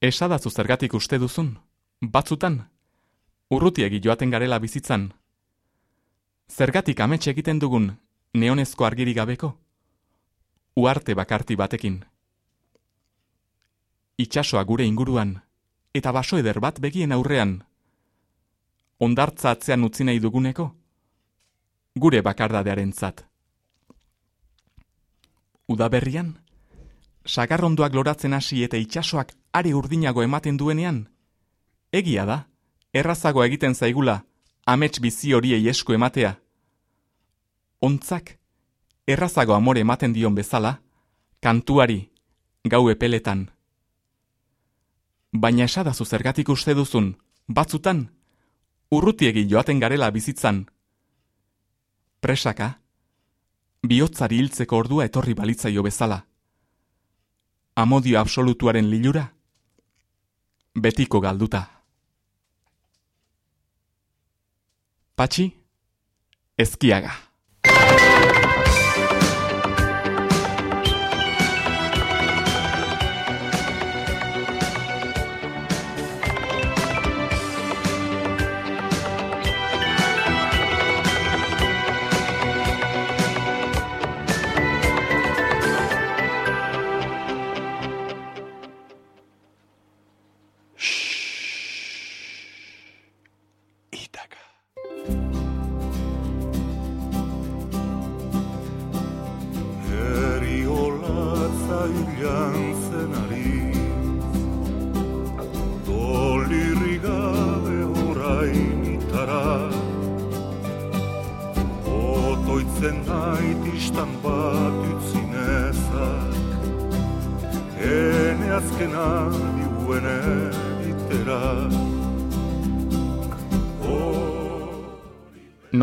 Esadazu zergatik uste duzun, batzutan, urrutiegi joaten garela bizitzan. Zergatik amets egiten dugun neonezko argiri gabeko? Uarte bakarti batekin. Itxasoa gure inguruan, eta baso eder bat begien aurrean. Ondartza atzean utzi nahi duguneko? Gure bakardadearen zat. Udaberrian, sagarrondoak loratzen hasi eta itxasoak are urdinago ematen duenean, egia da, errazago egiten zaigula, amets bizi horiei esku ematea. Ontzak, errazago amore ematen dion bezala, kantuari, gau epeletan. Baina esadazu zergatik uste duzun, batzutan, urrutiegi joaten garela bizitzan. Presaka, bihotzari hiltzeko ordua etorri balitzaio bezala. Amodio absolutuaren lilura, betiko galduta. Patxi, ezkiaga.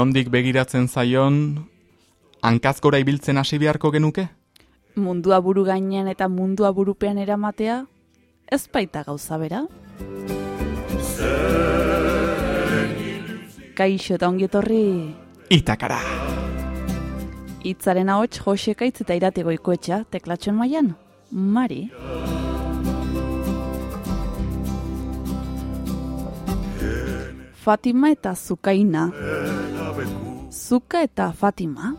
Nondik begiratzen zaion hankazkora ibiltzen hasi beharko genuke? Mundua buru gainean eta mundua burupean eramatea, ez baita gauza bera? Kaixo eta ongietorri... Itakara! Itzaren ahots josekaitz eta iratego ikoetxa, teklatxon maian, Mari. Fatima eta Zukaina. Zuka eta Fatima.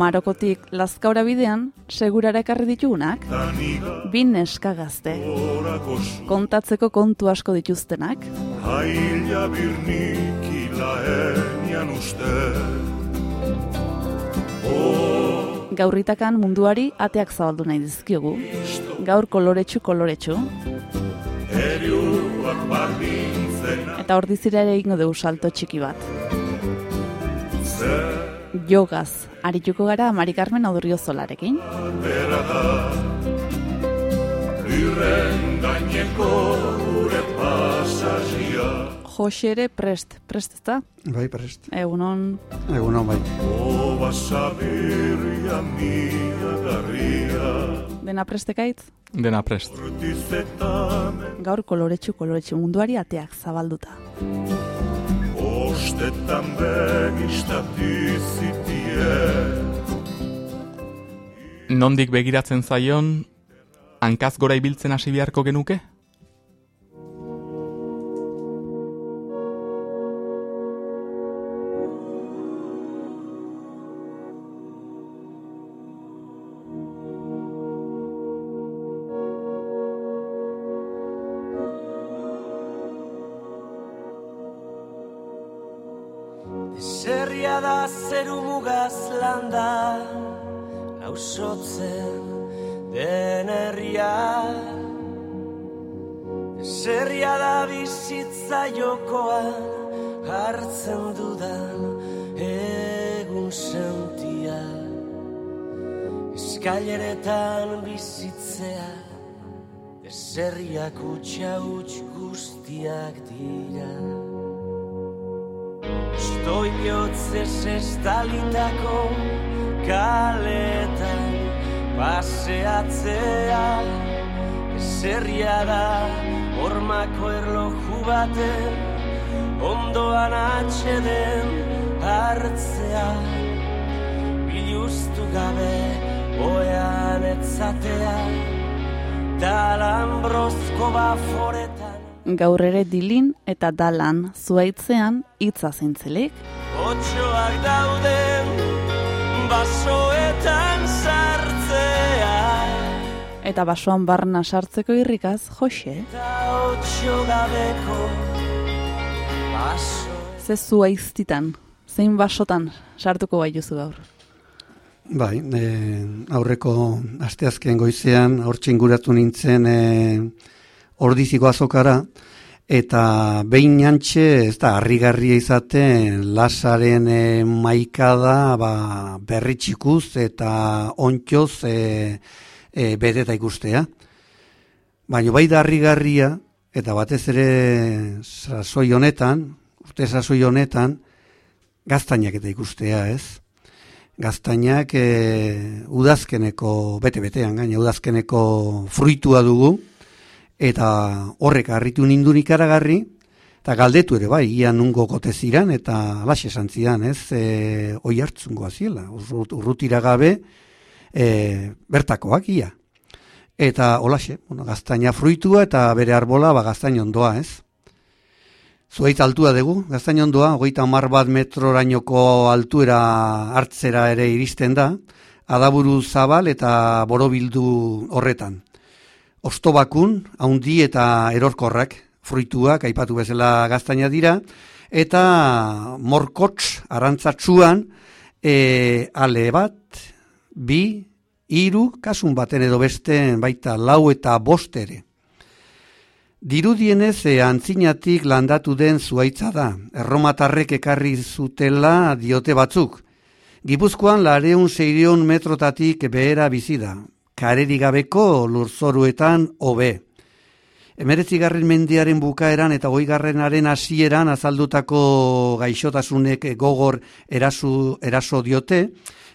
Marokotik lazkaura bidean, segurara ekarri ditugunak, bin eskagazte, kontatzeko kontu asko dituztenak, Gaurritakan munduari ateak zabaldu nahi dizkiogu. Gaur koloretsu koloretsu. Eta hor dizira ere ingo dugu salto txiki bat. Jogaz, arituko gara Mari Carmen Audrio Zolarekin. Jose ere prest, prest ez da? Bai, prest. Egunon. Egunon, bai. Dena prestekait? Dena prest. Gaur koloretsu koloretsu munduari ateak zabalduta. Ostetan Nondik begiratzen zaion, hankaz gora ibiltzen hasi beharko genuke? Lausotzen den herria. Zerria da bizitza jokoan hartzen dudan egun sentia. Eskaileretan bizitzea Zerriak utxa utx guztiak dira Stoi bihotzez estalitako kaletan paseatzea Zerria da hormako erloju baten ondoan atxeden hartzea. Biluztu gabe oean guretzatea Dalambrozko baforetan Gaur ere dilin eta dalan zuaitzean hitza zintzelik. Otxoak dauden basoetan sartzea Eta basoan barna sartzeko irrikaz, Jose, baso ze zuaiztitan, zein basotan sartuko baituzu gaur. Bai, e, aurreko asteazken goizean hortxe inguratu nintzen e, ordiziko azokara, eta behin antxe, ez da, harrigarria izaten, lasaren e, maikada ba, berritxikuz eta ontxoz e, e, beteta ikustea. Baina bai da harrigarria, eta batez ere sasoi honetan, urte sasoi honetan, gaztainak eta ikustea, ez? Gaztainak e, udazkeneko, bete-betean gaina, udazkeneko fruitua dugu, eta horrek harritu nindun ikaragarri, eta galdetu ere bai, ia nungo kote ziran, eta alaxe esan ez, e, oi hartzungo aziela, urrut, urrutira gabe, e, bertakoak ia. Eta holaxe, bueno, gaztaina fruitua eta bere arbola ba, gaztain ondoa, ez? Zuaitz altua dugu, gaztain ondoa, hogeita mar bat metrorainoko altuera hartzera ere iristen da, adaburu zabal eta borobildu horretan. Ostobakun, haundi eta erorkorrak, fruituak, aipatu bezala gaztaina dira, eta morkots, arantzatsuan, e, ale bat, bi, hiru kasun baten edo besten baita lau eta bost ere. Dirudienez e, antzinatik landatu den zuaitza da. Erromatarrek ekarri zutela diote batzuk. Gipuzkoan lareun zeireun metrotatik behera bizi da. Kareri gabeko lurzoruetan hobe. Emeretzigarren mendiaren bukaeran eta goigarrenaren hasieran azaldutako gaixotasunek gogor erasu, eraso diote,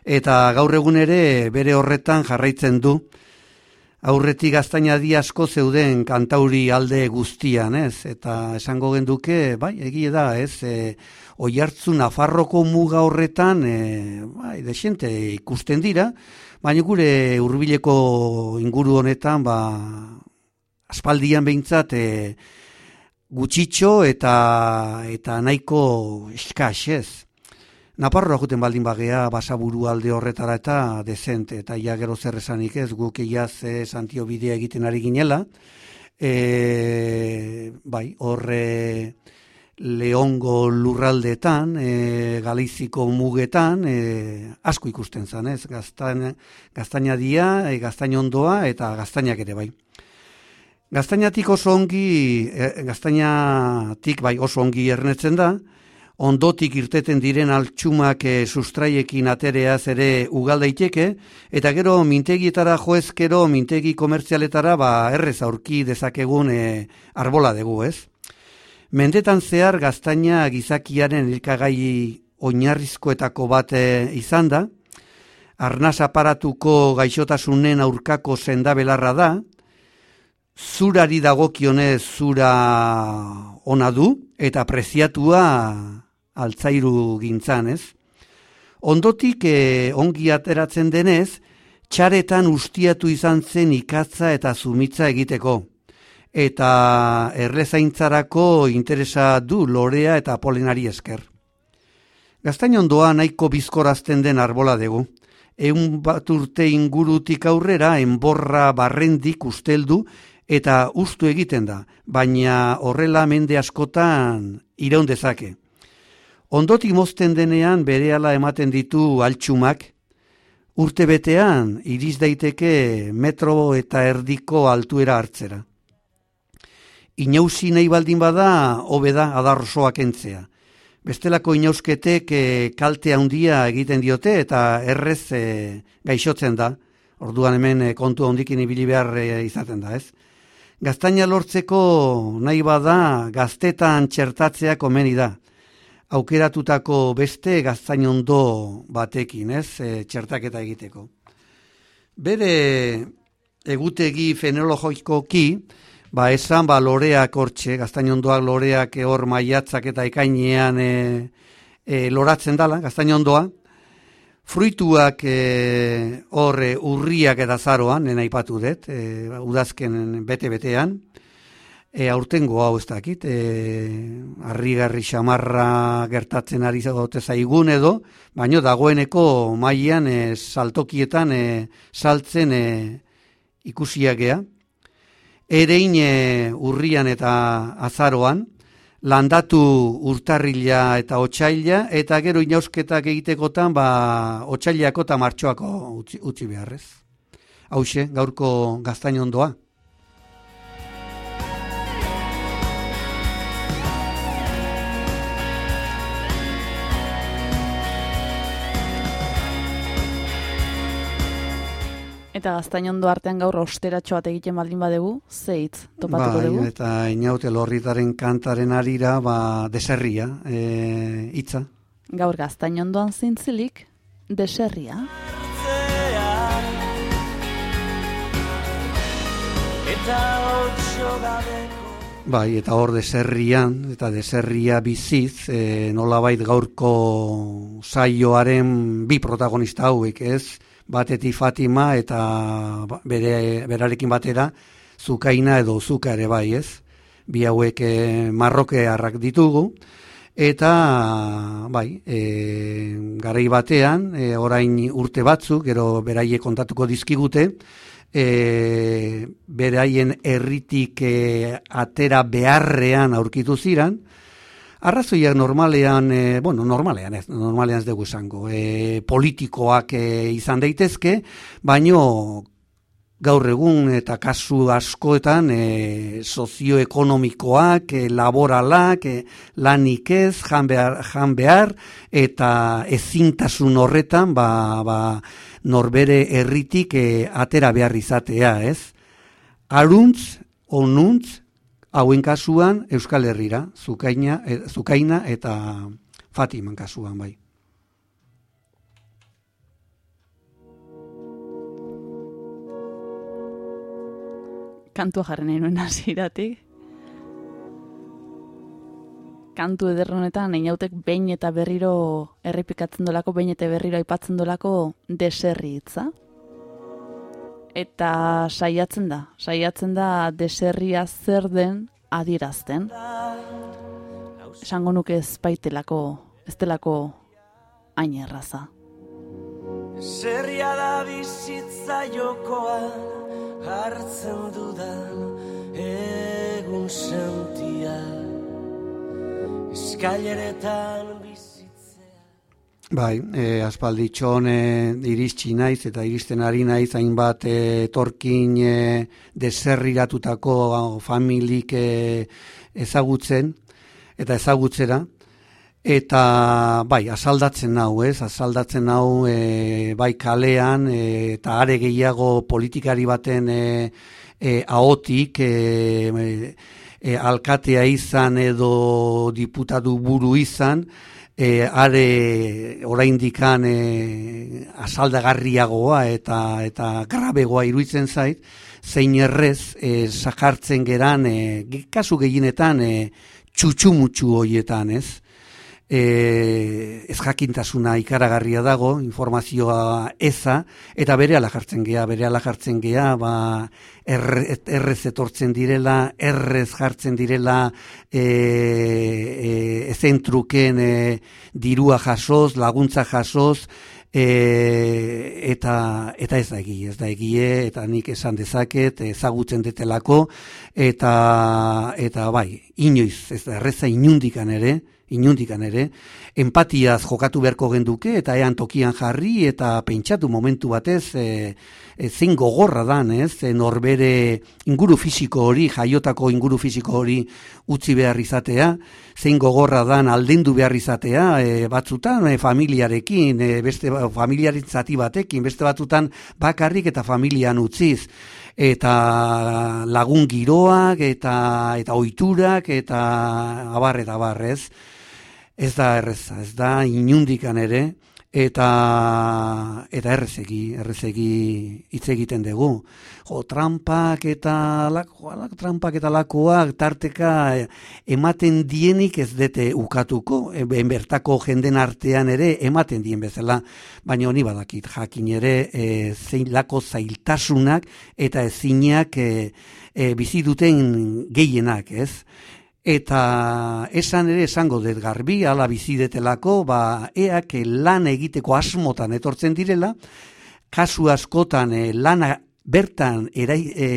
eta gaur egun ere bere horretan jarraitzen du. Aurretik gaztaina di asko zeuden kantauri alde guztian, ez? Eta esango genduke, bai, egie da, ez? E, oi Nafarroko muga horretan, e, bai, desente ikusten dira, baina gure hurbileko inguru honetan, ba, aspaldian behintzat, e, gutxitxo eta, eta nahiko eskas, ez? Naparroa juten baldin bagea basaburu alde horretara eta dezent, eta ia gero zer esanik ez, guk iaz e, santio bidea egiten ari ginela, e, bai, horre leongo lurraldetan, e, galiziko mugetan, e, asko ikusten zan, ez, gaztaina, gaztaina dia, e, gaztaina ondoa eta gaztainak ere bai. Gaztainatik oso ongi, e, gaztainatik bai oso ongi ernetzen da, ondotik irteten diren altxumak e, sustraiekin atereaz ere ugal daiteke, eta gero mintegietara joezkero mintegi komertzialetara ba errez aurki dezakegun e, arbola dugu, ez? Mendetan zehar gaztaina gizakiaren ilkagai oinarrizkoetako bat e, izan da, arnaz aparatuko gaixotasunen aurkako zendabelarra da, zurari dagokionez zura ona du, eta preziatua altzairu gintzan, ez? Ondotik e, ongi ateratzen denez, txaretan ustiatu izan zen ikatza eta zumitza egiteko. Eta erlezaintzarako interesa du lorea eta polenari esker. Gaztain ondoa nahiko bizkorazten den arbola dugu. Eun bat urte ingurutik aurrera enborra barrendik usteldu eta ustu egiten da, baina horrela mende askotan iraun dezake. Ondotik mozten denean berehala ematen ditu altxumak, urte betean iriz daiteke metro eta erdiko altuera hartzera. Inauzi nahi baldin bada, hobeda adarrosoak entzea. Bestelako inauzketek e, kalte handia egiten diote eta errez e, gaixotzen da. Orduan hemen e, kontu handikin ibili behar e, izaten da, ez? Gaztaina lortzeko nahi bada gaztetan txertatzea komeni da. Aukeratutako beste gaztain ondo batekin, ez? E, txertaketa egiteko. Bere egutegi fenologikoki, ba esan ba loreak hortxe, gaztain ondoak loreak hor maiatzak eta ekainean e, e, loratzen dala, gaztain ondoa, Fruituak e, hor e, urriak eta zaroan, nena ipatu dut, e, udazken bete-betean, e, aurtengo hau ez dakit, e, arrigarri xamarra gertatzen ari zagote zaigun edo, baino dagoeneko mailan e, saltokietan e, saltzen e, ikusiakea. Erein e, urrian eta azaroan, landatu urtarrila eta otsaila eta gero inausketak egitekotan ba otsailako eta martxoako utzi, utzi beharrez. Hauxe, gaurko gaztain ondoa. Eta gaztainondo artean gaur osteratxo bat egiten baldin badegu, zeitz topatuko bai, dugu? Eta inaute lorritaren kantaren arira, ba, deserria, e, itza. Gaur gaztainondoan zintzilik, deserria. Eta Bai, eta hor deserrian, eta deserria biziz, e, nolabait gaurko saioaren bi protagonista hauek, ez? Batetik Fatima eta ba, bere, berarekin batera zukaina edo zuka ere bai, ez? Bi hauek e, marrokearrak ditugu eta bai, e, garai batean, e, orain urte batzuk, gero beraie kontatuko dizkigute, e, beraien herritik e, atera beharrean aurkitu ziran, Arrazoiak normalean, e, bueno, normalean ez, normalean ez dugu esango, e, politikoak e, izan daitezke, baino gaur egun eta kasu askoetan e, sozioekonomikoak, e, laboralak, e, lanik ez, jan behar, jan behar eta ezintasun horretan ba, ba, norbere herritik e, atera behar izatea, ez? Aruntz, onuntz, hauen kasuan Euskal Herrira, Zukaina, e, Zukaina eta Fatiman kasuan bai. Kantua jarren nahi hasiratik. Kantu ederronetan, einautek behin eta berriro errepikatzen dolako, behin eta berriro aipatzen dolako deserri hitza eta saiatzen da, saiatzen da deserria zer den adierazten. Esango nuke ez baitelako, ez delako hain erraza. Zerria da bizitza jokoa hartzen dudan egun sentia eskaileretan Bai, e, aspalditxon e, iristsi naiz eta iristen ari naiz hainbat e, torkin e, deserriratutako familik e, ezagutzen eta ezagutzera eta bai, asaldatzen hau, ez? Asaldatzen hau e, bai kalean e, eta are gehiago politikari baten e, e, ahotik e, e, alkatea izan edo diputatu buru izan, e, are oraindikan e, asaldagarriagoa eta eta grabegoa iruditzen zait zein errez e, sakartzen geran e, kasu gehienetan e, txutxumutxu hoietan, ez? E, ez jakintasuna ikaragarria dago, informazioa eza, eta bere jartzen gea, bere jartzen gea, ba, errez etortzen direla, errez jartzen direla e, e, ezentruken e, dirua jasoz, laguntza jasoz, e, eta, eta ez da egie, ez da egie, eta nik esan dezaket, ezagutzen detelako, eta, eta bai, inoiz, ez da erreza inundikan ere, inundikan ere, empatiaz jokatu beharko genduke eta ean tokian jarri eta pentsatu momentu batez e, e, zein gogorra dan, ez, e, norbere inguru fisiko hori, jaiotako inguru fisiko hori utzi behar izatea, zein gogorra dan aldendu behar izatea, e, batzutan e, familiarekin, e, beste ba, familiarin zati batekin, beste batzutan bakarrik eta familian utziz, eta lagun giroak eta eta ohiturak eta abar eta abar, ez? da erreza, ez da inundikan ere, eta eta errezegi, errezegi hitz egiten dugu. Jo, trampak eta lako, trampak eta lakoak tarteka ematen dienik ez dete ukatuko, bertako jenden artean ere ematen dien bezala, baina honi badakit jakin ere e, zein lako zailtasunak eta ezinak e, e, bizi duten gehienak, ez? Eta esan ere esango dut garbi, ala bizidetelako, ba, eak lan egiteko asmotan etortzen direla, kasu askotan e, lana bertan erai, e,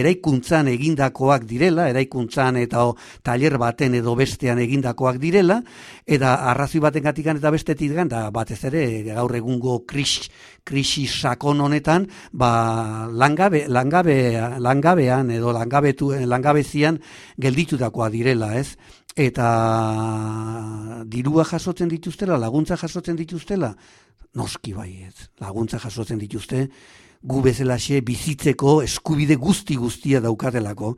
eraikuntzan egindakoak direla, eraikuntzan eta o, taller baten edo bestean egindakoak direla, eta arrazoi baten gatikan eta bestetik da batez ere gaur egungo kris, krisi sakon honetan, ba, langabe, langabe, langabean edo langabetu, langabezian gelditutakoa direla, ez? Eta dirua jasotzen dituztela, laguntza jasotzen dituztela, noski baiet, laguntza jasotzen dituzte, gu bezalaxe bizitzeko eskubide guzti guztia daukatelako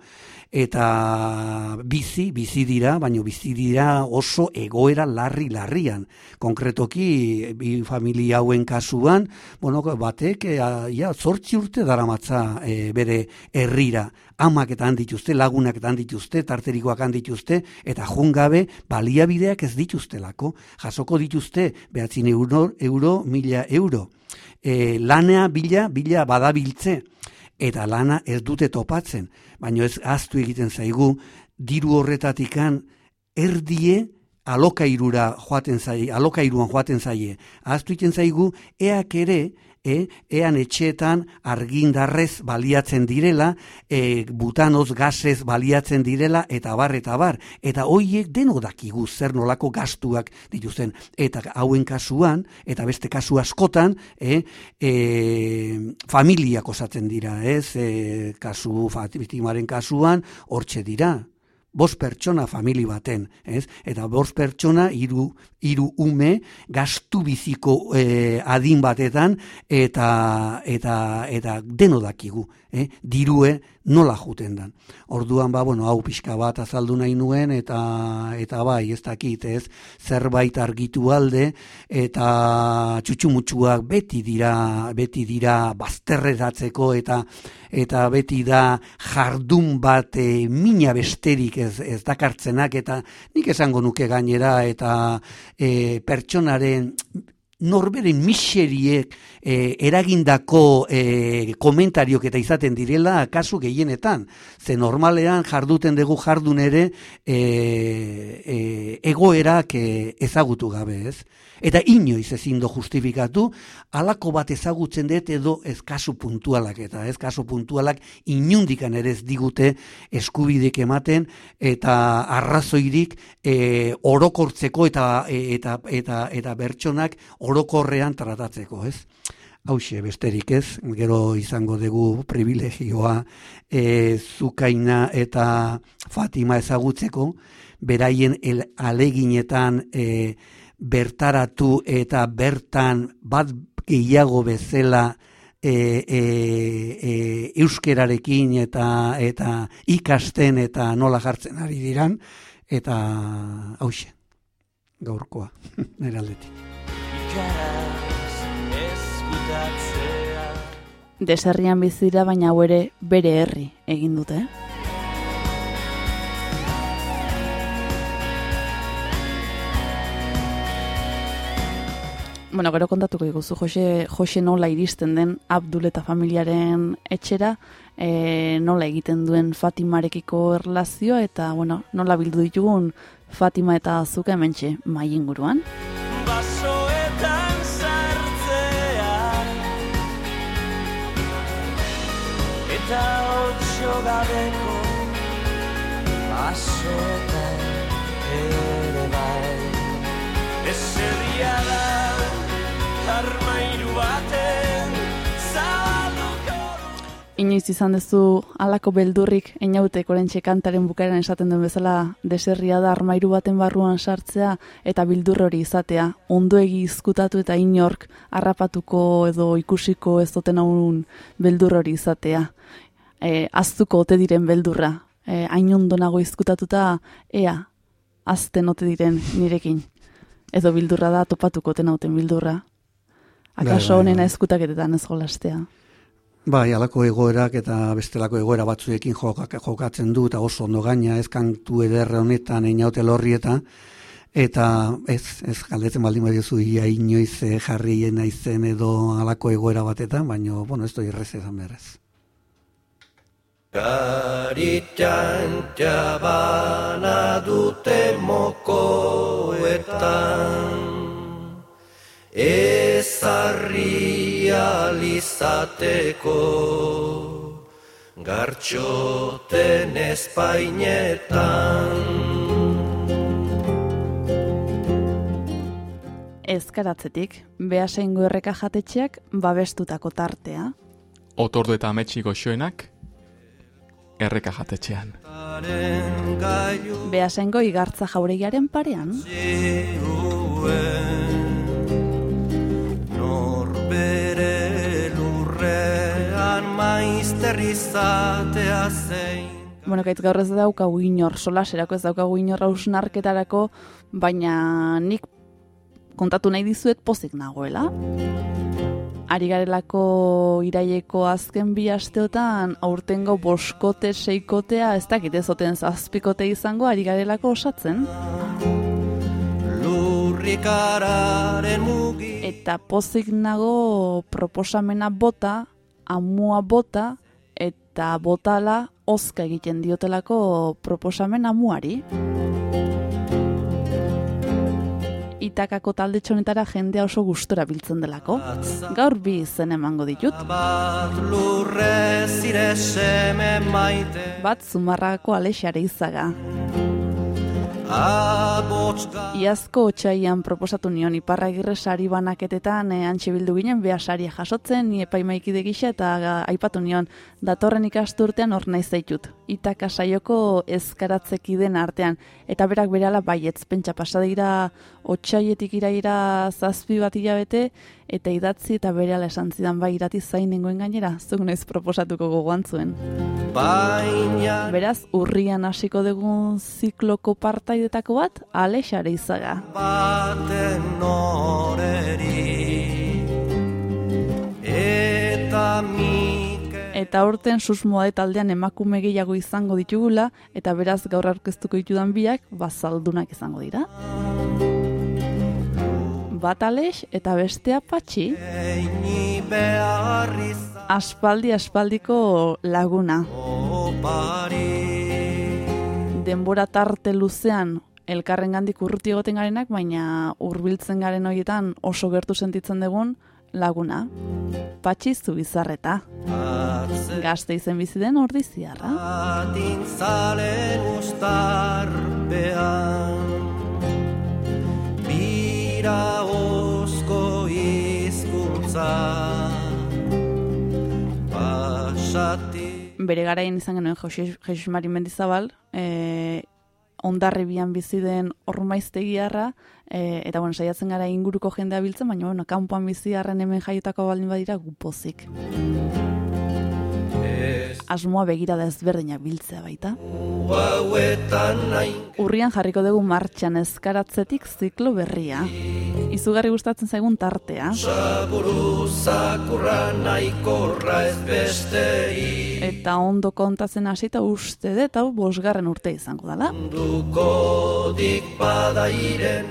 eta bizi, bizi dira, baino bizi dira oso egoera larri larrian. Konkretoki bi familia hauen kasuan, bueno, batek ja zortzi urte daramatza e, bere herrira amak eta dituzte, lagunak eta dituzte, tarterikoak dituzte, eta jungabe baliabideak ez dituztelako. Jasoko dituzte, behatzin euro, euro, mila euro e, lanea bila, bila badabiltze, eta lana ez dute topatzen, baino ez aztu egiten zaigu, diru horretatikan erdie alokairura joaten zaie, alokairuan joaten zaie. Aztu egiten zaigu, eak ere, e, ean etxeetan argindarrez baliatzen direla, e, butanoz gazez baliatzen direla, eta bar, eta bar. Eta hoiek deno dakigu zer nolako gastuak dituzten. Eta hauen kasuan, eta beste kasu askotan, e, e, familiak osatzen dira, ez? E, kasu, fatimaren kasuan, hortxe dira bost pertsona famili baten, ez? Eta bost pertsona hiru hiru ume gastu biziko e, adin batetan eta eta eta deno dakigu, eh? Dirue nola juten dan. Orduan ba bueno, hau pixka bat azaldu nahi nuen eta eta bai, ez dakit, ez? Zerbait argitu alde eta txutxumutxuak beti dira beti dira bazterreratzeko eta eta beti da jardun bat e, mina besterik ez, ez dakartzenak eta nik esango nuke gainera eta e, pertsonaren norberen miseriek e, eragindako e, komentariok eta izaten direla kasu gehienetan. Ze normalean jarduten dugu jardun ere e, e, egoerak e, ezagutu gabe ez eta inoiz ezin do justifikatu, alako bat ezagutzen dut edo ez kasu puntualak, eta ez kasu puntualak inundikan ere ez digute eskubidik ematen, eta arrazoirik e, orokortzeko eta, e, eta, eta, eta bertsonak orokorrean tratatzeko, ez? Hauxe, besterik ez, gero izango dugu privilegioa e, zukaina eta Fatima ezagutzeko, beraien el aleginetan e, bertaratu eta bertan bat gehiago bezala e, e, e, euskerarekin eta eta ikasten eta nola jartzen ari diran. Eta hause gaurkoa nire aldetik Deserrian bizira baina hau ere bere herri egin dute? Bueno, gero kontatuko iguzu, Jose, Jose nola iristen den Abdul eta familiaren etxera, e, nola egiten duen Fatimarekiko erlazioa, eta bueno, nola bildu ditugun Fatima eta Azuka hementxe mai inguruan. Basoetan otxo gabeko Basoetan ere bai Ezeria da armairu baten. Inoiz izan duzu alako beldurrik einautek orentxe kantaren bukaeran esaten duen bezala deserria da armairu baten barruan sartzea eta bildur hori izatea. Ondoegi izkutatu eta inork harrapatuko edo ikusiko ez duten haun beldur hori izatea. E, aztuko ote diren beldurra, e, hain ondo nago izkutatuta ea azten ote diren nirekin. Edo bildurra da topatuko tenauten bildurra. Bai, Akaso bai, honena bai. eskutaketetan ez jolastea. Bai, alako egoerak eta bestelako egoera batzuekin jokak- jokatzen du eta oso ondo gaina ez kantu ederre honetan einaute lorrieta eta ez, ez galdetzen baldin badiozu ia inoiz eh, jarri naizen edo alako egoera batetan, baino, bueno, ez doi errez esan beharrez. Garitxantxa bana dute mokoetan Ezarri alizateko Gartxoten espainetan Ezkaratzetik, behasengo erreka jatetxeak babestutako tartea. Otordu eta ametsi goxoenak, erreka jatetxean. Behasengo igartza jauregiaren parean. Norbere lurrean maizter izatea zein Bueno, gaitz gaur ez daukagu inor, solaserako ez daukagu inor hausnarketarako, baina nik kontatu nahi dizuet pozik nagoela. Ari garelako iraieko azken bi asteotan aurtengo boskote seikotea ez dakit ez oten zazpikote izango ari garelako osatzen. Eta pozik nago proposamena bota, amua bota, eta botala ozka egiten diotelako proposamen amuari. Itakako talde txonetara jendea oso gustora biltzen delako. Gaur bi izen emango ditut. bat zumarrako alexare izaga. Iazko otxaian proposatu nion iparragirre sari banaketetan e, antxe bildu ginen beha saria jasotzen, ni epaimaikide gisa eta ga, aipatu nion datorren ikasturtean hor nahi zaitut. Itaka saioko ezkaratzekiden artean. Eta berak berala baietz, pentsa pasadira otxaietik iraira zazpi bat hilabete, eta idatzi eta berala esan zidan bai irati zain nengoen gainera, zuk noiz proposatuko gogoan zuen. baina Beraz, urrian hasiko dugun zikloko partaidetako bat, Alexare izaga. baten noreri eta mike Eta aurten susmoa taldean emakume gehiago izango ditugula, eta beraz gaur aurkeztuko ditudan biak, bazaldunak izango dira. Bat Alex eta bestea patxi, aspaldi aspaldiko laguna. Denbora tarte luzean elkarren gandik urruti egoten garenak, baina hurbiltzen garen horietan oso gertu sentitzen dugun laguna. Patxi zubizarreta. Atze Gazte izen bizi den ordiziarra. Adin zalen ustarpean Bira osko izkuntza Pasati Bere garaian izan genuen Jesus Jesus Mari Mendizabal, e, ondarribian bizi den ormaiztegiarra, e, eta bueno, saiatzen gara inguruko jendea biltzen, baina bueno, kanpoan biziarren hemen jaiotako baldin badira gupozik. Asmoa begirada ezberdinak biltzea baita. Urrian jarriko dugu martxan ezkaratzetik ziklo berria. Izugarri gustatzen zaigun tartea. Eta ondo kontatzen hasita uste dut hau bosgarren urte izango dela.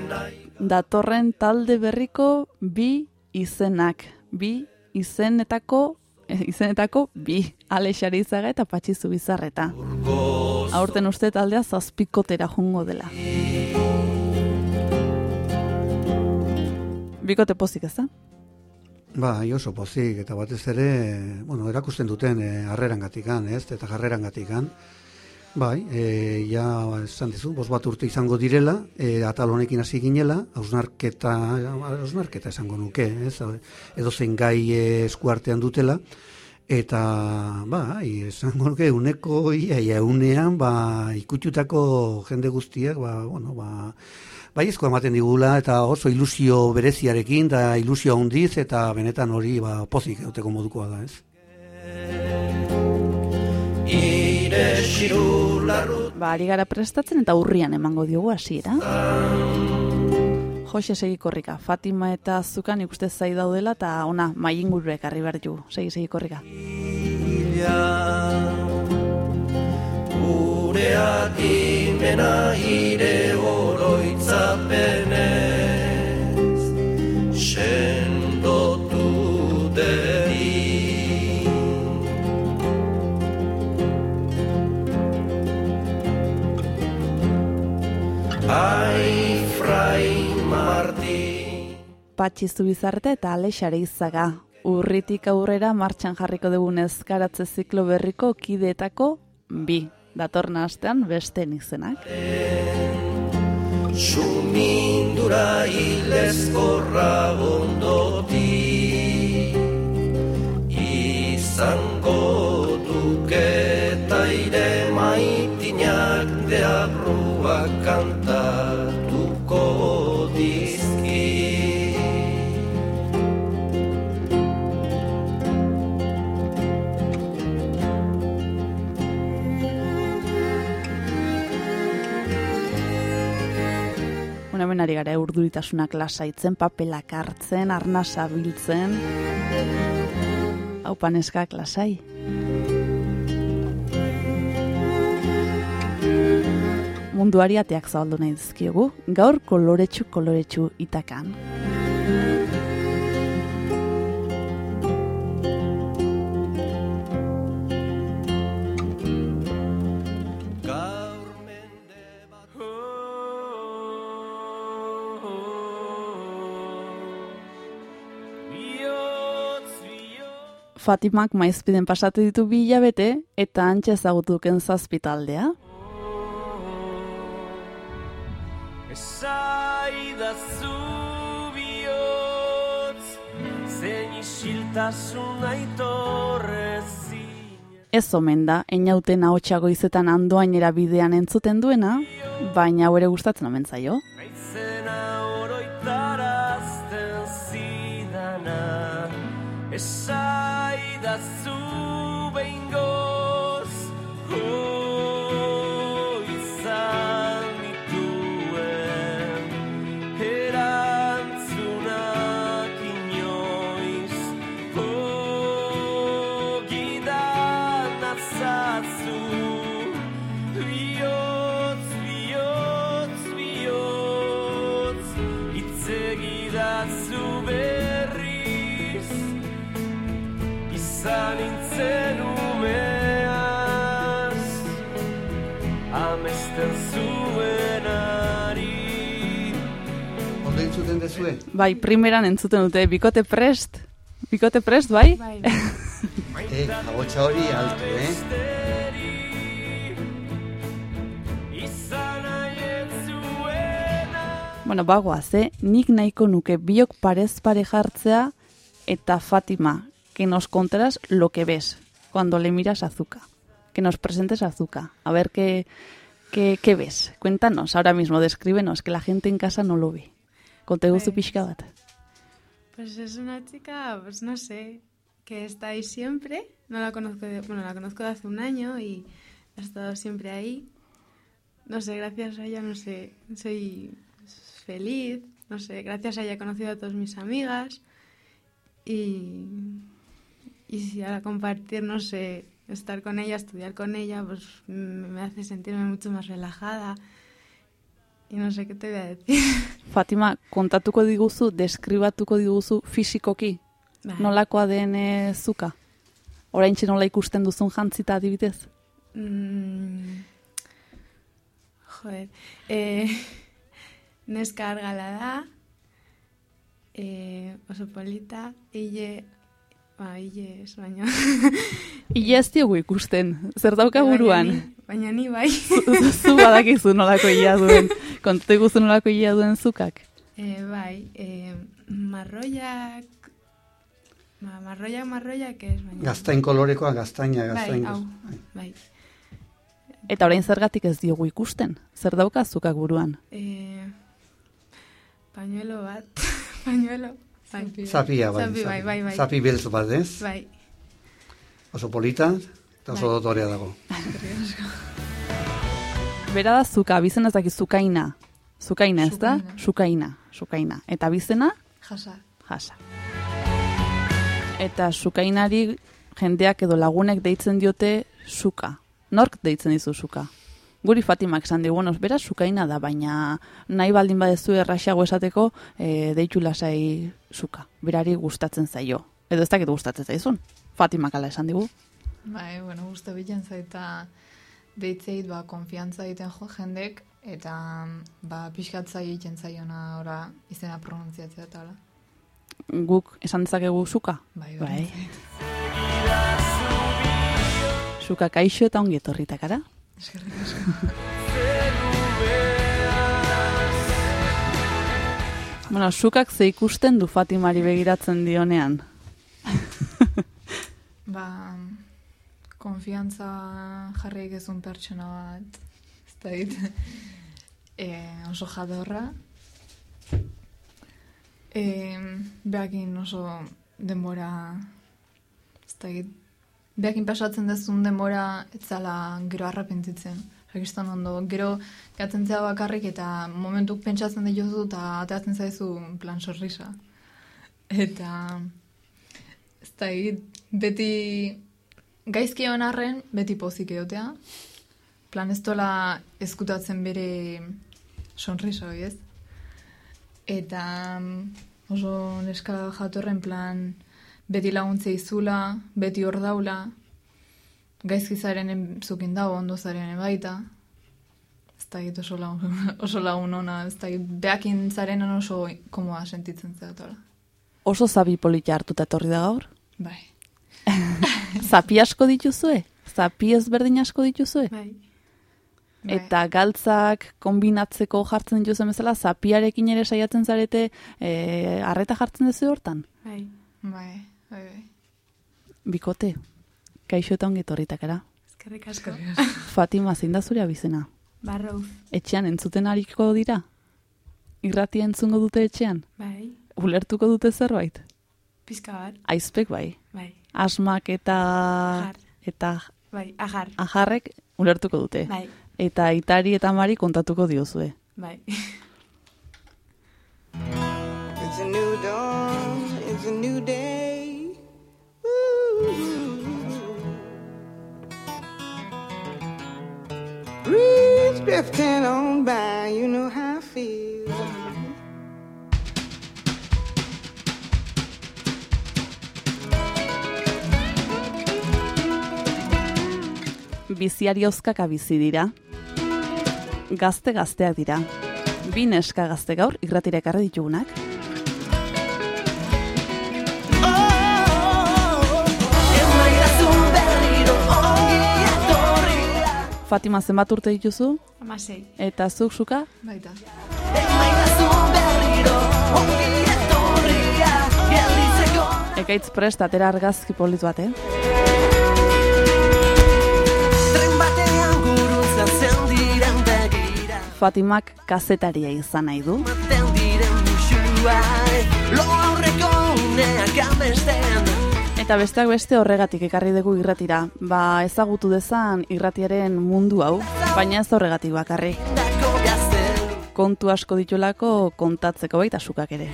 Nahi Datorren talde berriko bi izenak. Bi izenetako izenetako bi. Alexari izaga eta patxizu bizarreta. Aurten uste taldea zazpikotera jungo dela. Bikote pozik ez da? Ba, oso pozik, eta batez ere, bueno, erakusten duten e, harreran gatikan, ez, eta jarreran gatikan. Bai, e, ja, esan dizu, bos bat urte izango direla, e, atal honekin hasi ginela, hausnarketa, hausnarketa esango nuke, ez, edo zein gai e, eskuartean dutela, eta, ba, esango nuke, uneko, ia, unean, ba, ikututako jende guztiak, ba, bueno, ba, Baiezko ematen digula eta oso ilusio bereziarekin eta ilusio handiz eta benetan hori ba, pozik euteko modukoa da, ez? Ire xirularru Ba, ari gara prestatzen eta urrian emango diogu hasiera. Jose segi korrika. Fatima eta Zuka nik uste zai daudela eta ona mai inguru ekarri behar du. Segi segi korrika. Gure adimena ire oroitzapenez Sendotu dedi Ai frai martin Patxizu bizarte eta alexare izaga. Urritik aurrera martxan jarriko dugun ezkaratze ziklo berriko kideetako bi. Datorna astean beste izenak. Sumindura hilezkorra ondoti Izango duketa ire maitinak deabruak kantatuko dizki Bueno, hemen gara urduritasunak lasaitzen, papelak hartzen, arnasa biltzen. Hau paneskak lasai. Munduari ateak zabaldu nahi dizkiegu, gaur koloretsu koloretsu itakan. Fatimak maizpiden pasatu ditu bi hilabete eta antxe ezagutuken zazpitaldea. Esaidazu bihotz Zein isiltasun aitorrezi Ez omen da, einauten ahotsago izetan andoainera bidean entzuten duena, baina hau ere gustatzen omen zaio. Naizena oroitarazten zidana Esaidazu behingoz entzuten dezue? Bai, primeran entzuten dute, bikote prest, bikote prest, bai? Bai, Eh, agotxa hori alto, eh? Bueno, bagoaz, eh? nik nahiko nuke biok parez pare jartzea eta Fatima, que nos contaras lo que ves cuando le miras a Zuka. Que nos presentes a Zuka. A ver qué, qué, qué ves. Cuéntanos ahora mismo, descríbenos, que la gente en casa no lo ve. Guzu Pues- bat. pues es una chica, pues no sé, que está ahí siempre. No la conozco, de, bueno, la conozco de hace un año y ha estado siempre ahí. No sé, gracias a ella, no sé, soy feliz. No sé, gracias a ella he conocido a todas mis amigas. Y, y si ahora compartir, no sé, estar con ella, estudiar con ella, pues me hace sentirme mucho más relajada. Y no sé qué te voy a decir. Fatima, kontatuko diguzu, deskribatuko diguzu fisikoki, Bai. nolakoa den eh, Zuka? Oraintxe nola ikusten duzun jantzita adibidez? Mm, joder. Eh, neska argala da. Eh, oso polita. Ile... Ba, ile ez baina... Ile ez diogu ikusten, zer dauka buruan? Baina ni, baina ni bai. zu, zu badakizu nolako ia duen, kontatu iguzu nolako ia duen zukak. Eh, bai, eh, marroiak... Ba, marroiak, marroiak ez, baina... Gaztain kolorekoa, gaztaina, Bai, gaztain. hau, bai. Eta orain zergatik ez diogu ikusten, zer dauka zukak buruan. Eh, pañuelo bat, pañuelo, bai. Zapia, bai. Zapi, bai, bai, bai. Zapi beltz bat, ez? Bai, Oso polita, eta oso Bai. dotorea dago. Bera da zuka, bizen ez daki zukaina. Zukaina ez da? Sukaina. sukaina. Eta bizena, Jasa. jasa. Eta sukainari jendeak edo lagunek deitzen diote suka. Nork deitzen dizu suka? Guri Fatimak esan digu, bueno, beraz sukaina da, baina nahi baldin badezu erraxago esateko e, deitu lasai suka. Berari gustatzen zaio. Edo ez dakit gustatzen zaizun. Fatimak ala esan digu. Bai, bueno, uste bilen zaita deitzeit, ba, konfiantza egiten jo jendek, eta ba, pixkatza egiten zaiona ora izena pronuntziatzea eta. Guk esan dezakegu suka. Bai, Bai. bai. Suka kaixo eta ongi etorritak. Eskerrik asko. Bueno, sukak ze ikusten du Fatimari begiratzen dionean. Ba, konfiantza jarri egizun pertsona bat, ez da dit, e, oso jadorra. E, behakin oso denbora, ez da dit, behakin pasatzen dezun denbora etzala gero arrepentitzen. Registan ondo, gero gatzen zea bakarrik eta momentuk pentsatzen dituzu eta ateatzen zaizu plan sorrisa. Eta ez da beti gaizki egon beti pozik egotea. Plan ez dola eskutatzen bere sonrisa hori ez. Eta oso neska jatorren plan beti laguntze izula, beti hor daula, gaizki zaren zukin dago, ondo zaren baita. Ez da hit oso lagun, oso lagun ona, ez da hit, behakin zaren oso komoa sentitzen zeatola. Oso zabi politia hartuta etorri da gaur. Bai. Zapi asko dituzue? Zapi ezberdin asko dituzue? Bai. Bai. Eta galtzak kombinatzeko jartzen dituzuen bezala, zapiarekin ere saiatzen zarete, e, arreta jartzen duzu hortan? Bai. Bai, bai, bai. Bikote, kaixo eta era. Eskerrik asko. Fatima, zein da zure abizena? Barrouz. Etxean entzuten ariko dira? Irratia entzungo dute etxean? Bai. Ulertuko dute zerbait? Pizka bat. Aizpek bai. Bai. Asmak eta... Ajar. Eta Bai. Ajar. ajarrek ulertuko dute. Bai. Eta itari eta mari kontatuko diozue. Bai. It's a new dawn, it's a new day. Drifting on by, you know how I feel. Biziari ozkaka bizi dira. Gazte gazteak dira. Bi neska gazte gaur irratira ekarri ditugunak. Fatima zenbat urte dituzu Amasei. eta zuk suka Baita. ekaitz prest atera argazki polit bat, eh? Fatimak kazetaria izan nahi du. Lo aurreko uneak amesten Eta besteak beste horregatik ekarri dugu irratira. Ba, ezagutu dezan irratiaren mundu hau, baina ez horregatik bakarrik. Kontu asko ditulako kontatzeko baita sukak ere.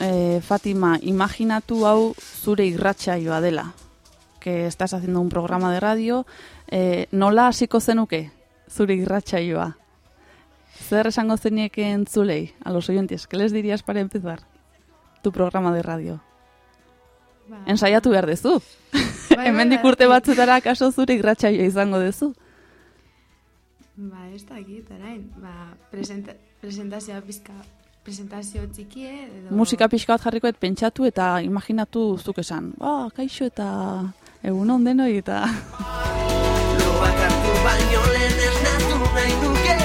E, Fatima, imaginatu hau zure irratsaioa dela. Que estás haciendo un programa de radio. E, nola hasiko zenuke zure irratsaioa? Zer esango zenieke entzulei, a los oyentes, ¿qué les dirías para empezar? Tu programa de radio. Ba. Ensaiatu behar dezu. bai, Hemendik bai. urte batzutara kaso zure irratsaioa izango dezu. Ba, ez dakit, arain. Ba, presenta, presentazioa pizka, presentazio txikie, edo... Musika pixka bat jarriko et pentsatu eta imaginatu zuk esan. Ba, kaixo eta egunon denoi eta... Baino lehen esnatu nahi nuke.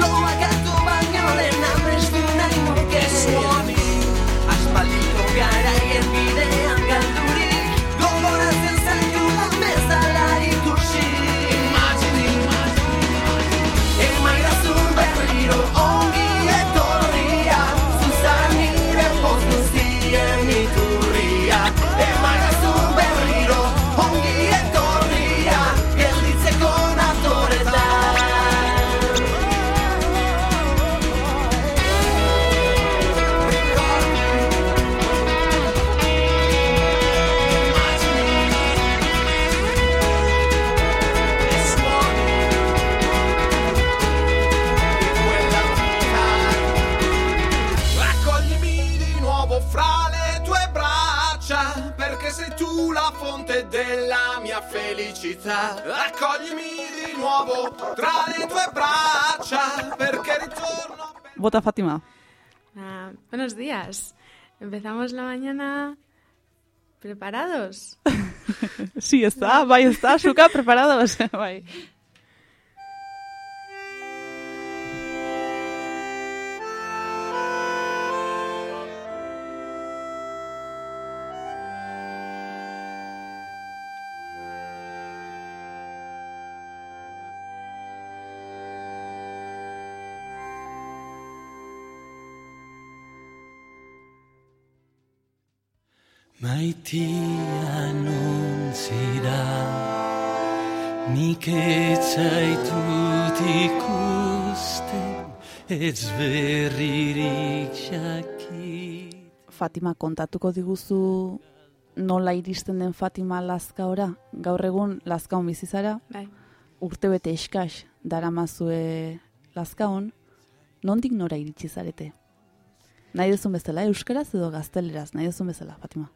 Loak hartu baino lehen amestu nahi nuke felicità. Accoglimi di nuovo tra le tue braccia, perché ritorno. Bota Fatima. Ah, buenos días. Empezamos la mañana preparados. Sí, da, bai, da, suka preparados. bai. Maitia non zira Nik etzaitut ikusten Ez berririk jakit Fatima, kontatuko diguzu nola iristen den Fatima Lazkaora? Gaur egun Lazkaon bizizara, Bai. urtebete eskas daramazue Lazkaon, nondik nora iritsi zarete? Nahi duzun bezala, euskaraz edo gazteleraz, nahi duzun bezala, Fatima.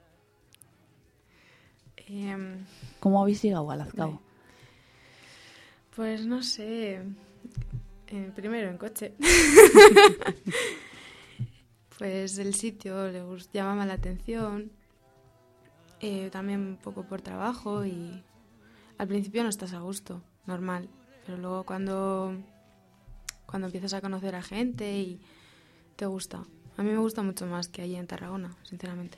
Em, ¿Cómo habéis llegado a Lazkao? Bai. Pues no sé. eh, primero en coche. pues el sitio le llamaba la atención. eh, también un poco por trabajo y al principio no estás a gusto, normal. Pero luego cuando, cuando empiezas a conocer a gente y te gusta. A mí me gusta mucho más que allí en Tarragona, sinceramente.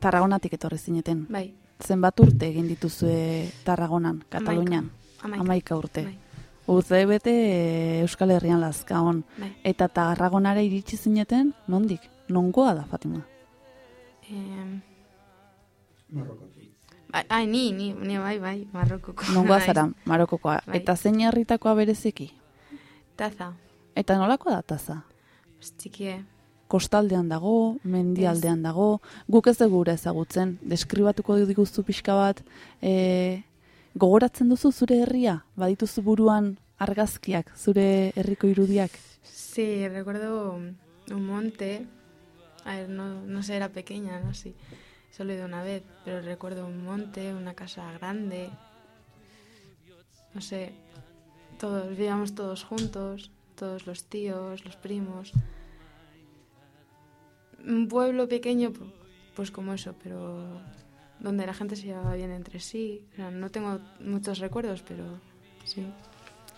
Tarragonatik etorri zineten. Bai, Zenbat urte egin dituzue Tarragonan, Katalunian? amaika. Amaika urte. Bai, Urte bete e, Euskal Herrian Lazkaon. bai. Eta Tarragonara iritsi zineten, nondik? Nongoa da, Fatima? Em, Bai, ai, ni, ni, ni, bai, bai, Marrokoko. Nongoa Bai. zara, Marokokoa. Bai. Eta zein herritakoa bereziki? Taza, Eta nolakoa da taza? txikie. Kostaldean dago, mendialdean dago, guk ez dugu gura ezagutzen, deskribatuko diguzu pixka bat, e, gogoratzen duzu zure herria? Badituzu buruan argazkiak, zure herriko irudiak? Sí, recuerdo un monte. A ver, no, no sé, era pequeña, no sé. Solo he ido una vez, pero recuerdo un monte, una casa grande. No sé, todos, vivíamos todos juntos, todos los tíos, los primos. Un pueblo pequeño, pu- pues como eso, pero donde la gente se llevaba bien entre sí. O sea, no tengo muchos recuerdos, pero sí.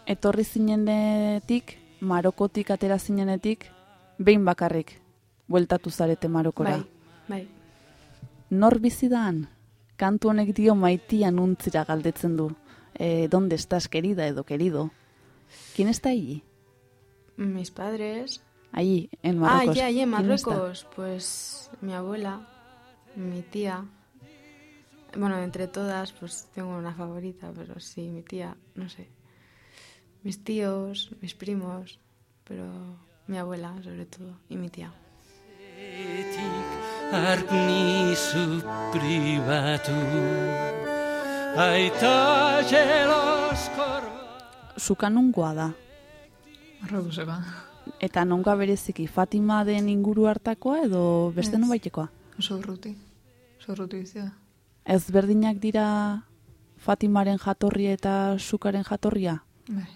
Etorri zinenetik, Marokotik atera zinenetik, behin bakarrik, bueltatu zarete Marokora. Bai, bai. Nor bizi dan? Kantu honek dio maitia nuntzira galdetzen du. Eh, ¿Dónde estás, querida edo querido? ¿Quién está allí? Mis padres, Allí, en Marruecos. Ah, ya, ya, en. Marruecos. Pues mi abuela, mi tía. Bueno, entre todas, pues tengo una favorita, pero sí, mi tía, no sé. Mis tíos, mis primos, pero mi abuela sobre todo, y mi tía. Pribatu Aita Eta nongoa bereziki Fatima den inguru hartakoa edo beste Ez. nonbaitekoa? Oso urruti. Oso urruti bizia. Ez berdinak dira Fatimaren jatorria eta sukaren jatorria? Bai,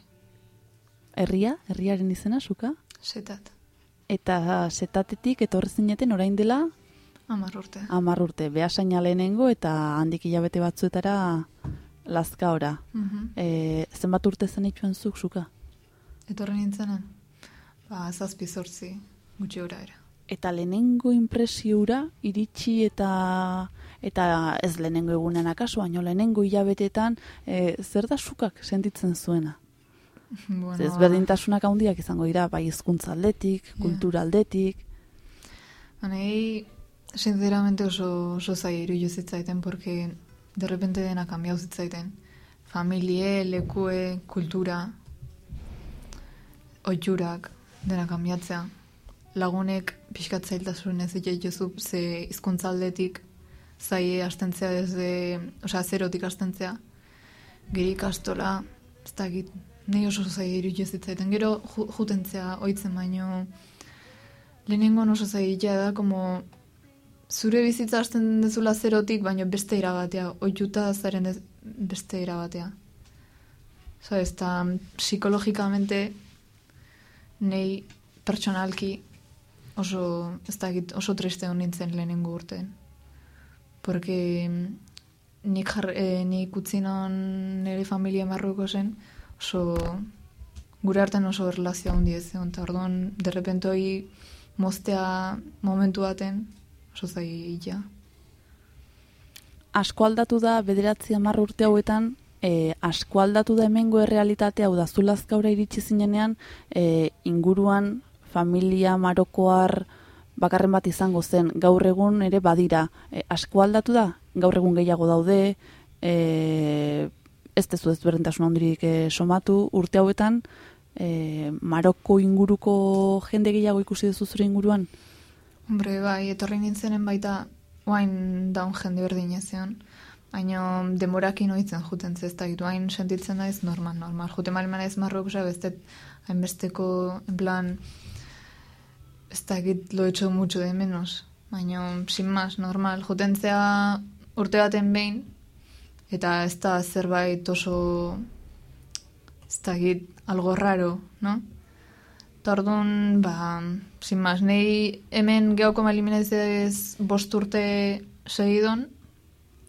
Herria? Herriaren izena, suka? setat. Eta setatetik etorri zineten orain dela Amar urte. hamar urte. Behasaina lehenengo eta handik hilabete batzuetara lazkaora. Mhm. E, zenbat urte zen itxuen zuk, suka? Etorri nintzenen, ba, zazpi zortzi gutxi ura era. Eta lehenengo impresiura iritsi eta eta ez lehenengo egunean akaso, baino lehenengo hilabetetan e, zer da sukak sentitzen zuena? bueno, Ze ezberdintasunak handiak izango dira, bai hizkuntza aldetik, Ja. kultura aldetik, nahi, sinceramente oso, oso zai irudio zitzaiten, porque de repente dena kambiau zitzaiten. Familie, lekue, kultura, oitxurak, dena kambiatzea. Lagunek pixkat zailtasun ez ditut jozu ze zaie astentzea desde, osea, zerotik astentzea. Geri ikastola, ez dakit, nahi oso zaila irudio zitzaiten. Gero ju, jutentzea oitzen baino, lehenengoan oso zaila da, como zure bizitza hasten dezula zerotik, baina beste irabatea, oituta zaren ez, beste irabatea. Sabes, eta psikologikamente nei pertsonalki oso, ez dakit, oso triste hon nintzen lehenengo urteen. Porque mm, nik, jar, eh, nik utzi non nire familia marruko zen, oso gure artean oso relazioa hundi ez egon, eta orduan, derrepentoi moztea momentu baten, oso zai ja. Asko aldatu da bederatzi hamar urte hauetan, e, asko aldatu da hemengo errealitatea, hau da zulazkaura iritsi zinenean, e, inguruan familia marokoar bakarren bat izango zen, gaur egun ere badira. E, asko aldatu da, gaur egun gehiago daude, e, ez tezu ez berentasun handirik e, somatu, urte hauetan, e, Maroko inguruko jende gehiago ikusi duzu zure inguruan? Hombre, bai, etorri nintzenen baita, oain daun jende berdin ezean, baina demorakin oitzen juten ez da, hain sentitzen naiz normal, normal. Juten mali manaiz marrokosa, bestet hainbesteko, en plan, ez da egit lo etxo mucho de menos, baina, sin más, normal. Juten zea urte baten behin, eta ez da zerbait oso, ez da egit, algo raro, no? Tordun, ba, sin más, nei hemen geoko maliminez ez bost urte segidon,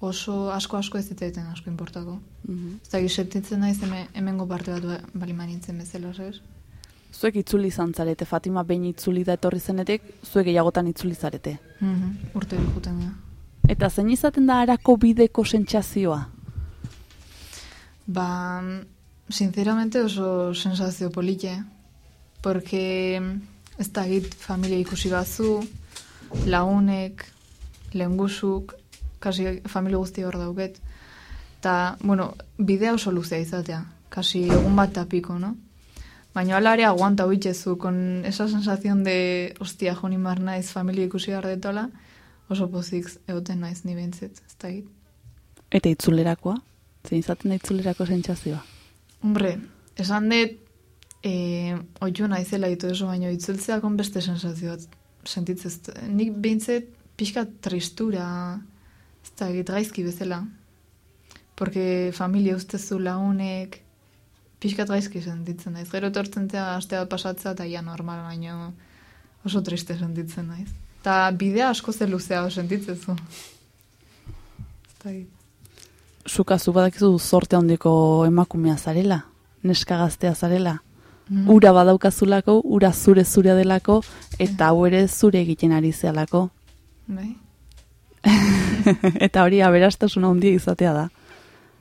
oso asko-asko ez zitzaiten asko importako. Ez da, sentitzen naiz hemen, hemengo parte bat ba- balimanitzen bezala, ez? Zuek itzuli izan zarete, Fatima behin itzuli da etorri zenetik, zuek gehiagotan itzuli zarete. Mhm, Urte hori juten da. Eta zein izaten da harako bideko sentsazioa? Ba, sinceramente oso sensazio polite, porque ez da git familia ikusi bazu, lagunek, lehengusuk, kasi familia guzti hor dauket. Ta, bueno, bidea oso luzea izatea, kasi egun bat tapiko, no? Baina ala ere aguanta huitzezu, con esa sensación de, hostia, joni mar naiz familia ikusi gardetola, oso pozik egoten naiz ni behintzet, ez da git. Eta itzulerakoa? Zein izaten da itzulerako sentsazioa? Hombre, esan dut, e, oitu naizela ditu eso, baina itzultzea kon beste sensazio bat sentitzez. Nik behintzet pixka tristura, ez da gaizki bezala. Porque familia ustezu lagunek, pixka gaizki sentitzen naiz. Gero etortzen zea, aste bat pasatza, eta ja normal, baina oso triste sentitzen naiz. Ta bidea asko ze luzea da egit. Zuka zu badakizu zorte handiko emakumea zarela, neska gaztea zarela. Mhm. Ura badaukazulako, ura zure zure delako, eta hau ere zure egiten ari zealako. Bai? eta hori aberastasuna handia izatea da.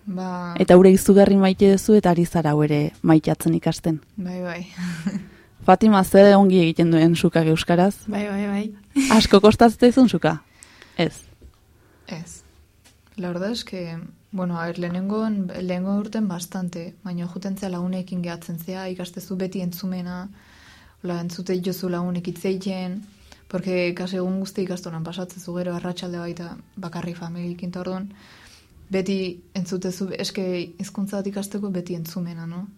Ba, Eta ure izugarri maite duzu eta ari zara ere maitatzen ikasten. bai, bai. Fatima, zer ongi egiten duen sukak euskaraz? Bai, bai, bai. Asko kostatzen izun suka? Ez. Ez. La verdad es que, bueno, a ver, lehenengo, lehenengo urten bastante, baina juten zea lagunekin gehatzen zea, ikastezu beti entzumena, hola, entzute jozu lagunek itzeiten, porque kasi egun guzti ikastoran pasatzezu gero arratsalde baita bakarri familiekin ta orduan, beti entzutezu, eske hizkuntza bat ikasteko beti entzumena, no?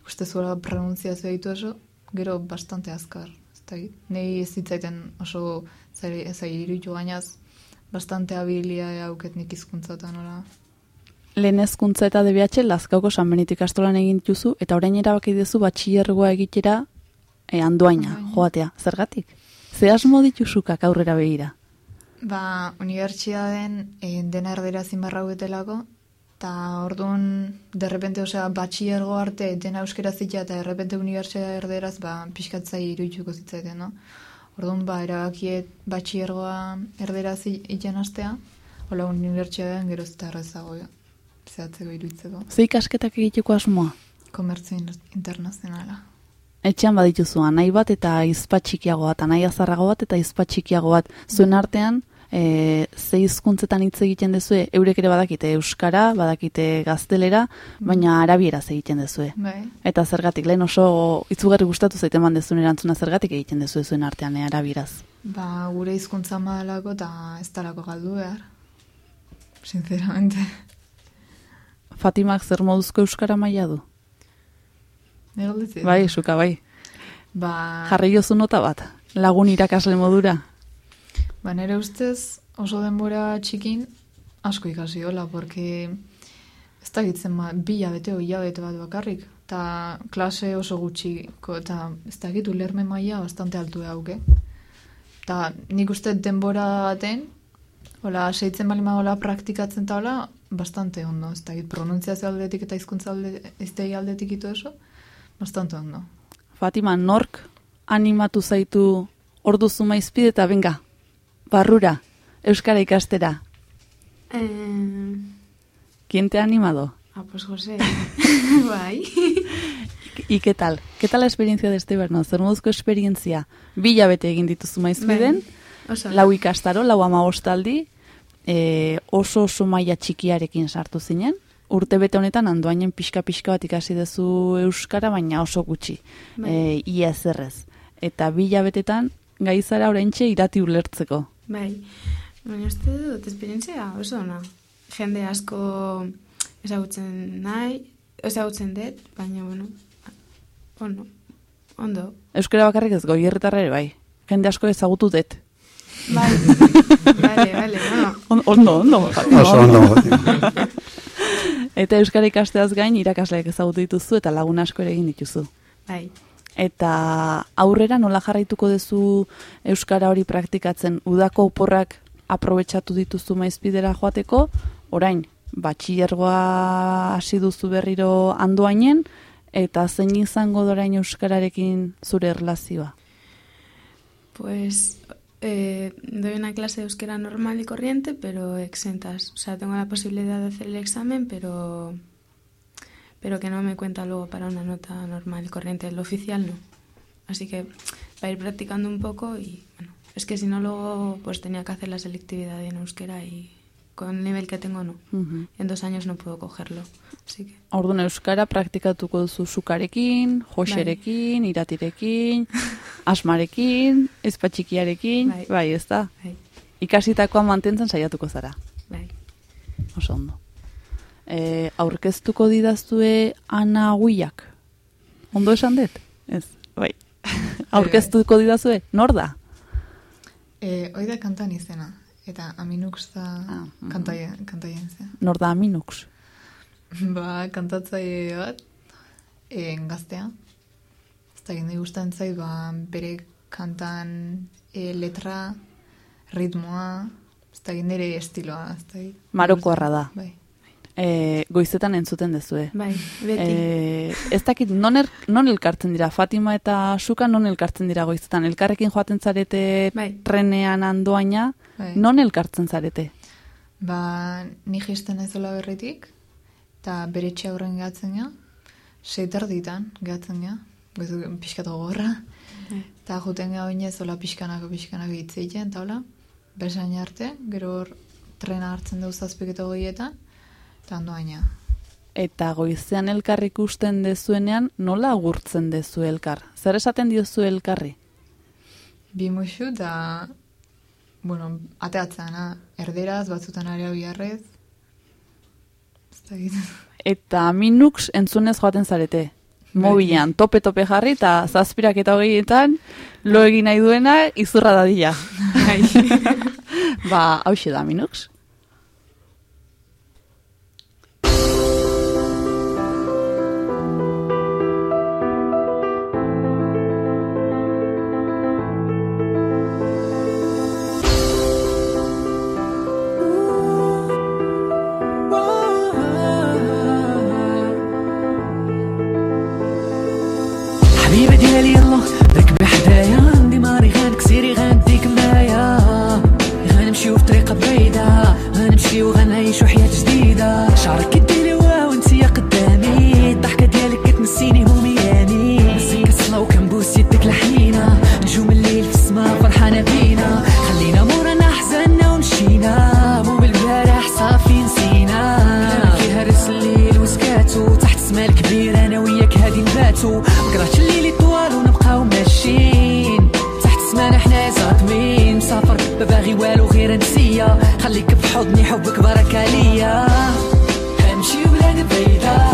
Ikustezuela pronunziazioa ditu eso, gero bastante azkar. Ez da, nei ez zitzaiten oso zairi, zairi iruditu gainaz, bastante habilia hauket nik hizkuntzatan ora. Lehen hezkuntza eta DBH Lazkaoko San Benito ikastolan egin dituzu eta orain erabaki duzu batxillergoa egitera e, andoaina, Andoaina. joatea. Zergatik? Ze asmo dituzukak aurrera begira? Ba, unibertsitateen e, dena erdera zinbarra huetelako, eta orduan, derrepente, osea, batxillergo arte dena euskera zitea, eta derrepente unibertsitate erderaz, ba, pixkatzai iruitzuko zitzaiten, no? Orduan, ba, erabakiet batxillergoa erderaz iten astea, hola unibertsitatean geroz eta errezago zehatzeko iruitzeko. Ze ikasketak egiteko asmoa? Komertzio in- internazionala. Etxean badituzu nahi bat eta izpa txikiago bat, nahi azarrago bat eta izpa txikiago bat. Zuen artean, e, ze hizkuntzetan hitz egiten dezue, eurek ere badakite euskara, badakite gaztelera, baina arabieraz egiten dezue. Bai, Eta zergatik, lehen oso itzugarri gustatu zaite eman dezuen erantzuna zergatik egiten dezue zuen artean e, arabieraz. ba, gure hizkuntza madalako eta ez talako galdu behar. Sinceramente. Fatimak zer moduzko euskara maila du? Negalditzen. Bai, suka bai. Ba, Jarri jozu nota bat, lagun irakasle modura. ba nere ustez, oso denbora txikin asko ikasi hola, porque ez da gitzen ba, bi hilabete o hilabete bat bakarrik. Ta klase oso gutxiko, eta ez da gitu lerme maila bastante altu hauke. Ta nik uste denbora baten, hola, seitzen bali hola praktikatzen eta hola, bastante ondo. Ez da git pronuntziazio aldetik eta hizkuntza alde, iztegi aldetik ito eso, bastante ondo. Fatima, nork animatu zaitu ordu zumaizpide eta benga, barrura, Euskara ikastera. Eh, ¿Quién te ha animado? ah, pues José. bai. ¿Y qué tal? ¿Qué tal la experiencia de este verano? Zer moduzko esperientzia? Bila bete egin dituzu maizpiden, Bai. Oso. lau ikastaro, lau amabostaldi, e, oso oso maila txikiarekin sartu zinen, urte bete honetan andoainen pixka-pixka bat ikasi duzu Euskara, baina oso gutxi, Bai. e, ia ezerrez. Eta bila betetan, gaizara oraintxe irati ulertzeko. Bai, baina uste dut, esperientzia oso ona. Jende asko ezagutzen nahi, ezagutzen dut, baina, bueno, ono, ondo. Euskara bakarrik ez goierretarra ere bai. Jende asko ezagutu dut. Bai, bale, bale, no. On- Ondo, ondo. Oso ondo. Eta Euskara ikasteaz gain irakasleak ezagutu dituzu eta lagun asko ere egin dituzu. Bai, Eta aurrera nola jarraituko duzu Euskara hori praktikatzen udako oporrak aprobetsatu dituzu maizpidera joateko, orain, batxillergoa hasi duzu berriro andoainen, eta zein izango dorain Euskararekin zure erlazioa. pues eh, doy una clase de euskera normal y corriente, pero exentas. O sea, tengo la posibilidad de hacer el examen, pero pero que no me cuenta luego para una nota normal y corriente. El oficial no. Así que para ir practicando un poco y bueno, es que si no luego pues tenía que hacer la selectividad en euskera y con el nivel que tengo no. Mhm. En dos años no puedo cogerlo. Así que Orduan Euskara praktikatuko duzu sukarekin, joserekin, iratirekin, asmarekin, ezpatxikiarekin, Bai. bai, ez da? bai, Ikasitakoa mantentzen saiatuko zara. bai. Oso ondo. E, aurkeztuko didazue Ana Guiak. Ondo esan dut? Ez, bai. aurkeztuko didazue, nor da? E, hoi da kantan izena, eta Aminux da Ah, kantaien, kantaien zen. Nor da Aminux? Ba, kantatzaile bat, e, gaztea. Ez da nahi gustatzen zait, ba, bere kantan e, letra, ritmoa, ez da nire estiloa, ez da Marokoarra da. Bai. E, goizetan entzuten dezue. Bai, beti. E, ez dakit, non, er, non elkartzen dira? Fatima eta Suka non elkartzen dira goizetan? Elkarrekin joaten zarete Bai. trenean andoaina, Bai. non elkartzen zarete? Ba, ni jisten naizola berritik, eta bere etxe aurren gehatzen ga, seitar ditan gehatzen ga, goizu pixkatu gorra, Bai. eta juten ga oinez hola pixkanako pixkanako hitz egiten, eta hola, besain arte, gero hor trena hartzen dugu zazpik eta goietan, eta ondoaina. Eta goizean elkar ikusten dezuenean, nola agurtzen dezu elkar? Zer esaten diozu elkarri? Bi musu, eta, bueno, ateatzana, erderaz, batzutan area biharrez. Eta minux entzunez joaten zarete. Mobilean, tope-tope jarri eta zazpirak eta hogeietan lo egin nahi duena izurra dadila. ba, hauxe da minux. غنعيشو حياة جديدة؟ شعرك كديري واو انتيا قدامي. الضحكة ديالك كتنسيني همومياني نسيك الصلا وكنبوس يدك الحنينة نجوم الليل في السما فرحانة بينا. خلينا مورانا حزنا ومشينا. مو بالبارح صافي نسينا. كلامك يهرس الليل وسكاتو. تحت السما الكبير أنا وياك هادي نباتو. مكرهتش الليل طوال ونبقاو ماشيين. تحت السما حنا صادمين مسافر ما باغي والو. حضني حبك بركة ليا. امشي بلاد بعيدة.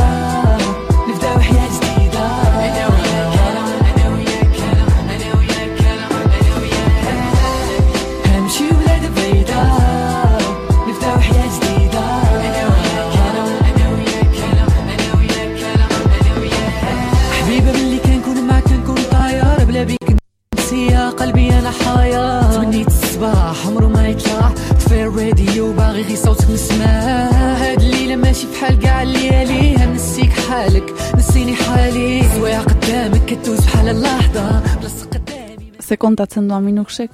باغي صوتك نسمع هاد الليلة ماشي بحال كاع الليالي هنسيك حالك نسيني حالي زوايا قدامك كتوز بحال اللحظة بلاصة قدامي Ze kontatzen du Aminuxek?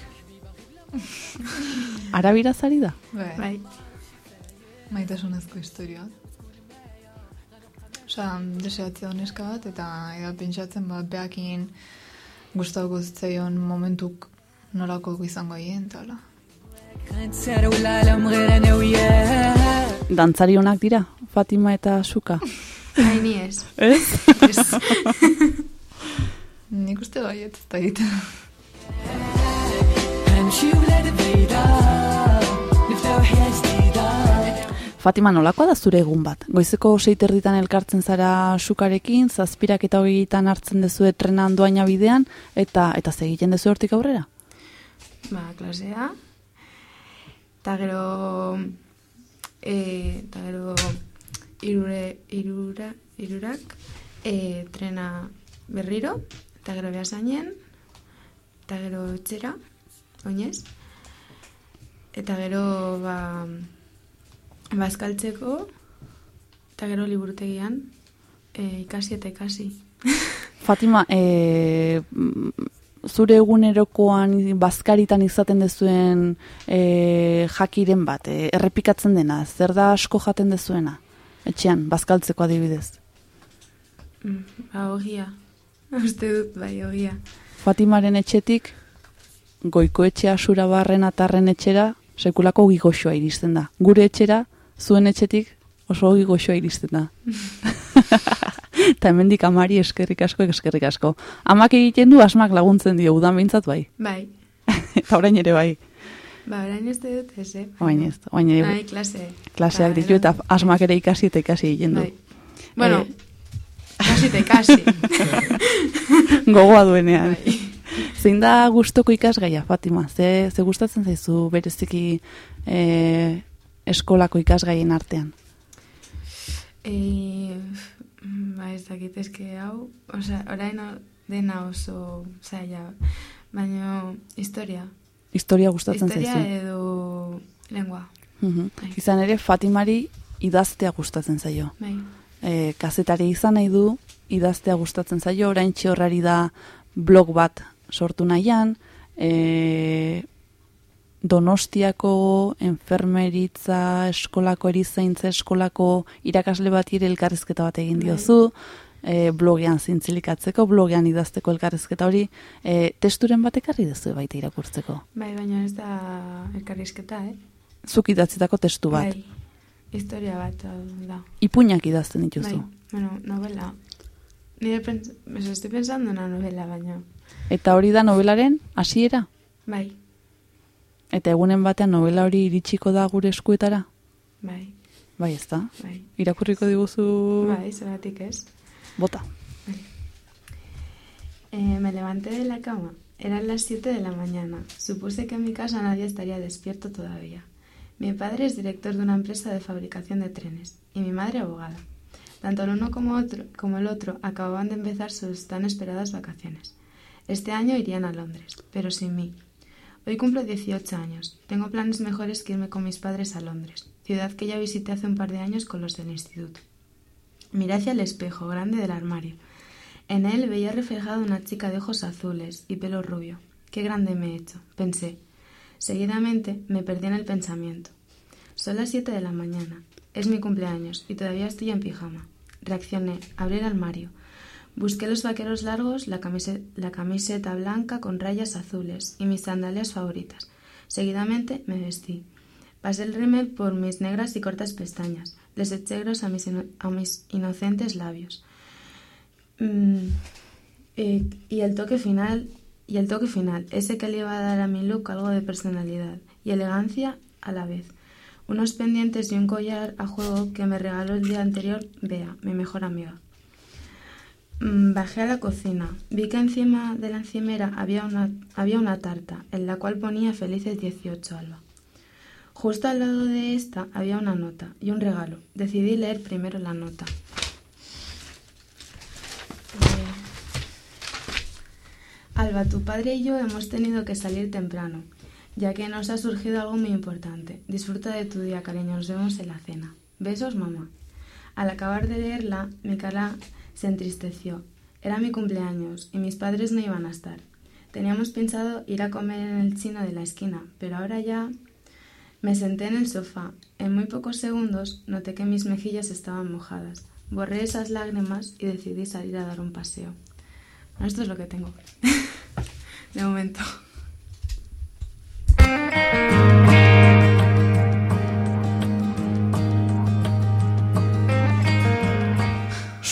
Arabiraz ari da? Bai. Bai. Maitasunezko historia. Osa, deseatzea neska bat, eta eda pentsatzen bat beakin gustatuko zitzaion momentuk nolako izango hien, eta Dantzari honak dira, Fatima eta Suka. Ai, ni ez. Ez? Ez. Nik uste baiet, ez da ditu. Fatima, nolakoa da zure egun bat? Goizeko seiterditan elkartzen zara sukarekin, zazpirak eta hogeitan hartzen dezue trenan doaina bidean, eta eta segiten dezu hortik aurrera? Ba, klasea, Eta gero... E, eta gero... Irure, irura, irurak... E, trena berriro. Eta gero behasainen. Eta gero etxera. Oinez. Eta gero, ba... Bazkaltzeko. Eta gero liburutegian. E, ikasi eta ikasi. Fatima, e, zure egunerokoan bazkaritan izaten dezuen e, jakiren bat, e, errepikatzen dena, zer da asko jaten dezuena? Etxean, bazkaltzeko adibidez. Mm, Ba, ogia. Uste dut, bai, ogia. Fatimaren etxetik, goiko etxea sura barren atarren etxera, sekulako gigoxoa iristen da. Gure etxera, zuen etxetik, oso gigoxoa iristen da. Eta hemendik amari eskerrik asko, eskerrik asko. Amak egiten du, asmak laguntzen dio, udan behintzat bai. Bai. Eta orain ere bai. Ba, orain ez dut, ez, eh? Orain ez, orain ere Bai, klase. klaseak Ba, ditu eta asmak ere ikasi eta ikasi egiten du. Bai. Bueno, Eh, kasi te kasi. Gogoa duenean. Bai. Zein da gustoko ikasgaia, Fatima? Ze, ze gustatzen zaizu bereziki e, eskolako ikasgaien artean? E, ba, ez dakit eske hau, osea, orain dena oso zaila, baina historia. Historia gustatzen historia zaizu. edo lengua. Mhm. Bai. Izan ere, Fatimari idaztea gustatzen zaio. Bai. E, kazetari izan nahi du, idaztea gustatzen zaio, orain horrari da blog bat sortu nahian, e, Donostiako enfermeritza eskolako erizaintza eskolako irakasle bat ere elkarrizketa bat egin Bai. diozu, e, blogean zintzilikatzeko, blogean idazteko elkarrizketa hori, e, testuren bat ekarri duzu baita irakurtzeko. Bai, baina ez da elkarrizketa, eh? Zuk idatzitako testu bat. Bai. Historia bat da. Ipuinak idazten dituzu. Bai, bueno, novela. Nire pens eso, estoy pensando en una novela, baina. Eta hori da novelaren hasiera? Bai, Eta egunen batean novela hori iritsiko da gure eskuetara? bai, Bai, ez da? bai. Irakurriko diguzu Bai, zeratik ez. bota. Eh, me levanté de la cama. Eran las 7 de la mañana. Supuse que en mi casa nadie estaría despierto todavía. Mi padre es director de una empresa de fabricación de trenes y mi madre abogada. Tanto el uno como, otro, como el otro acababan de empezar sus tan esperadas vacaciones. Este año irían a Londres, pero sin mí. Hoy cumplo 18 años. Tengo planes mejores que irme con mis padres a Londres, ciudad que ya visité hace un par de años con los del instituto. Miré hacia el espejo grande del armario. En él veía reflejada una chica de ojos azules y pelo rubio. Qué grande me he hecho, pensé. Seguidamente me perdí en el pensamiento. Son las 7 de la mañana. Es mi cumpleaños y todavía estoy en pijama. Reaccioné, abrí el armario. Busqué los vaqueros largos, la, camise- la camiseta blanca con rayas azules y mis sandalias favoritas. Seguidamente me vestí. Pasé el rímel por mis negras y cortas pestañas. Les eché gros a mis, a mis inocentes labios. Mm, eh, y el toque final, y el toque final, ese que le iba a dar a mi look algo de personalidad y elegancia a la vez. Unos pendientes y un collar a juego que me regaló el día anterior Bea, mi mejor amiga. Mm, Bajé a la cocina. Vi que encima de la encimera había una, había una tarta, en la cual ponía felices 18 alba. Justo al lado de esta había una nota y un regalo. Decidí leer primero la nota. Eh, Alba, tu padre y yo hemos tenido que salir temprano. ya que nos ha surgido algo muy importante. Disfruta de tu día, cariño. Nos vemos en la cena. Besos, mamá. Al acabar de leerla, mi cara se entristeció. Era mi cumpleaños y mis padres no iban a estar. Teníamos pensado ir a comer en el chino de la esquina, pero ahora ya me senté en el sofá. En muy pocos segundos noté que mis mejillas estaban mojadas. Borré esas lágrimas y decidí salir a dar un paseo. Esto es lo que tengo. de momento.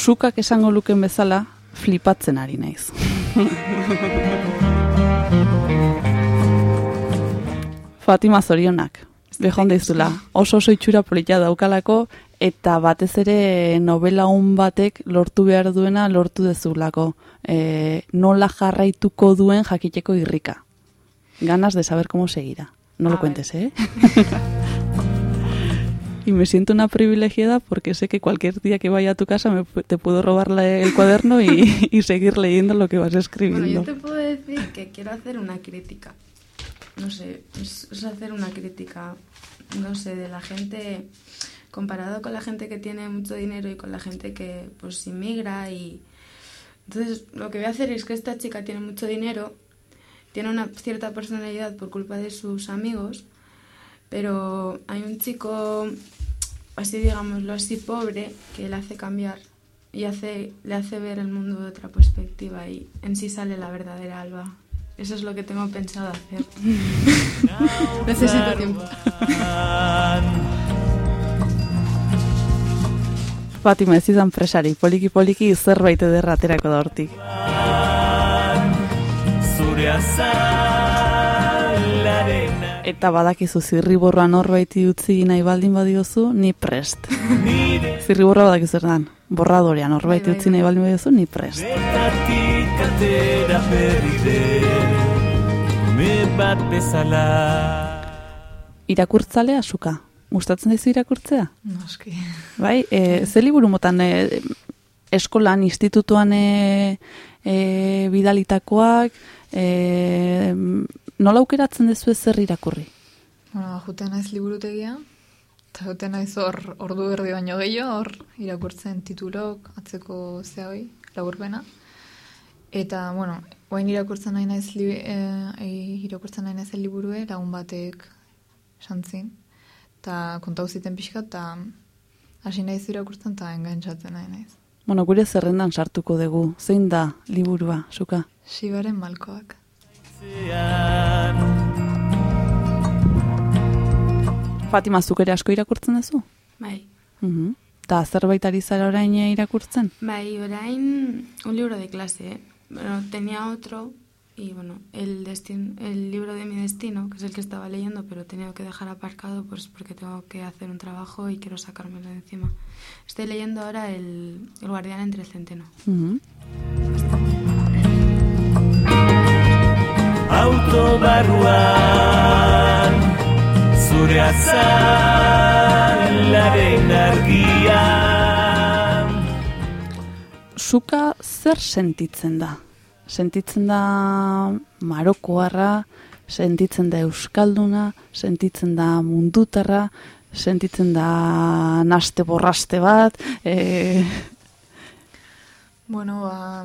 Sukak esango luken bezala, flipatzen ari naiz. Fatima zorionak, behon deizula, oso oso itxura polita daukalako, eta batez ere novela hon batek lortu behar duena lortu dezulako. E, nola jarraituko duen jakiteko irrika. Ganas de saber cómo seguirá. No A lo ver. cuentes, ¿eh? y me siento una privilegiada porque sé que cualquier día que vaya a tu casa me, te puedo robar el cuaderno y, y seguir leyendo lo que vas Bueno, escribiendo. yo te puedo decir que quiero hacer una crítica. No sé, es, es hacer una crítica, no sé, de la gente, comparado con la gente que tiene mucho dinero y con la gente que pues inmigra y... Entonces, lo que voy a hacer es que esta chica tiene mucho dinero, tiene una cierta personalidad por culpa de sus amigos, pero hay un chico, así digámoslo así, pobre, que le hace cambiar y hace, le hace ver el mundo de otra perspectiva y en sí sale la verdadera Alba. Eso es lo que tengo pensado hacer. Necesito tiempo. Fatima ez izan presari, poliki poliki zerbait ederra aterako da hortik. Zure azalaren Eta badakizu zirriborroa norbaiti utzi nahi baldin badiozu, ni prest. Zirriborroa badakizu zer dan. Borradorea norbaiti Bai, bai, utzi nahi baldin badiozu, ni prest. Irakurtzalea suka. Gustatzen daizu irakurtzea? Noski. Bai, e, ze liburu motan e, eskolan, institutuan e, e, bidalitakoak, e, nola aukeratzen dezu zer irakurri? Bueno, juten naiz liburutegia, eta juten naiz hor ordu erdi baino gehiago, hor irakurtzen titulok, atzeko zea hoi, laburbena. Eta, bueno, oain irakurtzen nahi naiz, li, e, irakurtzen nahi naiz liburue, lagun batek santzin. Eta kontau ziten pixka, eta hasi naiz irakurtzen, eta engantzatzen nahi naiz. Bueno, gure zerrendan sartuko dugu. Zein da liburua, suka? Sibaren malkoak. Fatima, zuk ere asko irakurtzen duzu? Bai. Mhm. Ta zerbait ari zara orain irakurtzen? Bai, orain un libro de clase, ¿eh? Bueno, tenía otro y bueno, el, destin el libro de mi destino, que es el que estaba leyendo, pero he tenido que dejar aparcado pues porque tengo que hacer un trabajo y quiero sacármelo de encima. Estoy leyendo ahora el, el guardián entre el centeno. Mhm. Auto barruan Zure azalaren argian. Suka zer sentitzen da? Sentitzen da marokoarra, sentitzen da euskalduna, sentitzen da mundutarra, sentitzen da naste borraste bat, e, Bueno, ba,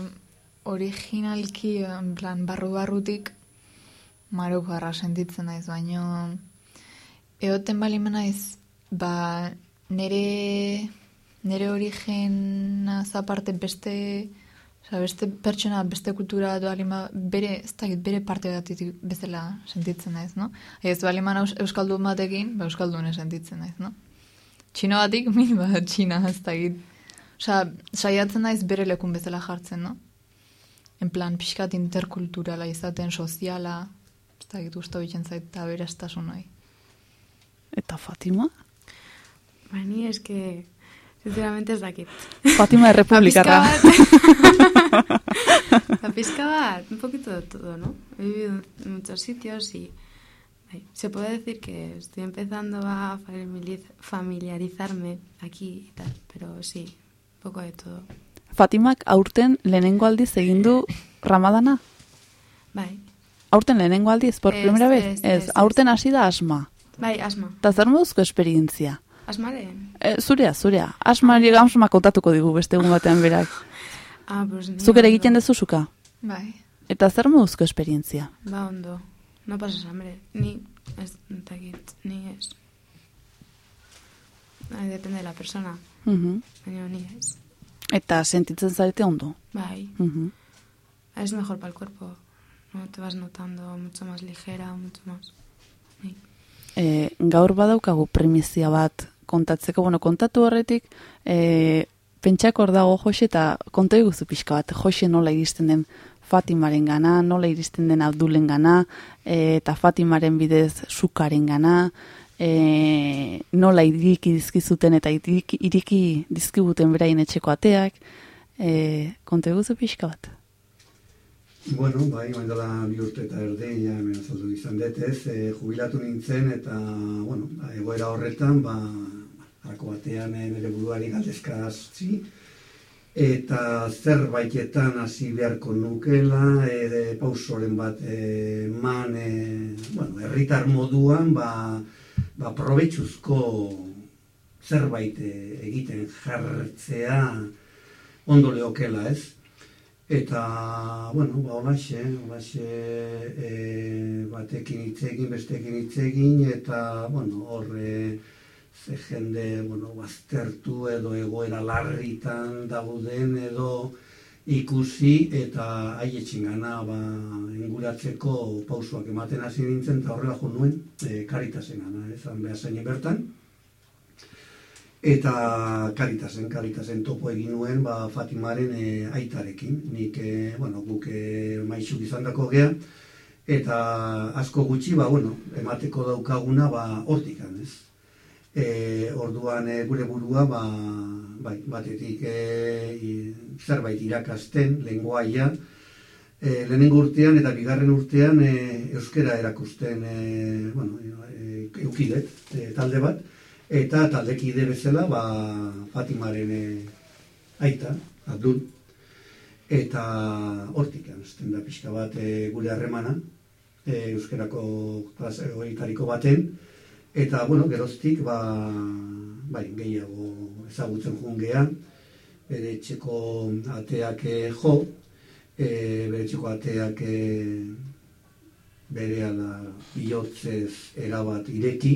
originalki, en plan, barru-barrutik, maroko harra sentitzen naiz, baino, eoten bali naiz, ba, nere, nere origena zaparte beste, oza, beste pertsona, beste kultura bat bali ma- bere, ez dakit, bere parte batetik bezala sentitzen naiz, no? Ez bali man euskaldun batekin, ba, euskaldune sentitzen naiz, no? Txino batik, mil bat txina, ez dakit. Osa, saiatzen naiz bere lekun bezala jartzen, no? En plan, pixkat interkulturala izaten, soziala, ez dakit usta bitzen zait, eta berastasun nahi. eta Fatima? Ba, ni es que, sinceramente ez dakit. Fatima errepublikarra. La pizca bat. Un poquito de todo, ¿no? He vivido en muchos sitios y ay, se puede decir que estoy empezando a familiariz- familiarizarme aquí y tal, pero sí, un poco de todo. Fatimak aurten lehenengo aldiz egin du Ramadana? Bai, Aurten lehenengo aldiz, por primera vez? ez, Ez, ez, aurten hasi da asma. Bai, asma. Eta zer moduzko esperientzia? Asmaren? E, zurea, zurea. Asmari gauzma kontatuko digu beste egun batean berak. Ah, pues Zuk ere egiten dezuzuka? Bai. Eta zer moduzko esperientzia? Ba, ondo. No pasas hambre. Ni, ez, entakit, ni ez. Bai, depende de la persona. Mhm. Baina ni ez. Eta sentitzen zarete ondo? Bai. Mhm. Es mejor para el cuerpo. No te vas notando mucho más ligera, mucho más. Bai. E, gaur badaukagu primizia bat kontatzeko, bueno, kontatu horretik, e, pentsako hor dago Jose eta konta iguzu pixka bat, Jose nola iristen den Fatimaren gana, nola iristen den Abdulen gana, e, eta Fatimaren bidez Sukaren gana, e, nola iriki dizkizuten eta iriki, iriki dizkibuten beraien etxeko ateak, e, konta iguzu pixka bat. Bueno, bai, bain dela bi urte eta erdi, ja, hemen azaldu izan dut, ez, e, jubilatu nintzen, eta, bueno, ba, egoera horretan, ba, harako batean e, bere buruari galdezka hasi, eta zerbaitetan hasi beharko nukela, e, pausoren bat e, man, e, bueno, herritar moduan, ba, ba, probetxuzko zerbait e, egiten jartzea ondo leokela, ez? Eta, bueno, ba, olaxe, olaxe e, batekin hitz egin, bestekin hitz egin, eta, bueno, horre ze jende, bueno, baztertu edo egoera larritan dauden edo ikusi eta haietxin gana ba, inguratzeko pausuak ematen hasi nintzen eta horrela jo nuen e, karitasen gana, ezan behar bertan. Eta karitasen, karitasen topo egin nuen ba, Fatimaren e, aitarekin. Nik, e, bueno, guk e, maixuk izan dako gea, eta asko gutxi, ba, bueno, emateko daukaguna, ba, hortikan, ez? E, orduan e, gure burua, ba, bai, batetik e, zerbait irakasten, lenguaia, e, lehenengo urtean eta bigarren urtean e, euskera erakusten, e, bueno, e, eukidet, e, talde bat, eta taldekide bezala ba, Fatimaren e, aita, Abdul, eta hortik hasten da pixka bat e, gure harremana, e, euskerako klase horietariko baten, eta bueno, geroztik ba, bai, gehiago ezagutzen jungean, bere etxeko ateak jo, e, bere etxeko ateak bere ala bihotzez erabat ireki,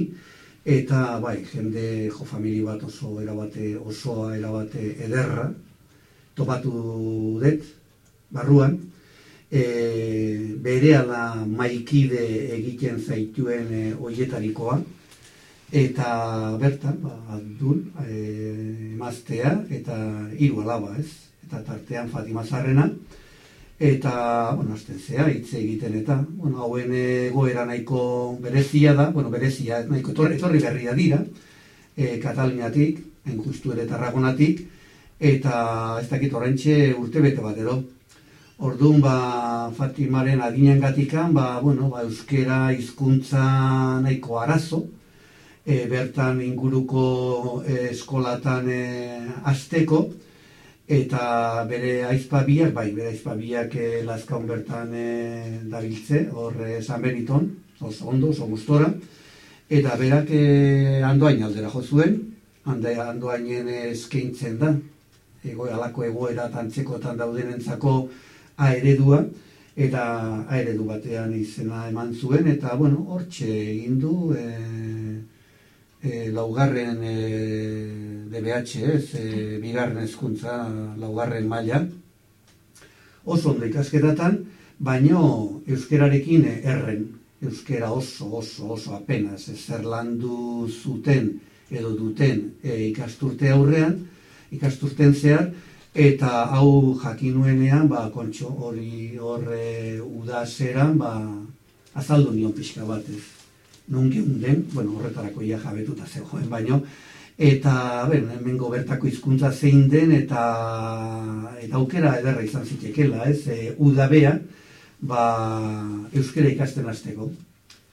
eta bai, jende jo famili bat oso erabate osoa erabate ederra topatu dut barruan. E, berehala maikide egiten zaituen e, oietarikoa eta bertan ba, adun e, emaztea eta hiru alaba ez? Eta tartean Fatima Zarrena eta, bueno, azten zea, hitz egiten eta, bueno, hauen egoera nahiko berezia da, bueno, berezia, nahiko etorri, etorri berria dira, e, Kataluniatik, hain justu ere Tarragonatik, eta ez dakit oraintxe urte bete bat edo. Orduan, ba, Fatimaren adinen gatikan, ba, bueno, ba, euskera hizkuntza nahiko arazo, e, bertan inguruko e, eskolatan e, azteko, eta bere aizpabiak, bai, bere aizpabiak e, lazkaun bertan e, dabiltze, hor e, San Beniton, oso ondo, oso gustora, eta berak e, andoain aldera jo zuen, hande, andoainen eskaintzen da, ego, alako egoera tantzekotan daudenentzako aeredua, eta aeredu batean izena eman zuen, eta, bueno, hortxe egin du, e, e, laugarren e, DBH, ez, e, bigarren hezkuntza laugarren maila, oso ondo ikasketatan, baino euskerarekin erren, euskera oso, oso, oso apenas, zer landu zuten edo duten e, ikasturte aurrean, ikasturten zehar, eta hau jakinuenean, ba, kontxo hori horre udazeran, ba, azaldu nion pixka batez non geunden, bueno, horretarako ia jabetuta zegoen baino, eta, ben, hemengo bertako hizkuntza zein den, eta, eta aukera ederra izan zitekela, ez, e, udabea, ba, euskera ikasten hasteko.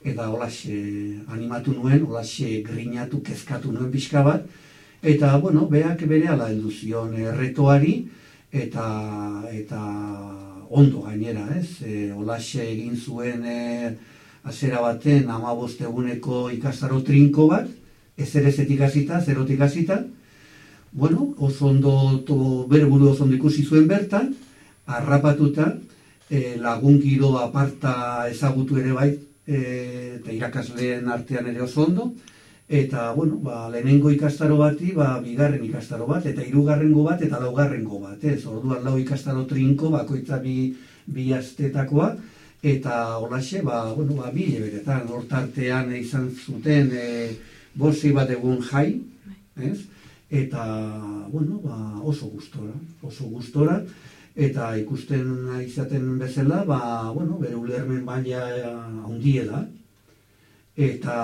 Eta holaxe animatu nuen, holaxe grinatu, kezkatu nuen pixka bat, eta, bueno, beak bere ala heldu zion erretoari, eta, eta ondo gainera, ez? E, olaxe egin zuen e, azera baten amabost eguneko ikastaro trinko bat, ez ere zetik hasita, zerotik hasita, bueno, oso ondo, to, bere buru oso ondo ikusi zuen bertan, harrapatuta, e, lagun giro aparta ezagutu ere bai, e, eta irakasleen artean ere oso ondo, eta, bueno, ba, lehenengo ikastaro bati, ba, bigarren ikastaro bat, eta hirugarrengo bat, eta laugarrengo bat, ez, orduan lau ikastaro trinko, bakoitza bi, bi astetakoa, eta holaxe, ba, bueno, ba, bi hortartean izan zuten, e, bosi bat egun jai, ez, eta, bueno, ba, oso gustora, oso gustora, eta ikusten izaten bezala, ba, bueno, bere ulermen baina handie da, eta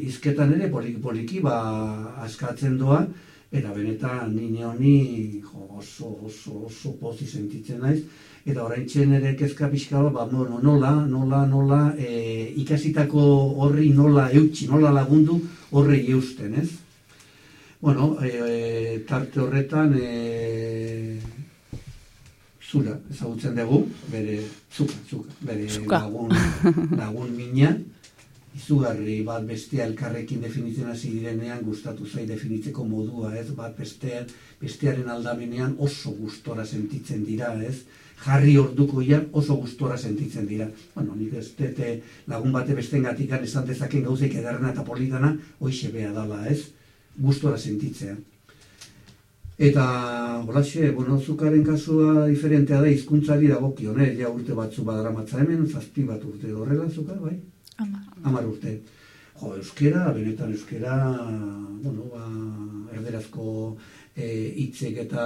izketan ere poliki poliki ba, askatzen doa, eta benetan nine honi jo, oso, oso, oso pozi sentitzen naiz, eta orain ere kezka pixka ba, nola, nola, nola, e, ikasitako horri nola eutxi, nola lagundu horrei eusten, ez? Bueno, e, e, tarte horretan, e, zura, ezagutzen dugu, bere, zuka, zuka, bere Zuka. lagun, lagun mina, izugarri bat bestea elkarrekin definitzen hasi direnean gustatu zai definitzeko modua, ez? Bat bestean, bestearen aldamenean oso gustora sentitzen dira, ez? Jarri orduko ian oso gustora sentitzen dira. Bueno, nik ez dute lagun bate bestengatik esan dezaken gauzeik ederrena eta politana, hoixe bea dala, ez? Gustora sentitzea. Eta, holaxe, bueno, zukaren kasua diferentea da, hizkuntzari dagokion, eh? Ja urte batzu badaramatza hemen, zazpi bat urte horrela, zuka, bai? Ama. Amar urte. Jo, euskera, benetan euskera, bueno, ba, erderazko e, hitzek eta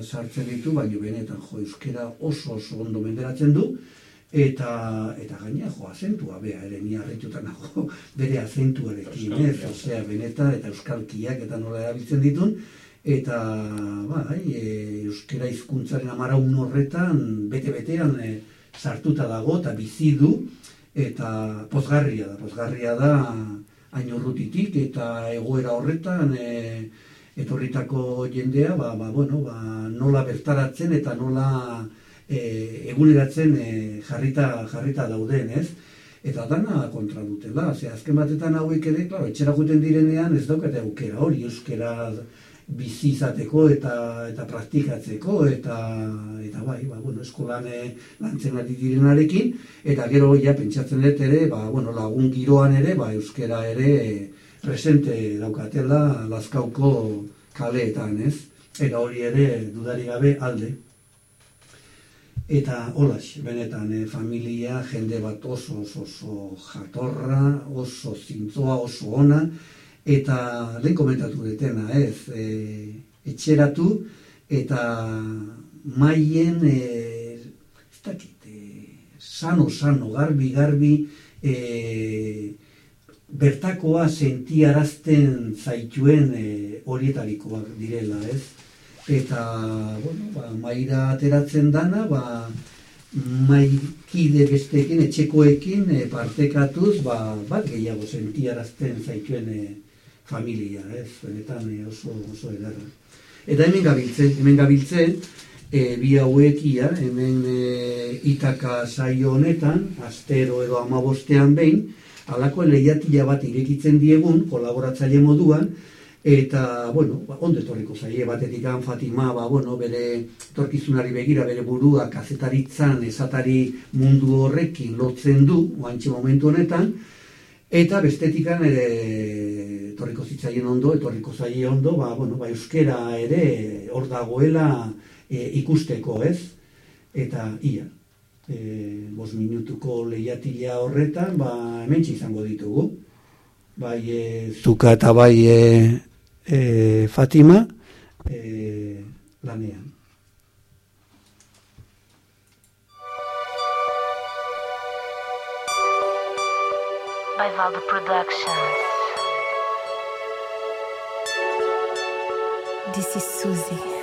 sartzen ditu, baina benetan, jo, euskera oso oso ondo menderatzen du, eta eta gaina jo azentua bea ere ni harrituta nago bere azentuarekin ez osea beneta eta euskalkiak eta nola erabiltzen ditun eta bai e, euskera hizkuntzaren amaraun horretan bete betean e, sartuta dago eta bizi du eta pozgarria da pozgarria da hain urrutitik eta egoera horretan e, etorritako jendea ba, ba, bueno, ba, nola bertaratzen eta nola e, eguneratzen e, jarrita, jarrita dauden, ez? Eta dana kontra dutela, ze azken batetan hauek ere, klaro, etxera juten direnean ez daukate aukera hori, euskera bizi izateko eta eta praktikatzeko eta eta bai, ba, bueno, eskolan e, lantzen ari direnarekin eta gero ja pentsatzen dut ere, ba, bueno, lagun giroan ere, ba, euskera ere presente daukatela Lazkauko kaleetan, ez? Eta hori ere dudari gabe alde. Eta holax, benetan, e, familia, jende bat oso, oso, oso jatorra, oso zintzoa, oso ona, eta lehen komentatu detena, ez, e, etxeratu, eta maien, e, ez dakit, e, sano, sano, garbi, garbi, e, bertakoa sentiarazten zaituen e, horietarikoak direla, ez? Eta, bueno, ba, maira ateratzen dana, ba, maikide besteekin, etxekoekin e, partekatuz, ba, bat gehiago sentiarazten zaituen e, familia, ez? Benetan e, oso, oso ederra. Eta hemen gabiltze, hemen gabiltze, e, bi hauek ia, hemen e, itaka saio honetan, astero edo amabostean behin, halako lehiatila bat irekitzen diegun, kolaboratzaile moduan, eta, bueno, ba, ondo etorriko zaie batetik Fatima, ba, bueno, bere torkizunari begira, bere burua kazetaritzan, esatari mundu horrekin lotzen du, oantxe momentu honetan, eta bestetikan ere etorriko zitzaien ondo, etorriko zaie ondo, ba, bueno, ba, euskera ere hor dagoela e, ikusteko, ez? Eta ia, e, bos minutuko lehiatila horretan, ba, hemen izango ditugu. Bai, e, zuka eta bai e, e, Fatima e, lanean. by Valdo Productions. This is Suzy.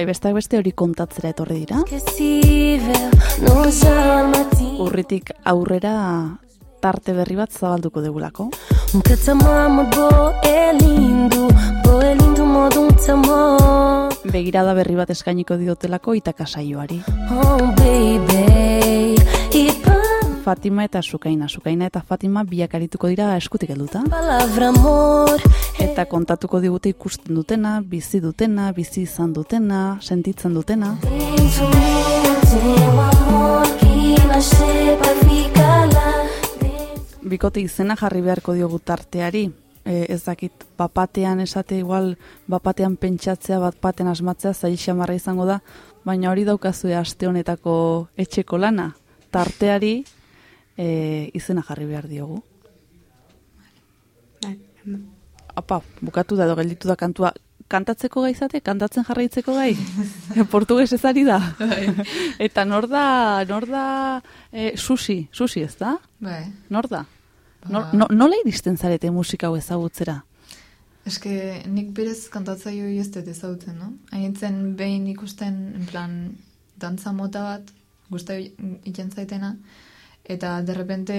Bai, besteak beste hori kontatzera etorri dira. Urritik aurrera tarte berri bat zabalduko degulako. Begirada berri bat eskainiko diotelako itaka saioari. Oh baby Fatima eta Sukaina. Sukaina eta Fatima biak arituko dira eskutik helduta. amor Eta kontatuko digute ikusten dutena, bizi dutena, bizi izan dutena, sentitzen dutena. Bikote izena jarri beharko diogu tarteari. E, ez dakit, bapatean esate igual, bapatean pentsatzea, bat baten asmatzea, zail xamarra izango da, baina hori daukazue aste honetako etxeko lana. Tarteari e, izena jarri behar diogu. Bai. Apa, bukatu da gelditu da kantua. Kantatzeko gai zate? Kantatzen jarraitzeko gai? Portugues ez ari da? Eta nor da, nor da e, sushi, sushi ez da? Bai. Nor da? Nor, Ba. no, nola iristen zarete musika hau ezagutzera? Eske nik berez kantatzaio ez dut ezagutzen, no? Haintzen behin ikusten, en plan, dantza mota bat, guzti itzen zaitena, eta derrepente,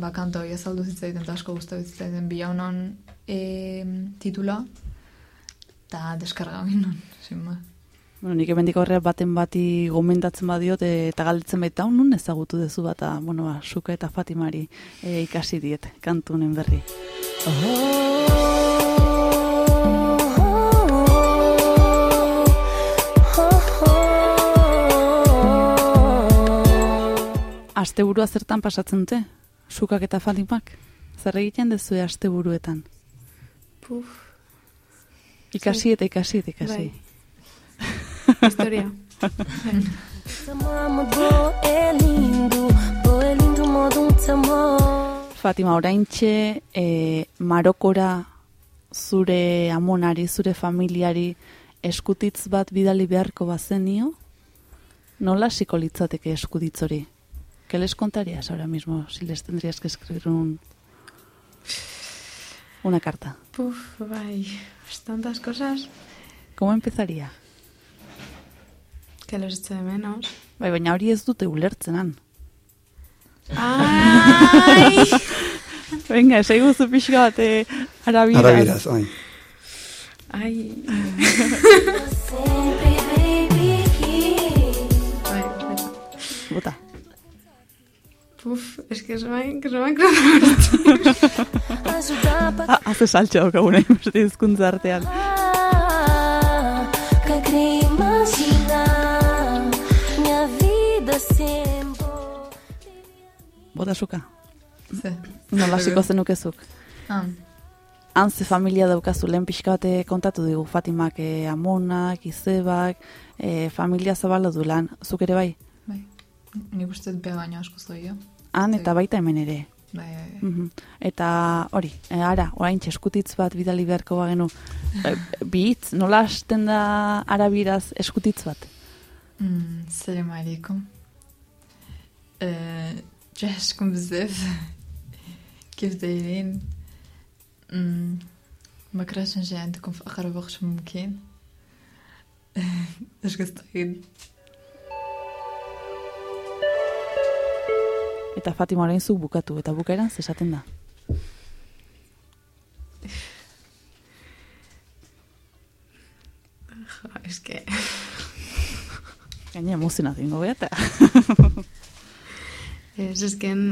ba, kanto hori azaldu zitzaiten, eta asko guzti zitzaiten, bi haunon e, titula, eta deskarga ginen, sin ba. Bueno, nik emendik aurrera baten bati gomendatzen badiot e, eta galdetzen baita hau nun ezagutu dezu bata, bueno, ba, Suka eta Fatimari e, ikasi diet kantunen berri. Asteburua zertan pasatzen dute? Sukak eta Fatimak? Zer egiten dezue asteburuetan? Puf, Ikasi eta ikasi eta ikasi. Bai. historia. Fatima, oraintxe e, Marokora zure amonari, zure familiari eskutitz bat bidali beharko bazenio, nola hasiko litzateke eskutitz hori? ¿Qué les contarías ahora mismo si les tendrías que escribir un, una carta? Puf, bai, pues tantas cosas ¿Cómo empezaría? que los echo de menos. Bai, baina hori ez dute ulertzenan. Ai! Venga, esaiguzu pixka bat, eh, arabiraz. Arabiraz, bai. Ai. Puf, es que se me, que se me ha Ajudar pra Ah, haze saltxo daukaguna beste hizkuntza artean. Bota suka. Ze. Nola hasiko zenukezuk. Ah, Han ze familia daukazu, lehen pixka bate kontatu digu, Fatimak e, amonak, izebak, e, familia zabala du lan, zuk ere bai? bai. Nik uste dut beha baina asko zoio Han eta baita hemen ere. Bai, bai, bai. Mhm. Eta hori, e, ara, orain eskutitz bat bidali beharko bagenu, e, bi hitz, nola hasten da arabiraz eskutitz bat? مم، السلام عليكم أه جهشكم بزاف كيف دايرين مم، ما كرهتش نجي عندكم في اقرب وقت ممكن اش قصدين Eta Fatima orain zu bukatu, eta bukaeran zesaten da. Jo, eske... Gaina emozina zingo eta... Ez, esken...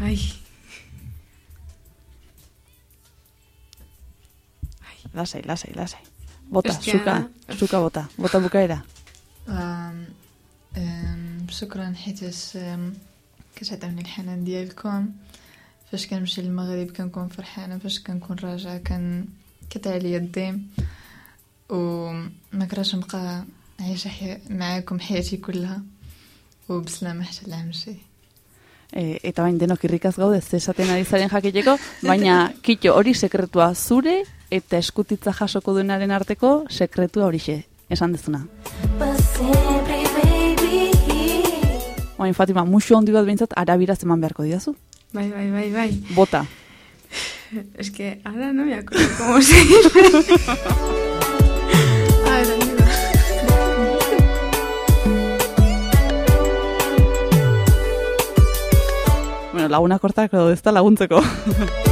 Ai... Ai. Lasai, lasai, lasai. Bota, suka, suka bota. Bota bukaera. Um, um... شكرا حيتاش كتعطيوني الحنان ديالكم. فاش كنمشي للمغرب كنكون فرحانة فاش كنكون راجعة كن كتعلي الديم وما كرهتش نبقى عايشة حي... معاكم حياتي كلها. وبسلامة حتى العام الجاي E, eta bain denok irrikaz gaude ze esaten ari zaren jakiteko, baina kitxo hori sekretua zure eta eskutitza jasoko duenaren arteko sekretua horixe, esan dezuna. Oain, Fatima, musu handi bat behintzat arabiraz eman beharko didazu. Bai, bai, bai, bai. Bota. es que ahora no me acuerdo cómo se bueno, lagunak hortak edo ez da laguntzeko.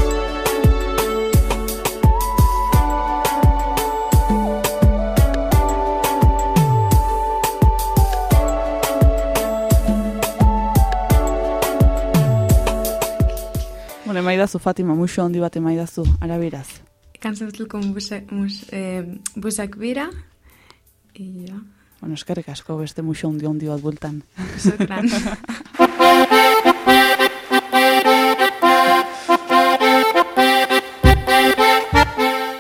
emaidazu, Fatima, muxo handi bat emaidazu, araberaz. Cansaste con busak, mus, eh, busak bira. Ya. Bueno, eskerrik asko beste muxo handi handi bat.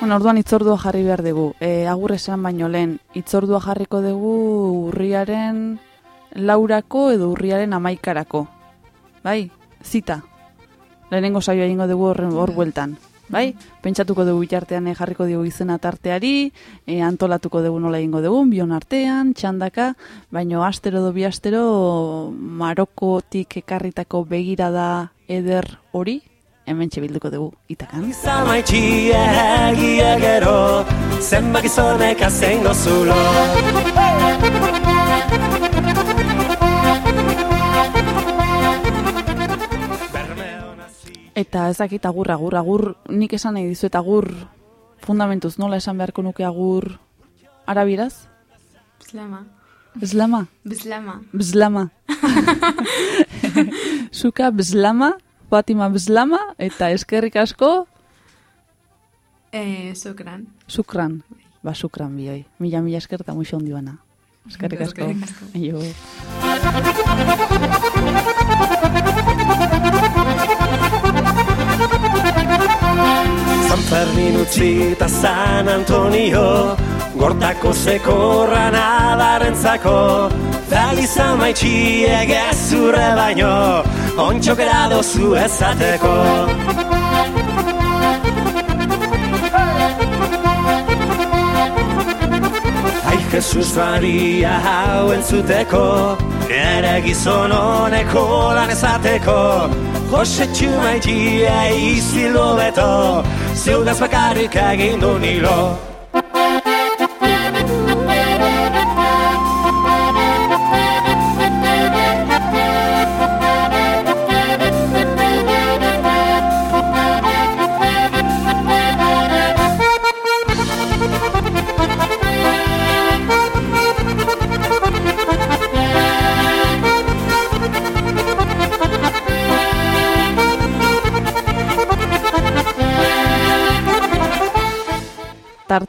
Bueno, orduan itzordua jarri behar dugu. E, agur esan baino lehen, itzordua jarriko dugu urriaren laurako edo urriaren amaikarako. Bai, zita. Lehenengo saioa egingo dugu horren hor bueltan. Bai, pentsatuko dugu bitartean eh, jarriko dugu izena tarteari, e, antolatuko dugu nola egingo dugu, bion artean, txandaka, baino astero do bi astero Marokotik ekarritako begirada eder hori, hemen bilduko dugu. Itakan. Zamaitxia egia gero Zenbak gizonek azengo zulo Eta ezakit agur, agur, agur, nik esan nahi dizuet agur fundamentuz nola esan beharko nuke agur arabiraz? Bislama. Bislama? Bislama. Bislama. Suka bislama, Fatima bislama, eta eskerrik asko, Eh, shukran. sukran. Ba, sukran bioi. Mila, mila esker eta muixo ondi bana. Eskerrik asko. Eskerrik asko. San Fermin utzi eta San Antonio Gortako zekorra nadarentzako Feliz amaitxie gezurre baino Ontxo gerado zu ezateko Ai Jesus Maria hau entzuteko Ere gizon honeko lan ezateko Jose txumaitia izilo beto Zeudaz bakarrik egin du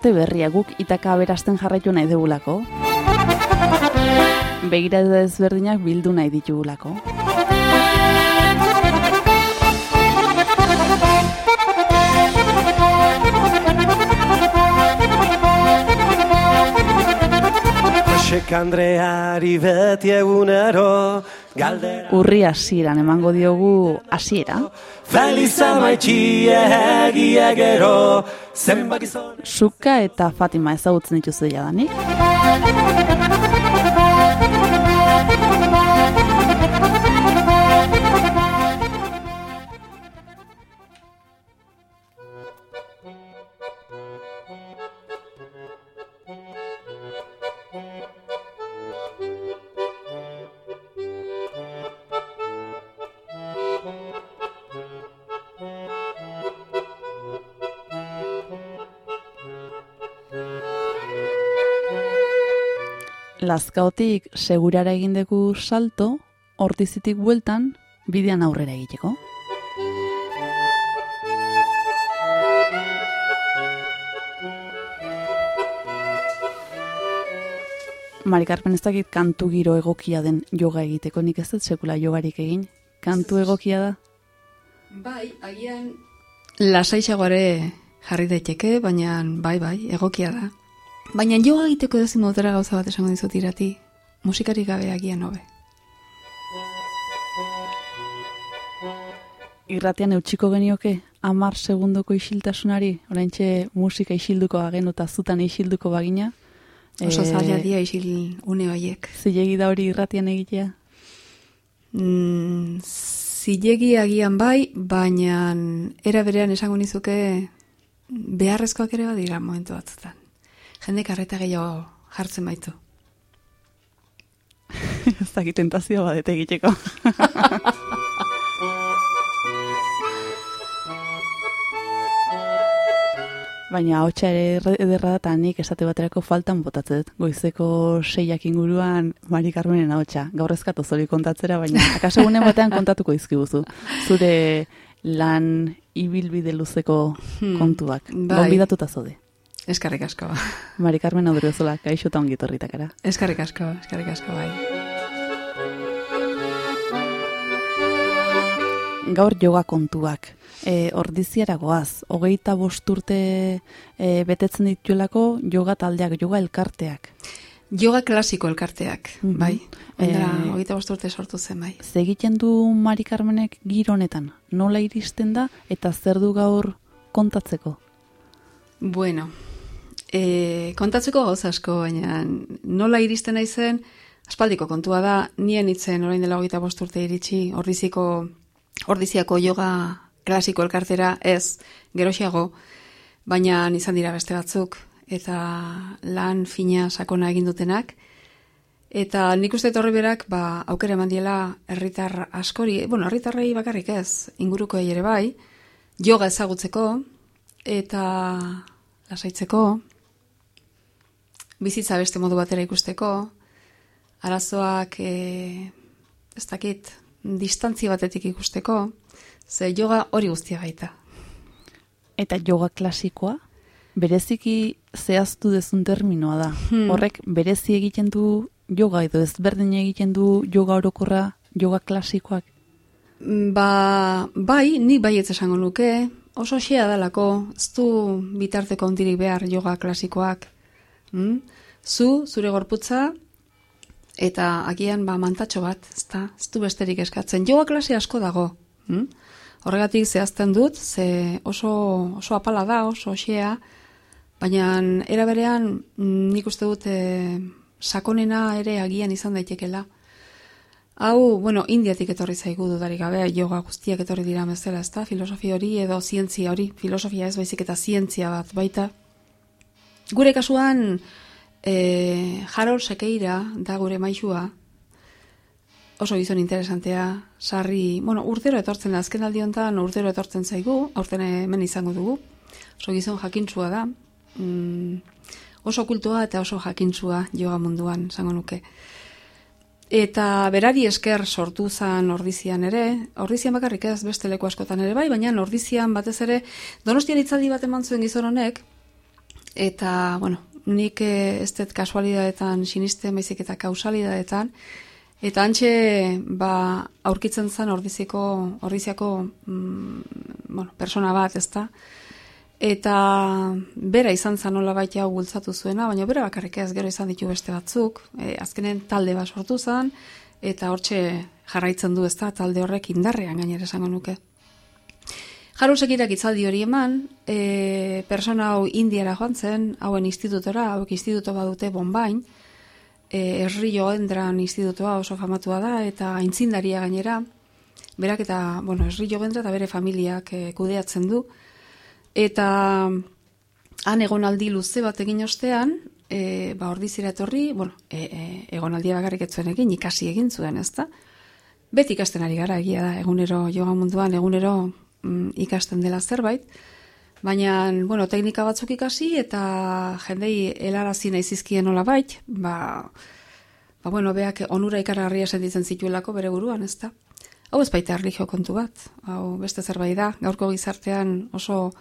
Tarte berria guk itaka aberasten jarraitu nahi dugulako. Begirada ezberdinak bildu nahi ditugulako. Josek Andreari beti egunero Urri hasieran emango diogu hasiera. Feliz amaitxie egia gero Zenbak gizon Suka eta Fatima ezagutzen dituzu jadanik. Lazkaotik segurara egin dugu salto, hortizitik bueltan, bidean aurrera egiteko. Marikarpen ez dakit kantu giro egokia den yoga egiteko, nik ez dut sekula yogarik egin. Kantu egokia da? Bai, agian lasaitxagoare jarri daiteke, baina bai, bai, egokia da. Baina yoga egiteko edo modera gauza bat esango dizut irati, musikarik gabe agian hobe. Irratian eutxiko genioke, amar segundoko isiltasunari, oraintxe musika isilduko bagenu eta zutan isilduko bagina. Oso Eh, zaila dia isil une horiek. Zilegi da hori irratian egitea? Mm, zilegi agian bai, baina era berean esango nizuke beharrezkoak ere badira momentu batzutan. Jendek arreta gehiago jartzen baitu. ez dakit tentazio bat egiteko. Baina hotxa ere ederra da, nik esate baterako faltan botatzet. Goizeko seiak inguruan Mari Carmenen hotxa. Gaur ezkatu zori kontatzera, baina akaso egunen batean kontatuko izkibuzu. Zure lan ibilbide luzeko Hmm, kontuak. bai. Gonbidatuta zode. Eskarrik asko. Mari Carmen Odriozola, kaixo eta ongi etorritakara. Eskarrik asko, eskarrik asko bai. Gaur joga kontuak. E, ordiziara goaz, hogeita bost urte e, betetzen dituelako joga taldeak, joga elkarteak. Yoga klasiko elkarteak, Mhm. bai. Ondara, Eh, hogeita bost urte sortu zen, bai. Zegiten du Mari Carmenek giro honetan, nola iristen da eta zer du gaur kontatzeko? Bueno, e, kontatzeko gauza asko, baina nola iristen naizen, aspaldiko kontua da, nien itzen orain dela hogeita urte iritsi, ordiziko, ordiziako yoga klasiko elkartera ez, geroxiago, baina izan dira beste batzuk, eta lan fina sakona egin dutenak, Eta nik uste dut horri berak, ba, aukera eman diela herritar askori, bueno, herritarrei bakarrik ez, ingurukoei ere bai, yoga ezagutzeko, eta lasaitzeko, bizitza beste modu batera ikusteko, arazoak, e, ez dakit, distantzi batetik ikusteko, ze yoga hori guztia baita. Eta yoga klasikoa, bereziki zehaztu dezun terminoa da. Hmm. Horrek berezi egiten du yoga edo ezberdin egiten du yoga orokorra, yoga klasikoak. Ba, bai, nik baietz esango nuke, oso xea dalako, ez du bitarteko ondirik behar yoga klasikoak. Mm? Zu, zure gorputza, eta agian ba mantatxo bat, ezta? Ez du besterik eskatzen. Yoga klase asko dago. Mm? Horregatik zehazten dut, ze oso, oso apala da, oso xea, baina era berean mm, nik uste dut e, sakonena ere agian izan daitekela. Hau, bueno, indiatik etorri zaigu dudarik gabe, yoga guztiak etorri dira bezala, ezta? Filosofia hori edo zientzia hori, filosofia ez baizik eta zientzia bat baita. Gure kasuan, e, Harold Sekeira da gure maixua, oso gizon interesantea, sarri, bueno, urtero etortzen da, azken aldi honetan urtero etortzen zaigu, aurten hemen izango dugu, oso gizon jakintzua da, mm, oso kultua eta oso jakintzua yoga munduan, zango nuke. Eta berari esker sortu zan ordizian ere, ordizian bakarrik ez beste leku askotan ere bai, baina ordizian batez ere donostian itzaldi bat eman zuen gizon honek, eta, bueno, nik eh, ez dut kasualidadetan siniste, baizik eta kausalidadetan, eta antxe, ba, aurkitzen zen ordiziko, ordiziako, mm, bueno, persona bat, ezta, eta bera izan zan nola baita hau bultzatu zuena, baina bera bakarrik ez gero izan ditu beste batzuk, e, azkenen talde bat sortu zen, eta hortxe jarraitzen du ezta? Talde horrek indarrean gainera esango nuke. Jarusekirak itzaldi hori eman, e, persona hau indiara joan zen, hauen institutora, hauek instituto badute bonbain, e, Herri Jogendran institutoa oso famatua da, eta aintzindaria gainera, berak eta, bueno, Herri Jogendra eta bere familiak e, kudeatzen du, eta han egonaldi luze bat egin ostean, e, ba ordizira etorri, bueno, e, e, egonaldia bakarrik ez zuen egin, ikasi egin zuen, ezta? Beti ikasten ari gara, egia da, egunero yoga munduan, egunero ikasten dela zerbait, baina, bueno, teknika batzuk ikasi eta jendei helarazi nahi zizkien nola bait, ba, ba, bueno, beak onura ikargarria sentitzen zituelako bere buruan, ezta? Hau ez baita erlijio kontu bat, hau beste zerbait da, gaurko gizartean oso,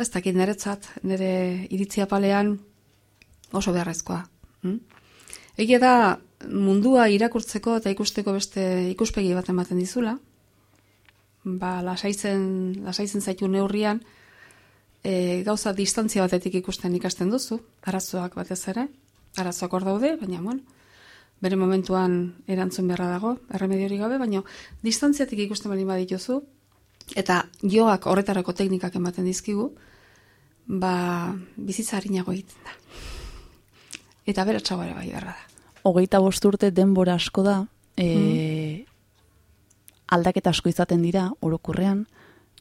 ez dakit niretzat, nire iritzia palean oso beharrezkoa. Hm? Egia da, mundua irakurtzeko eta ikusteko beste ikuspegi bat ematen dizula, ba, lasaitzen, lasaitzen zaitu neurrian, e, gauza distantzia batetik ikusten ikasten duzu, arazoak batez ere, arazoak hor daude, baina, bueno, bere momentuan erantzun beharra dago, erremediorik gabe, baina distantziatik ikusten bali badituzu, eta joak horretarako teknikak ematen dizkigu, ba, bizitza harinago egiten da. Eta beratxago ere bai beharra da. Hogeita bost urte denbora asko da, e, aldaketa asko izaten dira, orokurrean,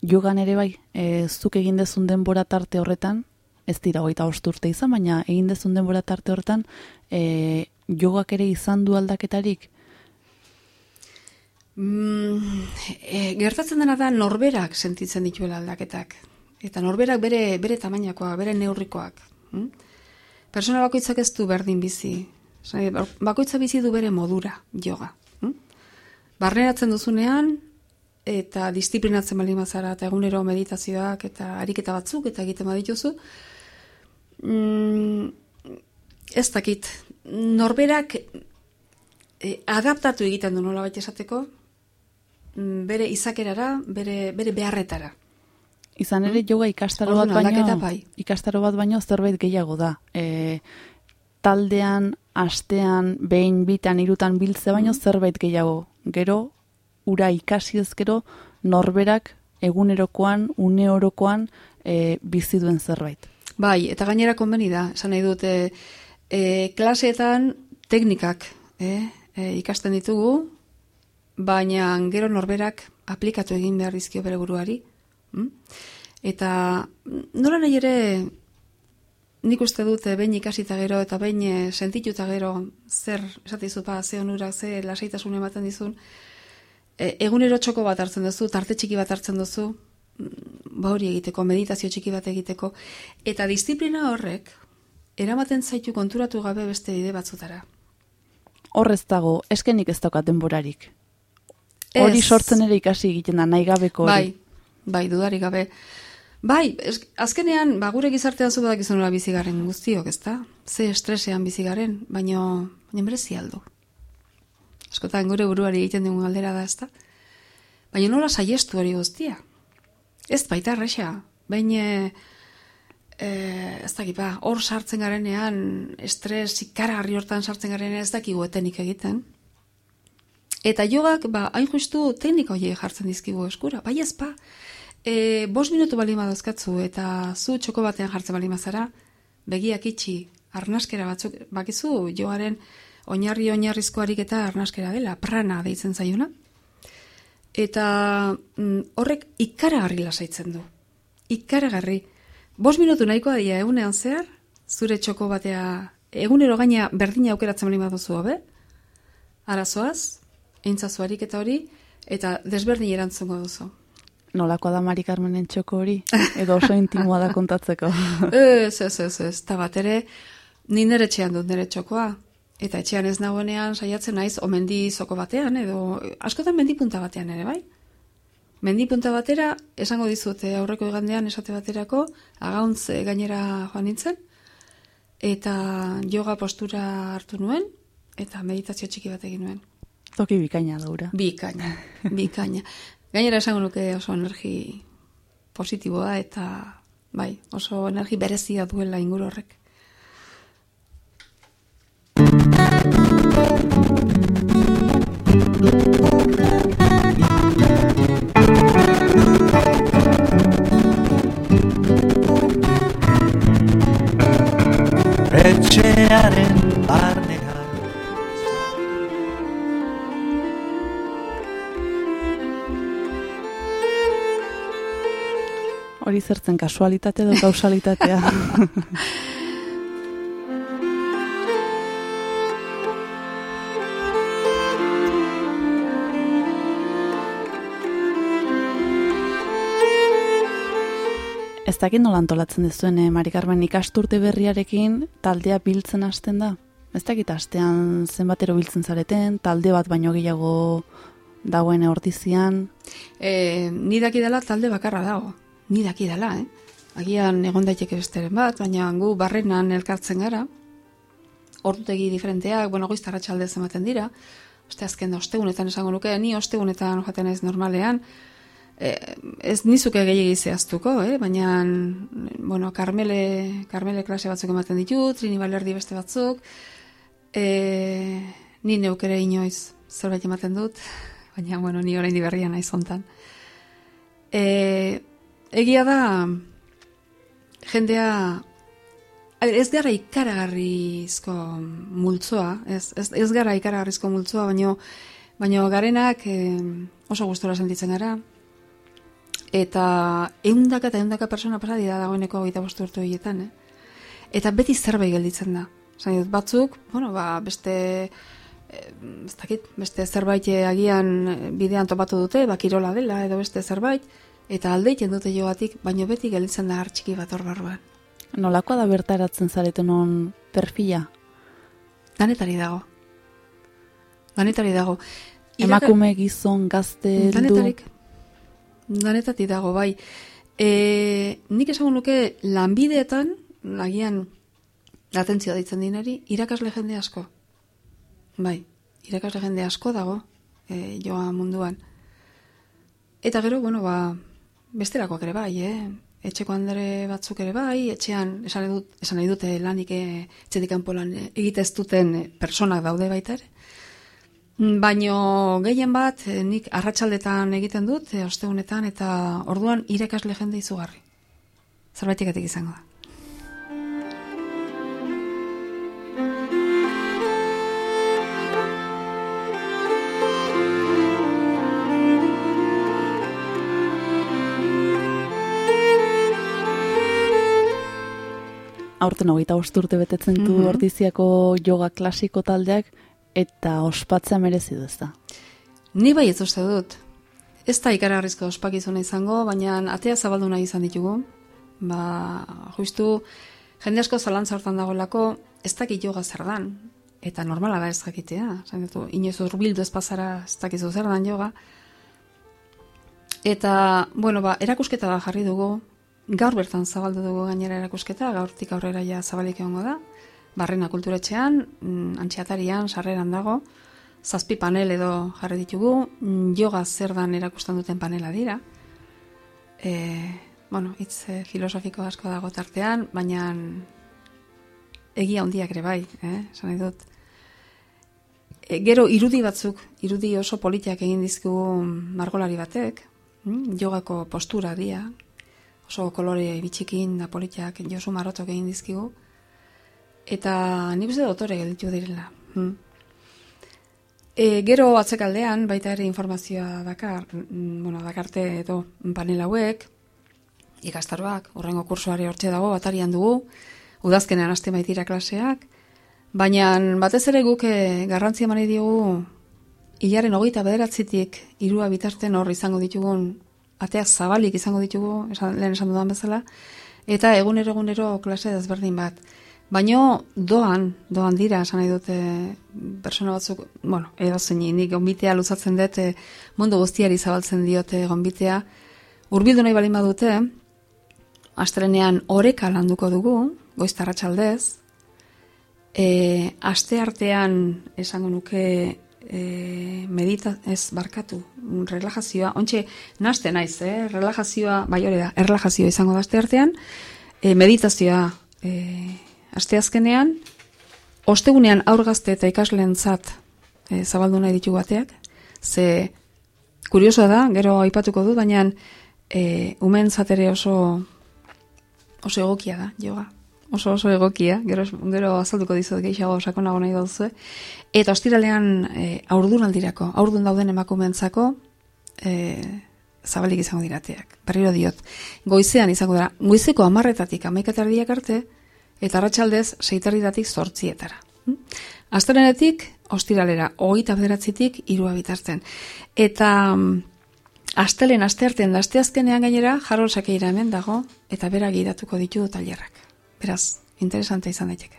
jogan ere bai, e, zuk egin dezun denbora tarte horretan, ez dira hogeita urte izan, baina egin dezun denbora tarte horretan, e, jogak ere izan du aldaketarik? Mm, e, gertatzen dena da norberak sentitzen dituela aldaketak. Eta norberak bere, bere tamainakoak, bere neurrikoak. Hm? Persona bakoitzak ez du berdin bizi. Bakoitza bizi du bere modura, yoga. Barneratzen duzunean, eta disiplinatzen baldin bazara, eta egunero meditazioak, eta ariketa batzuk, eta egiten badituzu, mm, ez dakit, norberak e, adaptatu egiten du nola baita esateko, mm, bere izakerara, bere, bere beharretara. Izan ere yoga ikastaro bat baino, bai. ikastaro bat baino zerbait gehiago da. E, taldean, astean, behin, bitan, irutan biltze baino zerbait gehiago. Gero, ura ikasi ezkero, norberak egunerokoan, une orokoan e, bizi duen zerbait. Bai, eta gainera konbeni da, esan nahi dute, e, klaseetan teknikak e, e, ikasten ditugu, baina gero norberak aplikatu egin behar dizkio bere buruari. Mm? Eta nola nahi ere nik uste dute behin ikasita gero eta behin eh, sentituta gero zer esatizu pa, ze onurak, ze lasaitasun ematen dizun, e, egunero txoko bat hartzen duzu, tarte txiki bat hartzen duzu, mm, ba hori egiteko, meditazio txiki bat egiteko, eta disiplina horrek, eramaten zaitu konturatu gabe beste bide batzutara. Horrez dago, eskenik ez daukat denborarik. Hori sortzen ere ikasi egiten da, nahi gabeko hori. Bai, bai, dudarik gabe. Bai, ez, azkenean, ba, gure gizartean zu badak izan bizi garen guztiok, ezta? Ze estresean bizi garen, baino, baina merezi aldu. Askotan gure buruari egiten dugun galdera da, ezta? Baina nola saiestu hori guztia? Ez baita erresa, baina e, ez dakit ba, hor sartzen garenean, estres ikaragarri hortan sartzen garenean ez dakigu etenik egiten. Eta jogak, ba, hain justu teknika horiek jartzen dizkigu eskura, bai ez ba, e, bos minutu bali madazkatzu eta zu txoko batean jartzen bali mazara, begiak itxi, arnaskera batzuk, bakizu jogaren oinarri oinarrizko ariketa arnaskera dela, prana deitzen zaiona. Eta mm, horrek ikaragarri lasaitzen du. Ikaragarri. Bos minutu nahikoa dira egunean zehar, zure txoko batea, egunero gaina berdina aukeratzen bali baduzu hobe, arazoaz, eintzazu ariketa hori, eta desberdin erantzungo duzu. Nolakoa da Mari Carmenen txoko hori? Edo oso intimoa da kontatzeko. Ez, ez, ez, ez, eta bat ere, ni nire etxean dut nire txokoa. Eta etxean ez nagoenean saiatzen naiz, o mendi zoko batean, edo askotan mendipunta batean ere, bai? Mendipunta batera, esango dizute aurreko igandean esate baterako, agauntz eh, gainera joan nintzen, eta yoga postura hartu nuen, eta meditazio txiki bat egin nuen. Toki bikaina daura. Bikaina, bikaina. Gainera esango nuke oso energi positiboa eta bai, oso energi berezia duela inguru horrek. Etxearen barnean Hori zertzen kasualitate edo kausalitatea. Ez dakit nola antolatzen dizuen, eh, Mari Carmen, ikasturte berriarekin taldea biltzen hasten da? Ez dakit astean zenbatero biltzen zareten, talde bat baino gehiago dagoen hortizian. E, ni daki dela talde bakarra dago. Ni daki dela, eh? Agian egon daiteke besteren bat, baina gu barrenan elkartzen gara. Ordutegi diferenteak, bueno, goiz tarratxalde ematen dira. Oste azken da, ostegunetan esango nuke, ni ostegunetan joaten ez normalean. E, ez nizuke gehiagi zehaztuko, eh? baina, bueno, Carmele, Carmele klase batzuk ematen ditu, Trini Balerdi beste batzuk, e, ni neuk ere inoiz zerbait ematen dut, baina, bueno, ni orain berria naiz hontan. E, egia da, jendea, ez gara ikaragarrizko multzoa, ez, ez, ez gara ikaragarrizko multzoa, baino, baino garenak eh, oso gustora sentitzen gara, eta eundaka eta eundaka persona pasa dira dagoeneko gaita bostu urtu egietan, eh? Eta beti zerbait gelditzen da. Zain dut, batzuk, bueno, ba, beste e, ez dakit, beste zerbait agian bidean topatu dute, bakirola dela edo beste zerbait, eta aldeiten dute joatik, baino beti gelditzen da hartxiki bat hor barruan. Nolakoa da bertaratzen zareten on perfila? Danetari dago. Danetari dago. Emakume gizon gazte heldu. Danetarik. Danetati dago, bai. E, nik esango nuke lanbideetan, agian atentzioa ditzen dinari, irakasle jende asko. Bai, irakasle jende asko dago e, joa munduan. Eta gero, bueno, ba, besterakoak ere bai, eh? Etxeko handere batzuk ere bai, etxean, esan nahi, dut, esan nahi dute lanik eh, etxetik kanpo lan egitez duten eh, personak daude baita ere. Mm, Baino gehien bat eh, nik arratsaldetan egiten dut, e, ostegunetan, eta orduan irakasle jende izugarri. Zerbaitikatik izango da. Aurten hogeita urte betetzen du Mhm. ordiziako yoga klasiko taldeak eta ospatzea merezi du ezta. Ni bai ez uste dut. Ez da ikaragarrizko ospakizuna izango, baina atea zabaldu nahi izan ditugu. Ba, justu, jende asko zalantza hortan dagoelako, ez dakit yoga zer dan. Eta normala da ez jakitea. Esan ditu, inoiz urbildu ez pasara ez dakizu zer dan yoga. Eta, bueno, ba, erakusketa bat jarri dugu. Gaur bertan zabaldu dugu gainera erakusketa, gaurtik aurrera ja zabalik egongo da. Barrena kulturetxean, mm, antxeatarian, sarreran dago zazpi panel edo jarri ditugu, mm, yoga zer dan erakusten duten panela dira. E, bueno, hitz e, filosofiko asko dago tartean, baina egia handiak ere bai, eh? esan nahi dut. E, gero irudi batzuk, irudi oso politiak egin dizkigu margolari batek, mm, jogako postura dia, oso kolore bitxikin da politiak Josu Marotok egin dizkigu, eta nik uste dotore gelditu direla. Mm. E, gero atzekaldean, baita ere informazioa dakar, mm, bueno, dakarte edo panel hauek, ikastaroak, horrengo kursoari hortxe dago, batarian dugu, udazkenean haste baitira klaseak, baina batez ere guk eh, garrantzia mani diogu, hilaren hogeita bederatzitik irua bitarten hor izango ditugun, ateak zabalik izango ditugu, esan, lehen esan dudan bezala, eta egunero egunero klase desberdin bat. Baino doan, doan dira, esan nahi dute persona batzuk, bueno, edo zein, nik gonbitea luzatzen dute, mundu guztiari zabaltzen diote gonbitea, urbildu nahi balin badute, astrenean oreka landuko dugu, goiztarratxaldez, e, aste artean esango nuke e, medita, ez barkatu, relajazioa, ontxe, naste naiz, eh? relajazioa, bai hori da, errelajazioa izango da aste artean, e, meditazioa e, aste azkenean, ostegunean aurgazte eta ikasleentzat e, zabaldu nahi ditugu bateak, ze kuriosoa da, gero aipatuko du, baina e, umen ere oso oso egokia da, yoga. Oso oso egokia, gero, gero azalduko dizut gehiago sakonago nahi dauzu. Eta ostiralean e, aurdunaldirako, aurdun dauden emakumeentzako e, zabalik izango dirateak. Berriro diot, goizean izango dira, goizeko amarretatik amaikatardiak arte, eta arratsaldez seitardiratik zortzietara. Hm? Astelenetik, ostiralera, hogeita bederatzitik, irua bitartzen. Eta mm, astelen, asteartean, da asteazkenean gainera, jarro sakeira hemen dago, eta bera gidatuko ditu tailerrak. Beraz, interesante izan daiteke.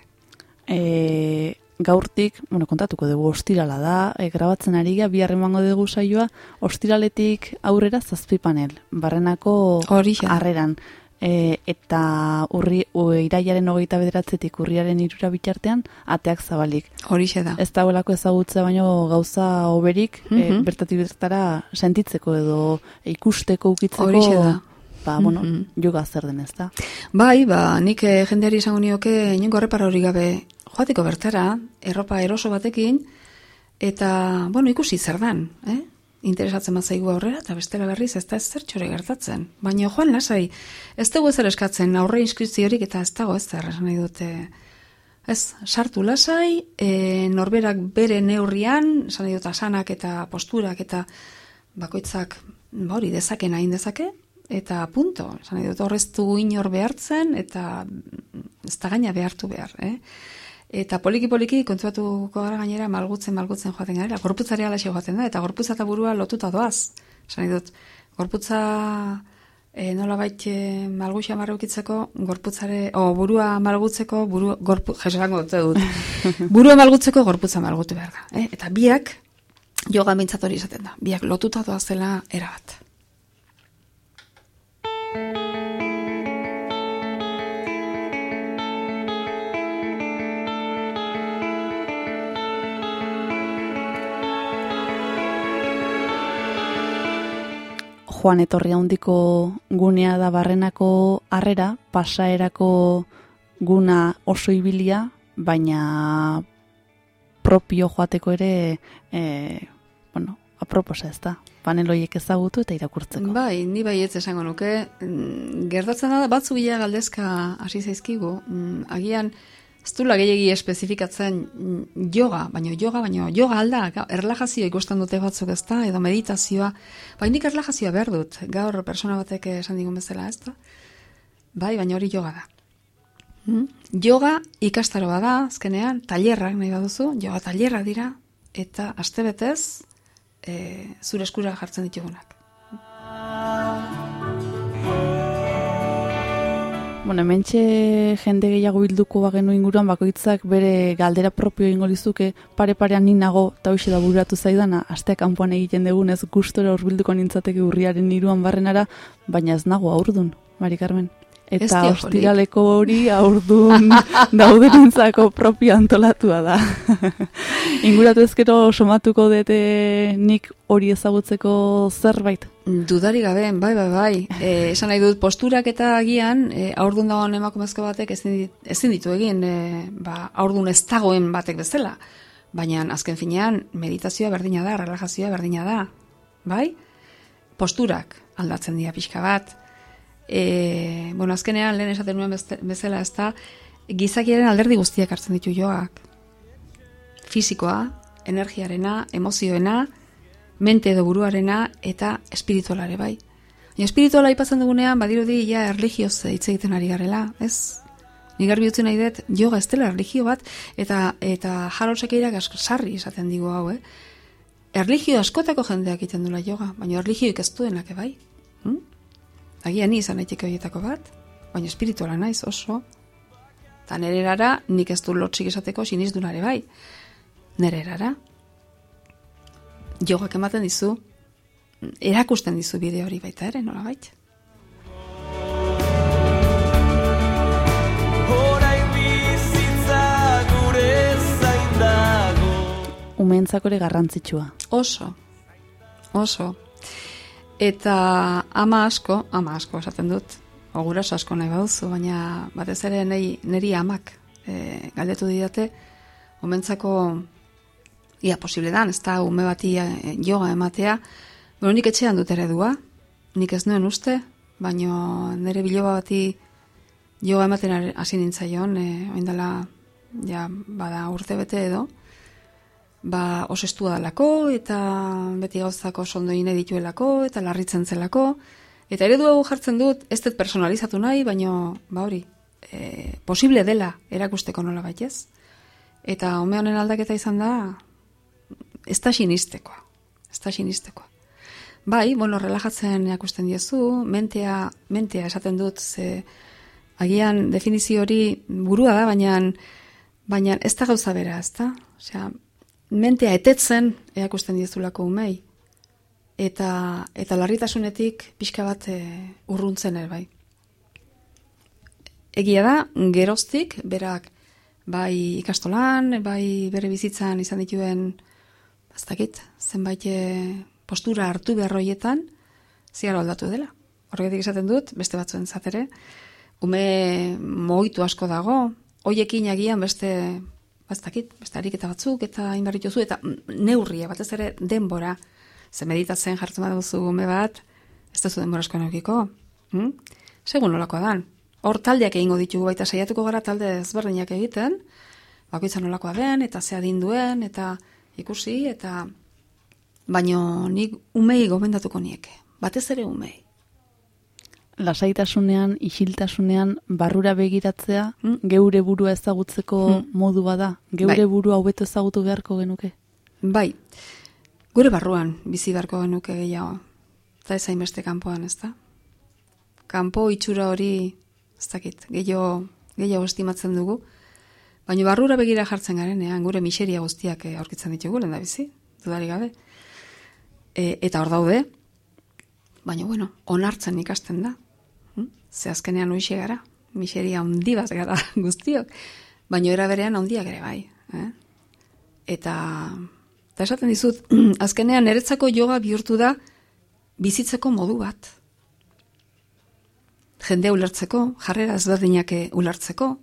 E, gaurtik, bueno, kontatuko dugu ostirala da, e, grabatzen ari ga, bihar emango dugu saioa, ostiraletik aurrera zazpi panel, barrenako Horixe. harreran. E, eta urri, u, iraiaren hogeita bederatzetik urriaren irura bitartean, ateak zabalik. Horixe da. Ez dagoelako ezagutza baino gauza oberik, e, Mhm. bertatik bertara sentitzeko edo ikusteko ukitzeko. Horixe da. Ba, bueno, Mhm. yoga zer den ez da. Bai, ba, nik eh, jendeari izango nioke inongo errepara hori gabe joateko bertara, erropa eroso batekin, eta, bueno, ikusi zer dan, eh? interesatzen bazaigu aurrera, eta bestela berriz ez da zertxore gertatzen. Baina joan lasai, ez dugu ezer eskatzen aurre inskripziorik eta ez dago ez esan nahi dute, ez, sartu lasai, e, norberak bere neurrian, esan nahi dut asanak eta posturak eta bakoitzak, ba hori, dezaken hain dezake, eta punto, esan nahi dut horrez du inor behartzen, eta ez da gaina behartu behar, eh? Eta poliki-poliki kontuatuko gara gainera malgutzen, malgutzen joaten gara. Gorputzari alaxe joaten da, eta gorputza eta burua lotuta doaz. Esan dut, gorputza e, nola bait e, malguxa marrukitzeko, gorputzare, o burua malgutzeko, buru, gorpu, jesuango dute dut. burua malgutzeko, gorputza malgutu behar da. Eh? Eta biak, yoga mintzat hori izaten da. Biak lotuta doazela erabat. Joan etorri handiko gunea da barrenako harrera, pasaerako guna oso ibilia, baina propio joateko ere, e, bueno, aproposa ez da, paneloiek ezagutu eta irakurtzeko. Bai, ni bai ez esango nuke, mm, gertatzen da batzu bila galdezka hasi zaizkigu, mm, agian, ez du gehiagi espezifikatzen mm, yoga, baina yoga, baina yoga alda, erlajazioa ikusten dute batzuk ez da, edo meditazioa, bai nik erlajazioa behar dut, gaur persona batek esan digun bezala ez da, bai, baina hori yoga da. Mm? Yoga ikastaroa da, azkenean, tailerrak nahi baduzu, yoga tailerrak dira, eta astebetez e, zure eskura jartzen ditugunak. Bueno, hementxe jende gehiago bilduko bagenu inguruan bakoitzak bere galdera propio ingo lizuke pare-parean ni nago eta hoxe da buratu zaidana asteak kanpoan egiten dugunez gustora hurbilduko nintzateke urriaren hiruan barrenara, baina ez nago aurdun, Mari Carmen. Eta ostiraleko hori aurdun daudenentzako propio antolatua da. Inguratu ezkero somatuko dute nik hori ezagutzeko zerbait. Dudari gabe, bai, bai, bai. E, esan nahi dut, posturak eta agian, e, aurdun dagoen emakumezko batek ezin, dit- ezin ditu egin, e, ba, aurdun ez dagoen batek bezala. Baina, azken finean, meditazioa berdina da, relajazioa berdina da. Bai? Posturak aldatzen dira pixka bat. E, bueno, azkenean, lehen esaten nuen bezala, ez da, gizakiaren alderdi guztiak hartzen ditu joak. Fisikoa, energiarena, emozioena, mente edo buruarena eta espiritualare bai. Baina espirituala aipatzen dugunean badirudi ja erlijioz hitz egiten ari garela, ez? Ni garbi utzi nahi dut yoga ez dela erlijio bat eta eta Harold Sakeirak sarri esaten digu hau, eh? Erlijio askotako jendeak egiten dula yoga, baina erlijioik ez duenak bai. Hm? Agian ni izan naiteke horietako bat, baina espirituala naiz oso. Ta nere erara, nik ez du lotxik esateko sinizdunare bai. Nere erara, jogak ematen dizu, erakusten dizu bideo hori baita ere, nola bait? Umeentzako ere garrantzitsua. Oso, oso. Eta ama asko, ama asko esaten dut, oguraso asko nahi baduzu, baina batez ere nei, neri amak e, galdetu didate, omentzako ia posible dan, ez da ume bati eh, yoga ematea, bueno, nik etxean dut eredua, nik ez nuen uste, baino nire biloba bati yoga ematen hasi nintzaion, e, oindala, ja, bada urte bete edo, ba, oso estua dalako, eta beti gauzako ondo ine dituelako, eta larritzen zelako, eta eredu hau jartzen dut, ez dut personalizatu nahi, baino, ba hori, e, posible dela erakusteko nola baitez. Eta ume honen aldaketa izan da, ez da sinistekoa, ez da sinistekoa. Bai, bueno, relajatzen erakusten diezu, mentea, mentea esaten dut, ze agian definizio hori burua da, baina baina ez da gauza bera, ez da? Osea, mentea etetzen erakusten diezulako umei. Eta, eta larritasunetik pixka bat e, urruntzen ere bai. Egia da, geroztik, berak, bai ikastolan, bai bere bizitzan izan dituen, ez dakit, zenbait eh, postura hartu beharroietan, ziaro aldatu dela. Horregatik esaten dut, beste batzuen zatere, ume moitu asko dago, hoiekin agian beste, ez dakit, beste ariketa batzuk, eta hainbarrit jozu, eta neurria, batez ere denbora, ze meditatzen jartzen baduzu ume bat, ez duzu denbora asko neukiko. Hm? Segun nolakoa dan. Hor taldeak egingo ditugu baita saiatuko gara talde ezberdinak egiten, bakoitza nolakoa den, eta ze duen, eta ikusi, eta baino nik umei gomendatuko nieke. Batez ere umei. Lasaitasunean, isiltasunean, barrura begiratzea, geure burua ezagutzeko Mm. modu bada, geure Bai. burua hobeto ezagutu beharko genuke. Bai, gure barruan bizi beharko genuke gehiago. Eta ez hainbeste kanpoan, ez da? Kanpo itxura hori, ez dakit, gehiago, gehiago estimatzen dugu. Baina barrura begira jartzen garenean, gure miseria guztiak eh, aurkitzen ditugu, lehen da bizi, dudari gabe. E, eta hor daude, baina bueno, onartzen ikasten da. Ze azkenean hoxe gara, miseria handi bat gara guztiok, baina era berean handiak ere bai. Eh? Eta, eta esaten dizut, azkenean niretzako yoga bihurtu da bizitzeko modu bat. Jendea ulertzeko, jarrera ezberdinak eh, ulertzeko,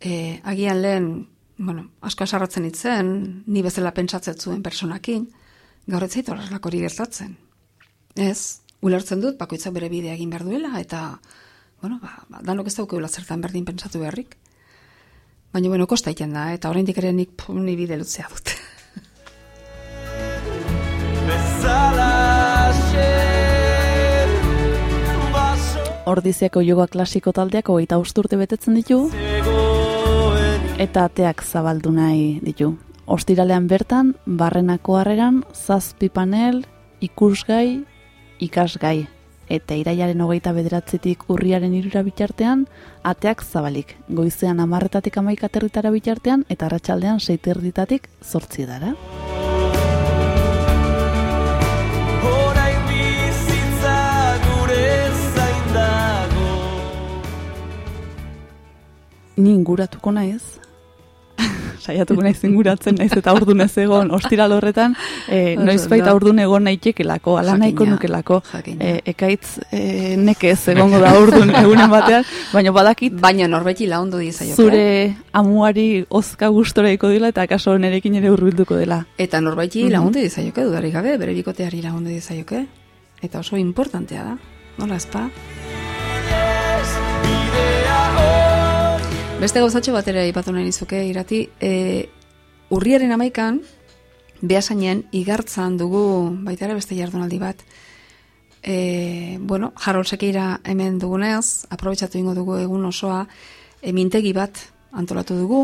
e, agian lehen, bueno, asko asarratzen itzen, ni bezala pentsatzen zuen personakin, gaur ez zait horrelako hori gertatzen. Ez, ulertzen dut, bakoitzak bere bidea egin behar duela, eta, bueno, ba, ba, danok ez daukegula zertan berdin pentsatu beharrik. Baina, bueno, kosta iten da, eta oraindik ere nik pu, ni bide lutzea dut. Ordiziako yoga klasiko taldeak hogeita usturte betetzen ditu, eta ateak zabaldu nahi ditu. Ostiralean bertan, barrenako harreran, zazpi panel, ikusgai, ikasgai. Eta irailaren hogeita bederatzetik urriaren irura bitartean, ateak zabalik. Goizean amarretatik amaik aterritara bitartean, eta arratsaldean seiterditatik zortzi dara. Ni inguratuko naiz. Saiatuko naiz inguratzen naiz eta aurdun ez egon ostiral horretan, e, Oso noizbait ondo. aurdun egon naitekelako, ala nahiko nukelako. E, ekaitz e, nekez egongo da aurdun egunen batean, baina badakit Baina norbeti laundu dizaioke. zure amuari ozka gustoraiko dela eta akaso nerekin ere hurbilduko dela. Eta norbaiti Mhm. lagundu dizaioke, dudarik gabe, bere bikoteari lagundu dizaioke. Eta oso importantea da, nola ezpa? Beste gauzatxo bat ere ipatu nahi nizuke, irati, e, urriaren amaikan, behasainen igartzan dugu baita ere beste jardunaldi bat. E, bueno, Harold Sekeira hemen dugunez, aprobetsatu ingo dugu egun osoa, e, mintegi bat antolatu dugu.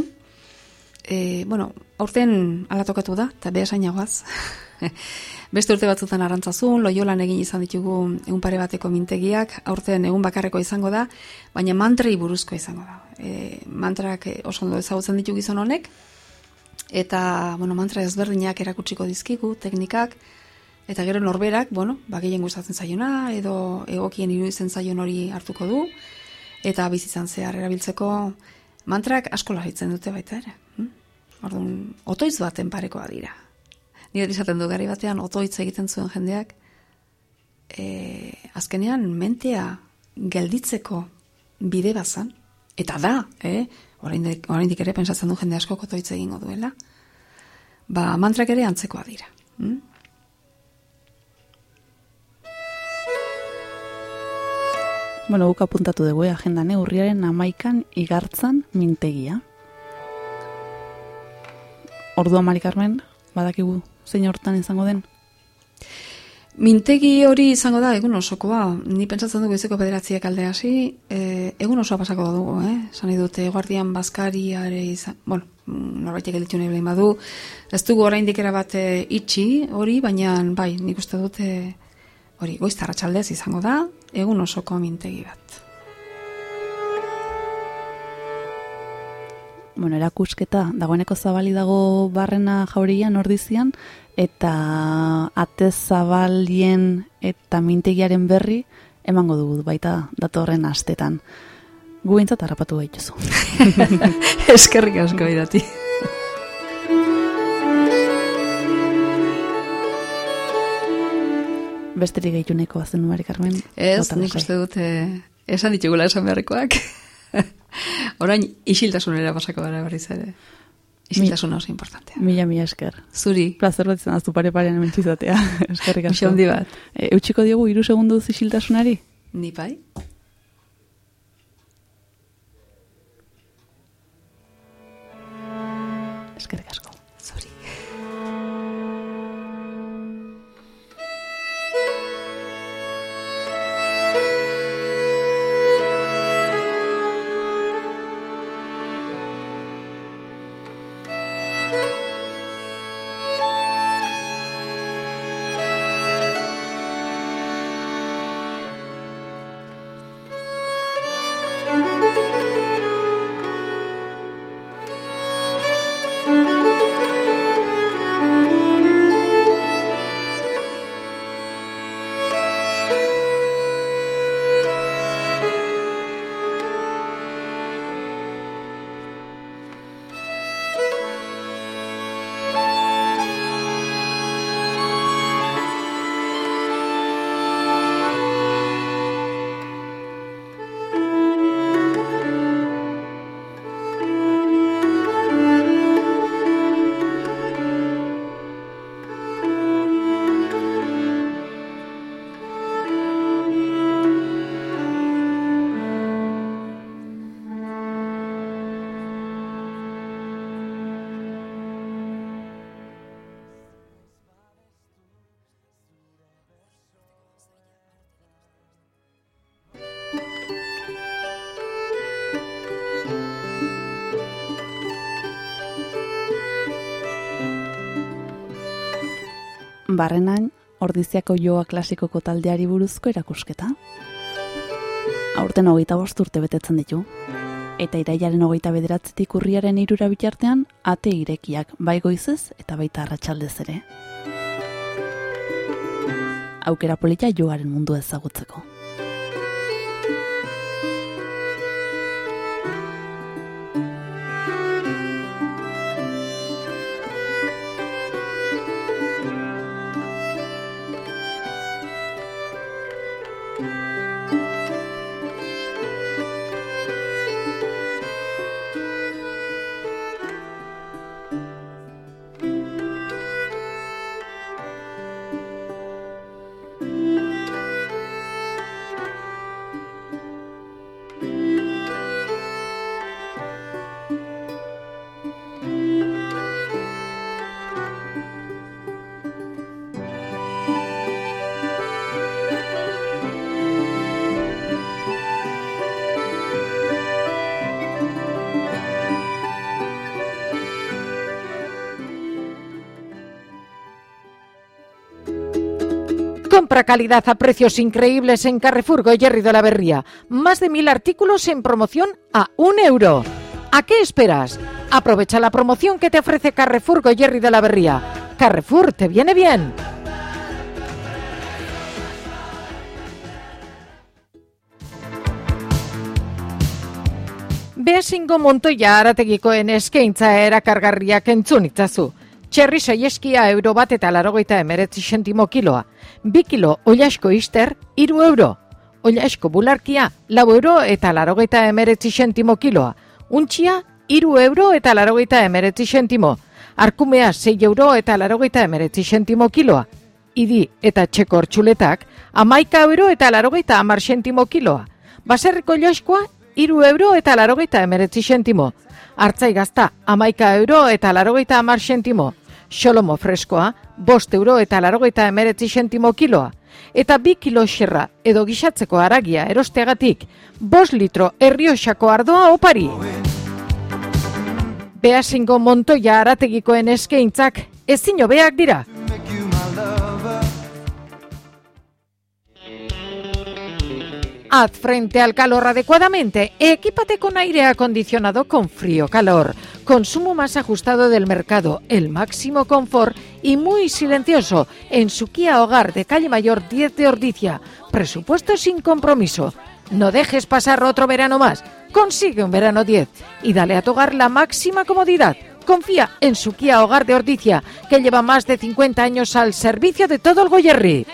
E, bueno, aurten alatokatu da, eta behasainagoaz. Beste urte batzutan arantzazun, loiolan egin izan ditugu egun pare bateko mintegiak, aurten egun bakarreko izango da, baina mantrei buruzko izango da. E, mantrak eh, oso ondo ezagutzen ditu gizon honek, eta, bueno, mantra ezberdinak erakutsiko dizkigu, teknikak, eta gero norberak, bueno, ba, gehien gustatzen zaiona, edo egokien iruditzen zaion hori hartuko du, eta bizitzan zehar erabiltzeko mantrak asko lagitzen dute baita ere. hm? Orduan, otoitz baten parekoa dira. Nire izaten du gari batean otoitz egiten zuen jendeak, e, azkenean mentea gelditzeko bide bazan, eta da, eh? oraindik, oraindik ere pensatzen du jende asko otoitz egingo duela, ba, mantrak ere antzekoa dira. hm? Bueno, guk apuntatu dugu eh, agendan, eh, urriaren amaikan igartzan mintegia. Ordua Mari Carmen, badakigu zein hortan izango den. Mintegi hori izango da egun osokoa. Ni pentsatzen dugu izeko bederatziak alde hasi, e, egun osoa pasako dugu, eh? Nahi dute, guardian baskariare izan, bueno, norbaitek gelditu nahi behin badu. Ez dugu oraindik era bat e, itxi hori, baina bai, nik uste dute hori goiztarra txaldez izango da, egun osoko mintegi bat. Bueno, erakusketa, dagoeneko zabali dago barrena jaurian ordizian, eta ate zabalien eta mintegiaren berri emango dugu baita datorren astetan. Gu bintzat harrapatu gaituzu. Eskerrik asko irati. Besterik gehituneko azen Mari Carmen. Ez, nik lasai. uste dut eh, esan ditugula esan beharrekoak. Orain isiltasunera pasako gara berriz ere. Isiltasuna oso importantea. Mila, mila esker. Zuri. Plazer bat izan aztu pare parean mentxizatea. Eskerrik asko. Uxi handi bat. E, eutxiko diogu iru segunduz isiltasunari? Ni bai. Eskerrik asko. Barrenain ordiziako joa klasikoko taldeari buruzko erakusketa. Aurten hogeita bost urte betetzen ditu. Eta iraiaren hogeita bederatzetik urriaren irura bitartean, ate irekiak bai goizez eta baita arratsaldez ere. Aukera polita joaren mundu ezagutzeko. Calidad a precios increíbles en Carrefour Goyerri de la Berría. Más de mil artículos en promoción a un euro. ¿A qué esperas? Aprovecha la promoción que te ofrece Carrefour Goyerri de la Berría. Carrefour, ¿te viene bien? Montoya eskaintza entzun itzazu. Txerri saieskia euro bat eta larogeita emeretzi sentimo kiloa. Bi kilo oilasko ister, iru euro. Oilasko bularkia, lau euro eta larogeita emeretzi sentimo kiloa. Untxia, iru euro eta larogeita emeretzi sentimo. Arkumea, 6 euro eta larogeita emeretzi sentimo kiloa. Idi eta txeko hortxuletak, amaika euro eta larogeita amar sentimo kiloa. Baserriko joskoa, iru euro eta larogeita emeretzi sentimo. Artzai gazta, amaika euro eta larogeita amar sentimo. Xolomo freskoa, bost euro eta larogeita emeretzi sentimo kiloa. Eta bi kilo xerra edo gixatzeko aragia erosteagatik, bost litro herrioxako ardoa opari. Beasingo montoia arategikoen eskeintzak ezin hobeak dira. Haz frente al calor adecuadamente. Equípate con aire acondicionado con frío-calor. Consumo más ajustado del mercado, el máximo confort y muy silencioso en su Kia Hogar de Calle Mayor 10 de Ordicia. Presupuesto sin compromiso. No dejes pasar otro verano más. Consigue un verano 10 y dale a tu hogar la máxima comodidad. Confía en su Kia Hogar de Ordicia, que lleva más de 50 años al servicio de todo el Goyerri.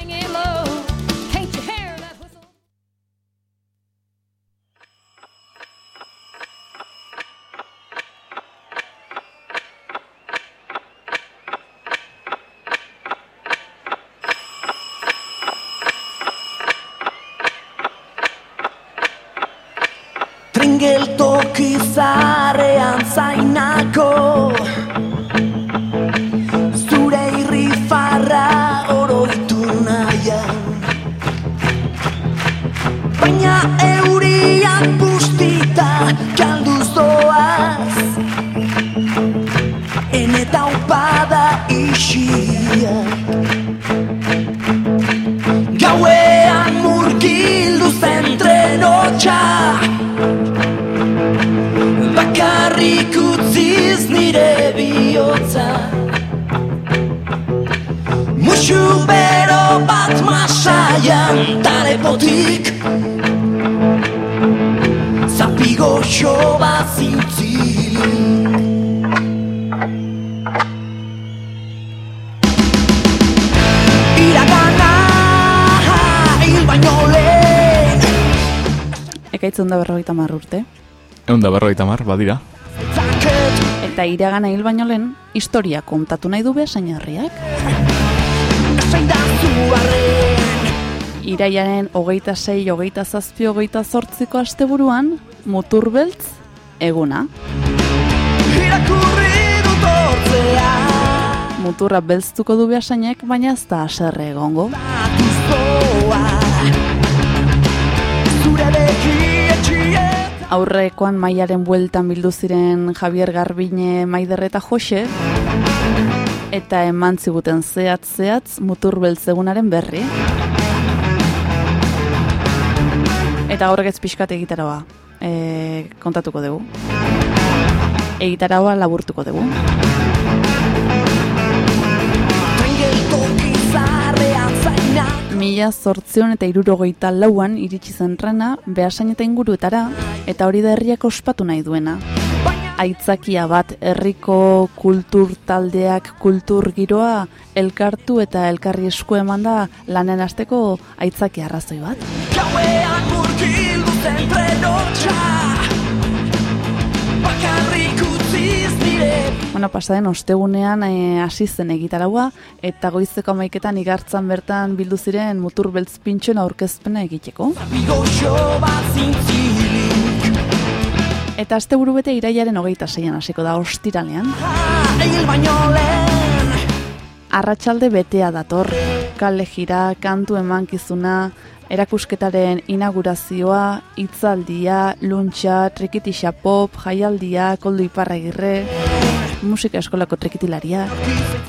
Iragana hil baino lehen, historia kontatu nahi du behasainarriak. Iraiaren hogeita sei, hogeita zazpi, hogeita zortziko asteburuan, mutur beltz, eguna. Muturra beltztuko du behasainek, baina ez da aserre egongo. Aurrekoan mailaren bueltan bildu ziren Javier Garbine, Maider eta Jose, eta eman ziguten zehatz zehatz mutur beltzegunaren berri. Eta horrek ez pixkat egitaroa e, kontatuko dugu. Egitaroa laburtuko dugu. Mila zortzion eta irurogeita lauan iritsi zen rena behasain eta inguruetara eta hori da herriak ospatu nahi duena. Aitzakia bat herriko kultur taldeak kultur giroa elkartu eta elkarri esku eman da lanen hasteko aitzakia arrazoi bat. Gauean murgildu zen Bakarrik nire Bueno, pasaden ostegunean eh, hasi zen egitaraua eta goizeko amaiketan igartzan bertan bildu ziren mutur beltz pintxoen aurkezpena egiteko. Eta aste buru bete iraiaren hogeita zeian hasiko da ostiralean. Arratsalde betea dator, kale jira, kantu emankizuna, erakusketaren inaugurazioa, hitzaldia, luntxa, trikitixa pop, jaialdia, koldo iparragirre, musika eskolako trikitilaria.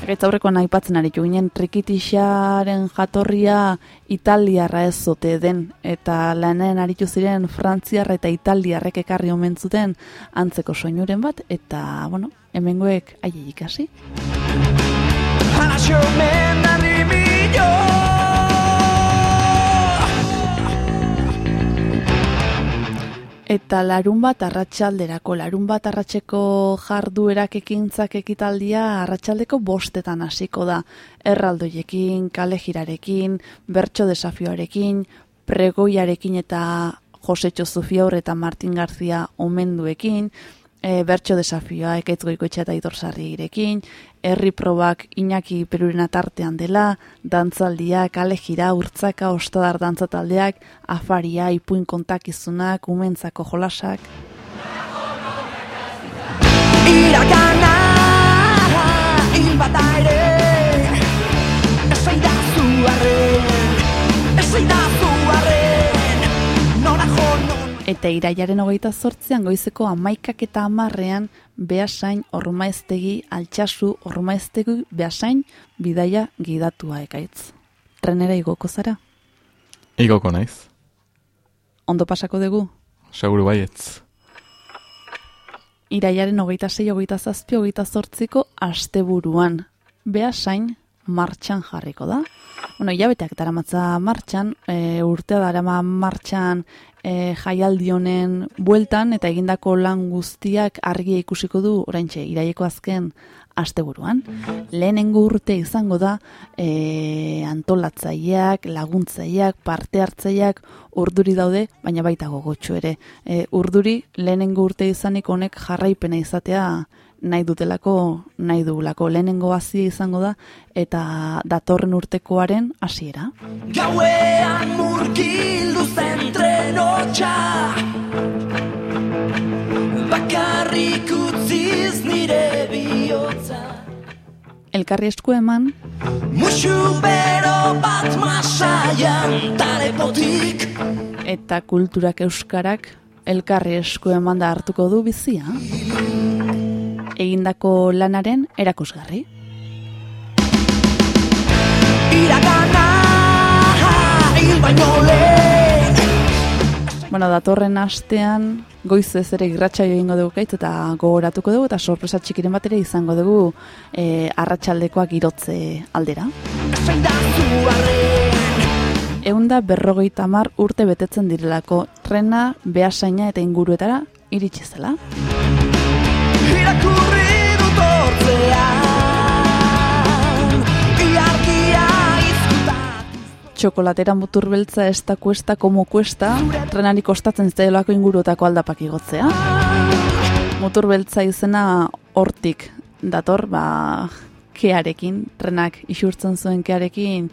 Gaitz aurrekoan aipatzen ari ginen trikitixaren jatorria italiarra ez zote den, eta lanen aritu ziren frantziarra eta italiarrek ekarri omen zuten antzeko soinuren bat, eta, bueno, hemengoek aile ikasi. Eta larun bat arratsalderako, larun bat arratseko jarduerak ekintzak ekitaldia arratsaldeko bostetan hasiko da. Erraldoiekin, kalejirarekin, bertso desafioarekin, pregoiarekin eta Josetxo Zufiaur eta Martin Garzia omenduekin, e, bertso desafioa ekaitz goikoetxe eta idorsarri irekin, herri probak Iñaki Perurena tartean dela, dantzaldia, kale jira, urtzaka, ostadar dantzataldeak, afaria, ipuin kontakizunak, umentzako jolasak. Irakana Hil bata ere Esaidazu arren Esaidazu Eta iraiaren hogeita zortzean goizeko amaikak eta amarrean behasain ormaeztegi altxasu ormaeztegi behasain bidaia gidatua ekaitz. Trenera igoko zara? Igoko naiz. Ondo pasako dugu? Seguru baietz. Iraiaren hogeita sei, hogeita zazpi, hogeita zortziko asteburuan. Behasain martxan jarriko da. Bueno, hilabeteak daramatza martxan, e, urtea darama martxan e, jaialdi honen bueltan eta egindako lan guztiak argia ikusiko du oraintxe iraieko azken asteburuan. Lehenengo urte izango da e, antolatzaileak, laguntzaileak, parte hartzaileak urduri daude, baina baita gogotxo ere. E, urduri lehenengo urte izanik honek jarraipena izatea nahi dutelako, nahi dugulako. Lehenengo hasia izango da eta datorren urtekoaren hasiera. Gauean murgildu zen trenotxa Bakarrik utziz nire bihotza Elkarri esku eman, Musu bero bat masaian talepotik eta kulturak euskarak elkarri esku eman da hartuko du bizia. Egindako lanaren erakusgarri. Irakana hil baino Bueno, datorren astean goizez ere irratsaio egingo dugu gaitz eta gogoratuko dugu eta sorpresa txikiren bat ere izango dugu e, arratsaldekoak girotze aldera. Eunda berrogeita mar urte betetzen direlako trena, behasaina eta inguruetara iritsi zela. Txokolatera mutur beltza ez da kuesta, komo kuesta, trenari kostatzen zelako inguruetako aldapak igotzea. Mutur izena hortik dator, ba, kearekin, trenak isurtzen zuen kearekin,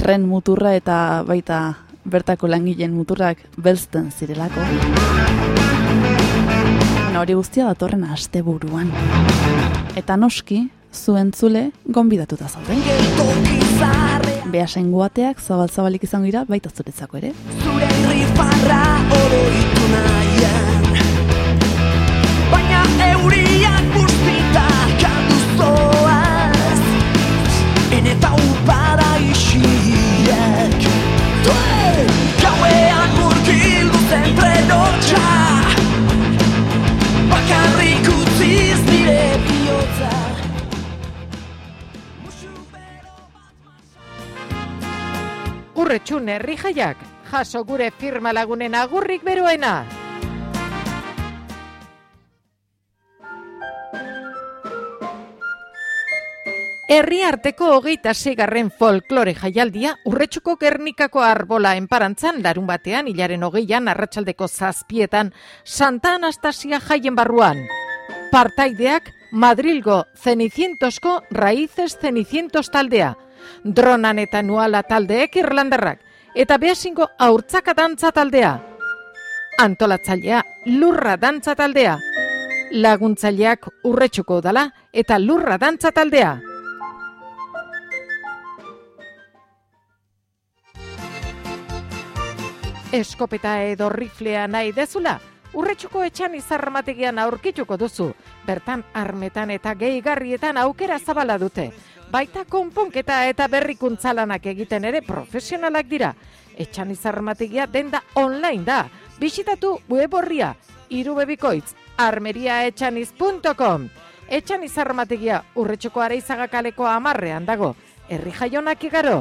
tren muturra eta baita bertako langileen muturrak belzten zirelako. Bueno, hori guztia datorren asteburuan. Eta noski, zuen zule, gonbidatuta zaude. Behasen guateak zabal-zabalik izango dira, baita zuretzako ere. Zure irrifarra oroitu Urretxun herri jaiak, jaso gure firma lagunen agurrik beroena. Herri arteko hogeita zeigarren folklore jaialdia urretxuko gernikako arbola enparantzan larun batean hilaren hogeian arratsaldeko zazpietan Santa Anastasia jaien barruan. Partaideak Madrilgo zenicientosko raíces zenicientos taldea, dronan eta nuala taldeek irlandarrak, eta behasingo aurtzaka dantza taldea. Antolatzailea lurra dantza taldea, laguntzaileak urretxuko dala eta lurra dantza taldea. eskopeta edo riflea nahi dezula, urretxuko etxan izarramategian aurkituko duzu, bertan armetan eta gehigarrietan aukera zabala dute. Baita konponketa eta berrikuntzalanak egiten ere profesionalak dira. Etxan izarramategia denda online da. Bisitatu web horria, irubebikoitz, armeriaetxaniz.com. Etxan izarramategia urretxuko areizagakaleko amarrean dago. Herri jaionak igaro.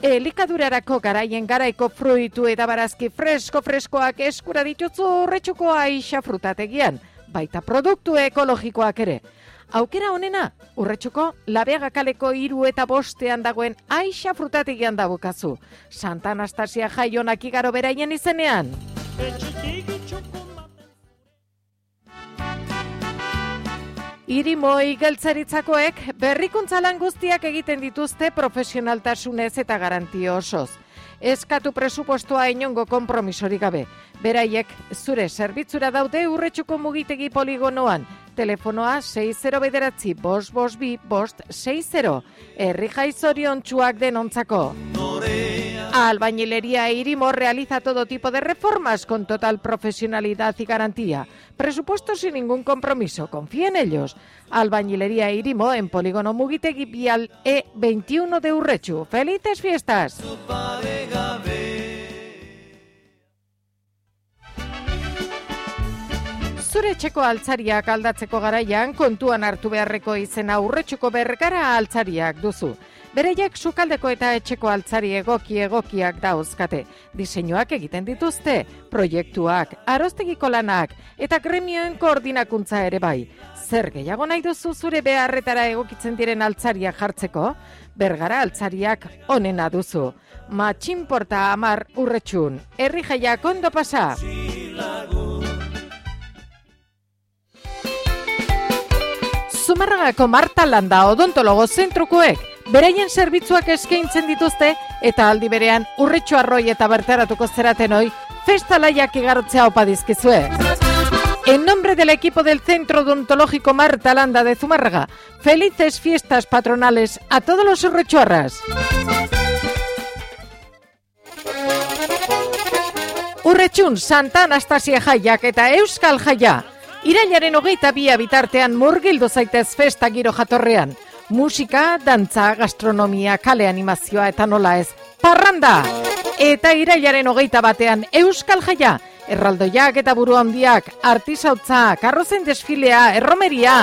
Elikadurarako garaien garaiko fruitu eta barazki fresko-freskoak eskura dituzu horretxuko aixa frutategian, baita produktu ekologikoak ere. Aukera honena, urretxuko labeaga kaleko hiru eta bostean dagoen aixa frutategian dabukazu. Santa Anastasia jaionak igaro beraien izenean. Irimo igeltzeritzakoek berrikuntza lan guztiak egiten dituzte profesionaltasunez eta garantio osoz. Eskatu presupostoa inongo kompromisorik gabe. Beraiek zure zerbitzura daude urretxuko mugitegi poligonoan. Telefonoa 60 bederatzi bost bost bi bost 60. Herri jaizorion txuak denontzako. Albañilería Irimo realiza todo tipo de reformas con total profesionalidad y garantía. Presupuesto sin ningún compromiso. Confía en ellos. Albañilería Irimo en Polígono Mugitegui Vial E21 de Urrechu. ¡Felices fiestas! Zure etxeko altzariak aldatzeko garaian kontuan hartu beharreko izena urretxuko bergara altzariak duzu. Bereiek sukaldeko eta etxeko altzari egoki egokiak dauzkate. Diseinuak egiten dituzte, proiektuak, arostegiko lanak eta gremioen koordinakuntza ere bai. Zer gehiago nahi duzu zure beharretara egokitzen diren altzariak jartzeko? Bergara altzariak onena duzu. Matxinporta amar urretxun. Herri jaiak ondo pasa. Zumarragako Marta Landa odontologo zentrukoek beraien zerbitzuak eskaintzen dituzte eta aldi berean urretxo arroi eta bertaratuko zeraten hoi festalaiak igarotzea opa dizkizue. En nombre del equipo del Centro Odontológico Marta Landa de Zumárraga, felices fiestas patronales a todos los urrechuarras. Urretxun Santa Anastasia jaiak eta Euskal jaia. Irailaren hogeita bia bitartean murgildu zaitez festa giro jatorrean. Musika, dantza, gastronomia, kale animazioa eta nola ez. Parranda! Eta irailaren hogeita batean Euskal jaia. Erraldoiak eta buru handiak, artisautza, karrozen desfilea, erromeria.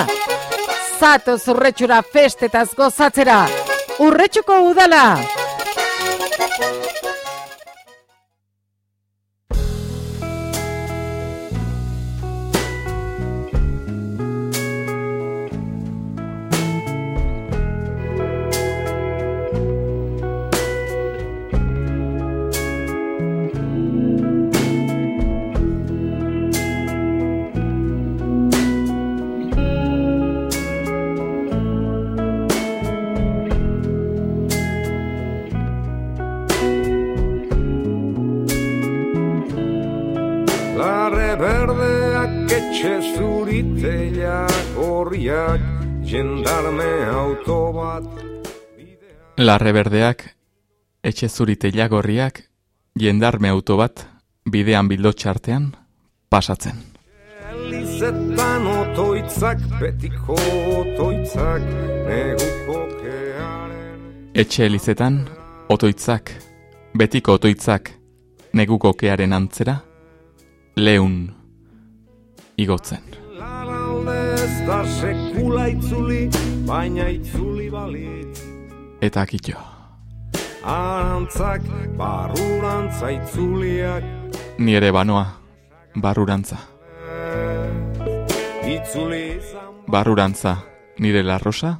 Zatoz urretxura festetaz gozatzera. Urretxuko udala! Jendarme auto bat Larre berdeak, etxe zuriteila gorriak, jendarme auto bat, bidean bildo txartean, pasatzen. Elizetan otoitzak betiko otoitzak neguko kearen Etxe elizetan, otoitzak, betiko otoitzak, neguko kearen antzera, leun igotzen. Da sekula itzuli baina itzuli balitz Eta kitxo. Arantzak barrurantza itzuliak Ni ere banoa, barrurantza. Itzuli izan Barrurantza, nire larrosa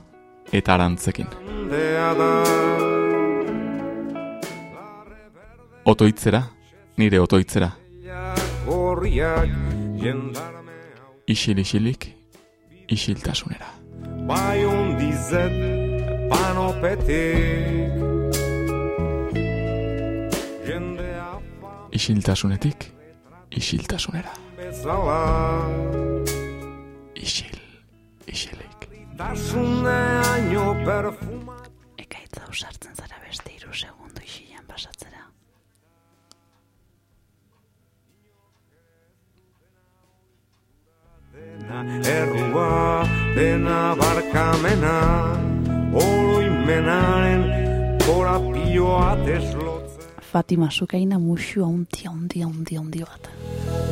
eta arantzekin. Otoitzera, nire otoitzera. Isil isilik, isiltasunera. bai ondizet panopetik Jendea Isiltasunetik, isiltasunera. bezala Isil, isilik. Tasuneaino perfuma Ekaitza usartzen Errua dena barkamena Oroimenaren korapioa deslotzen Fatima sukaina musu haundi, haundi, haundi, haundi bat.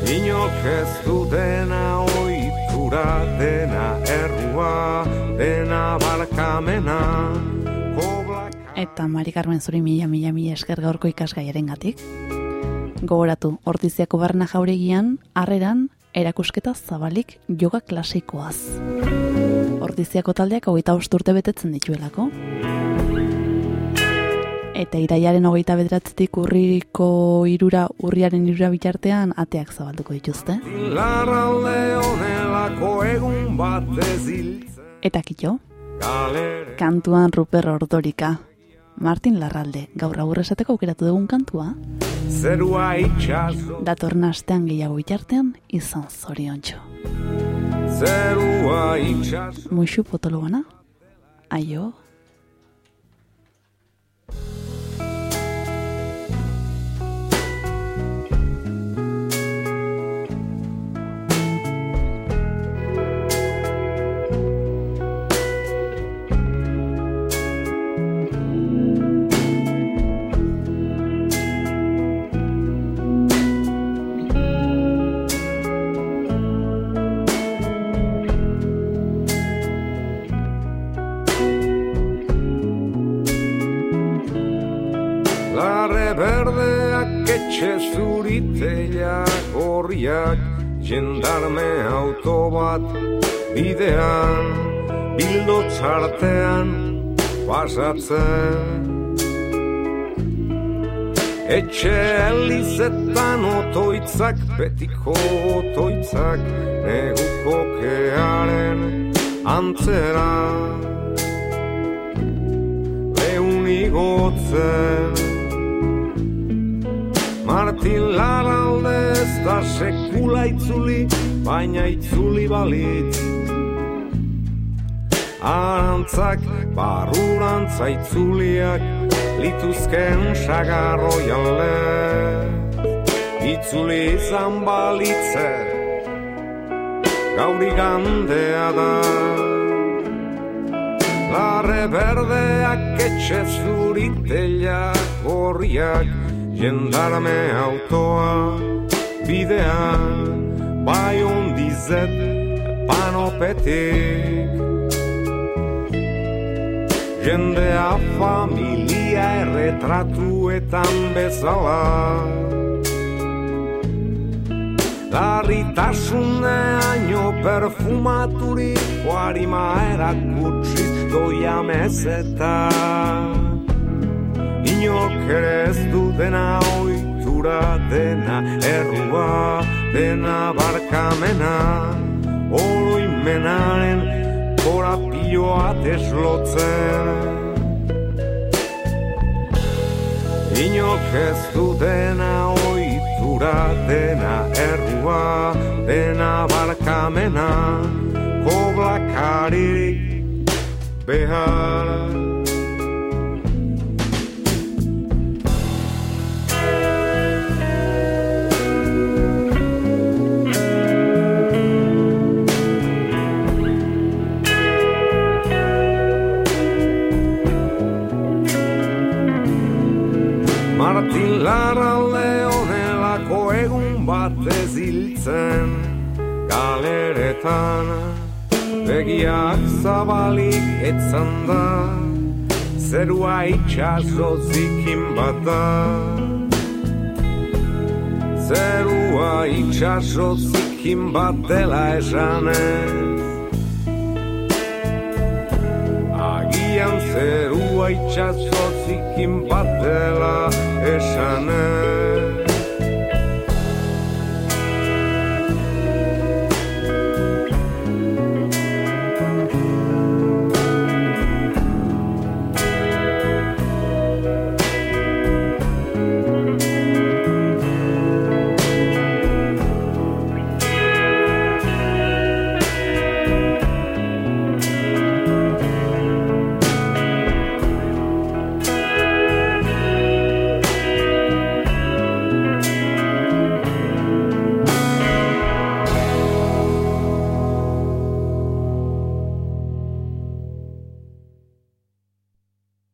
Inok ez du dena oitura dena Errua dena barkamena Eta Mari Carmen zuri mila, mila, mila esker gaurko ikasgaiaren gatik. Gogoratu, ortiziako barna jauregian, harreran, erakusketa zabalik yoga klasikoaz. Ortiziako taldeak hogeita urte betetzen dituelako. Eta iraiaren hogeita bederatzetik urriko irura, urriaren irura bitartean, ateak zabalduko dituzte. Eta Galere kantuan Ruper Ordorika. Martin Larralde, gaur agur esateko aukeratu dugun kantua, Zerua itxaso datorren astean gehiago bitartean izan zoriontxo. Zerua itxaso Muixu potolo bana? Aio. Jendarme auto bat bidean Bildo txartean pasatzen. Etxe elizetan otoitzak betiko otoitzak Neguko kearen antzera. Leunigotzen Martin Laralde ez da sekula itzuli, baina itzuli balitz. Arantzak barrurantza itzuliak, lituzken sagarro jale. Itzuli izan balitze, gauri gandea da. Larre berdeak etxe zuritela gorriak, jendarme autoa bidean, bai ondizet panopetik. Jendea familia erretratuetan bezala. Larritasuneaino perfumaturiko harima erakutsiz doia mezeta. Inok ere ez du dena oitura dena errua dena barkamena oroimenaren korapioa deslotzen. Inok ez du dena oitura dena errua dena barkamena koblakaririk behar. Hiltzen Galeretan begiak zabalik etzan da, zerua itxaso zikin bat da. Zerua itxaso zikin bat dela esanez, Agian zerua itxaso zikin bat dela esanez.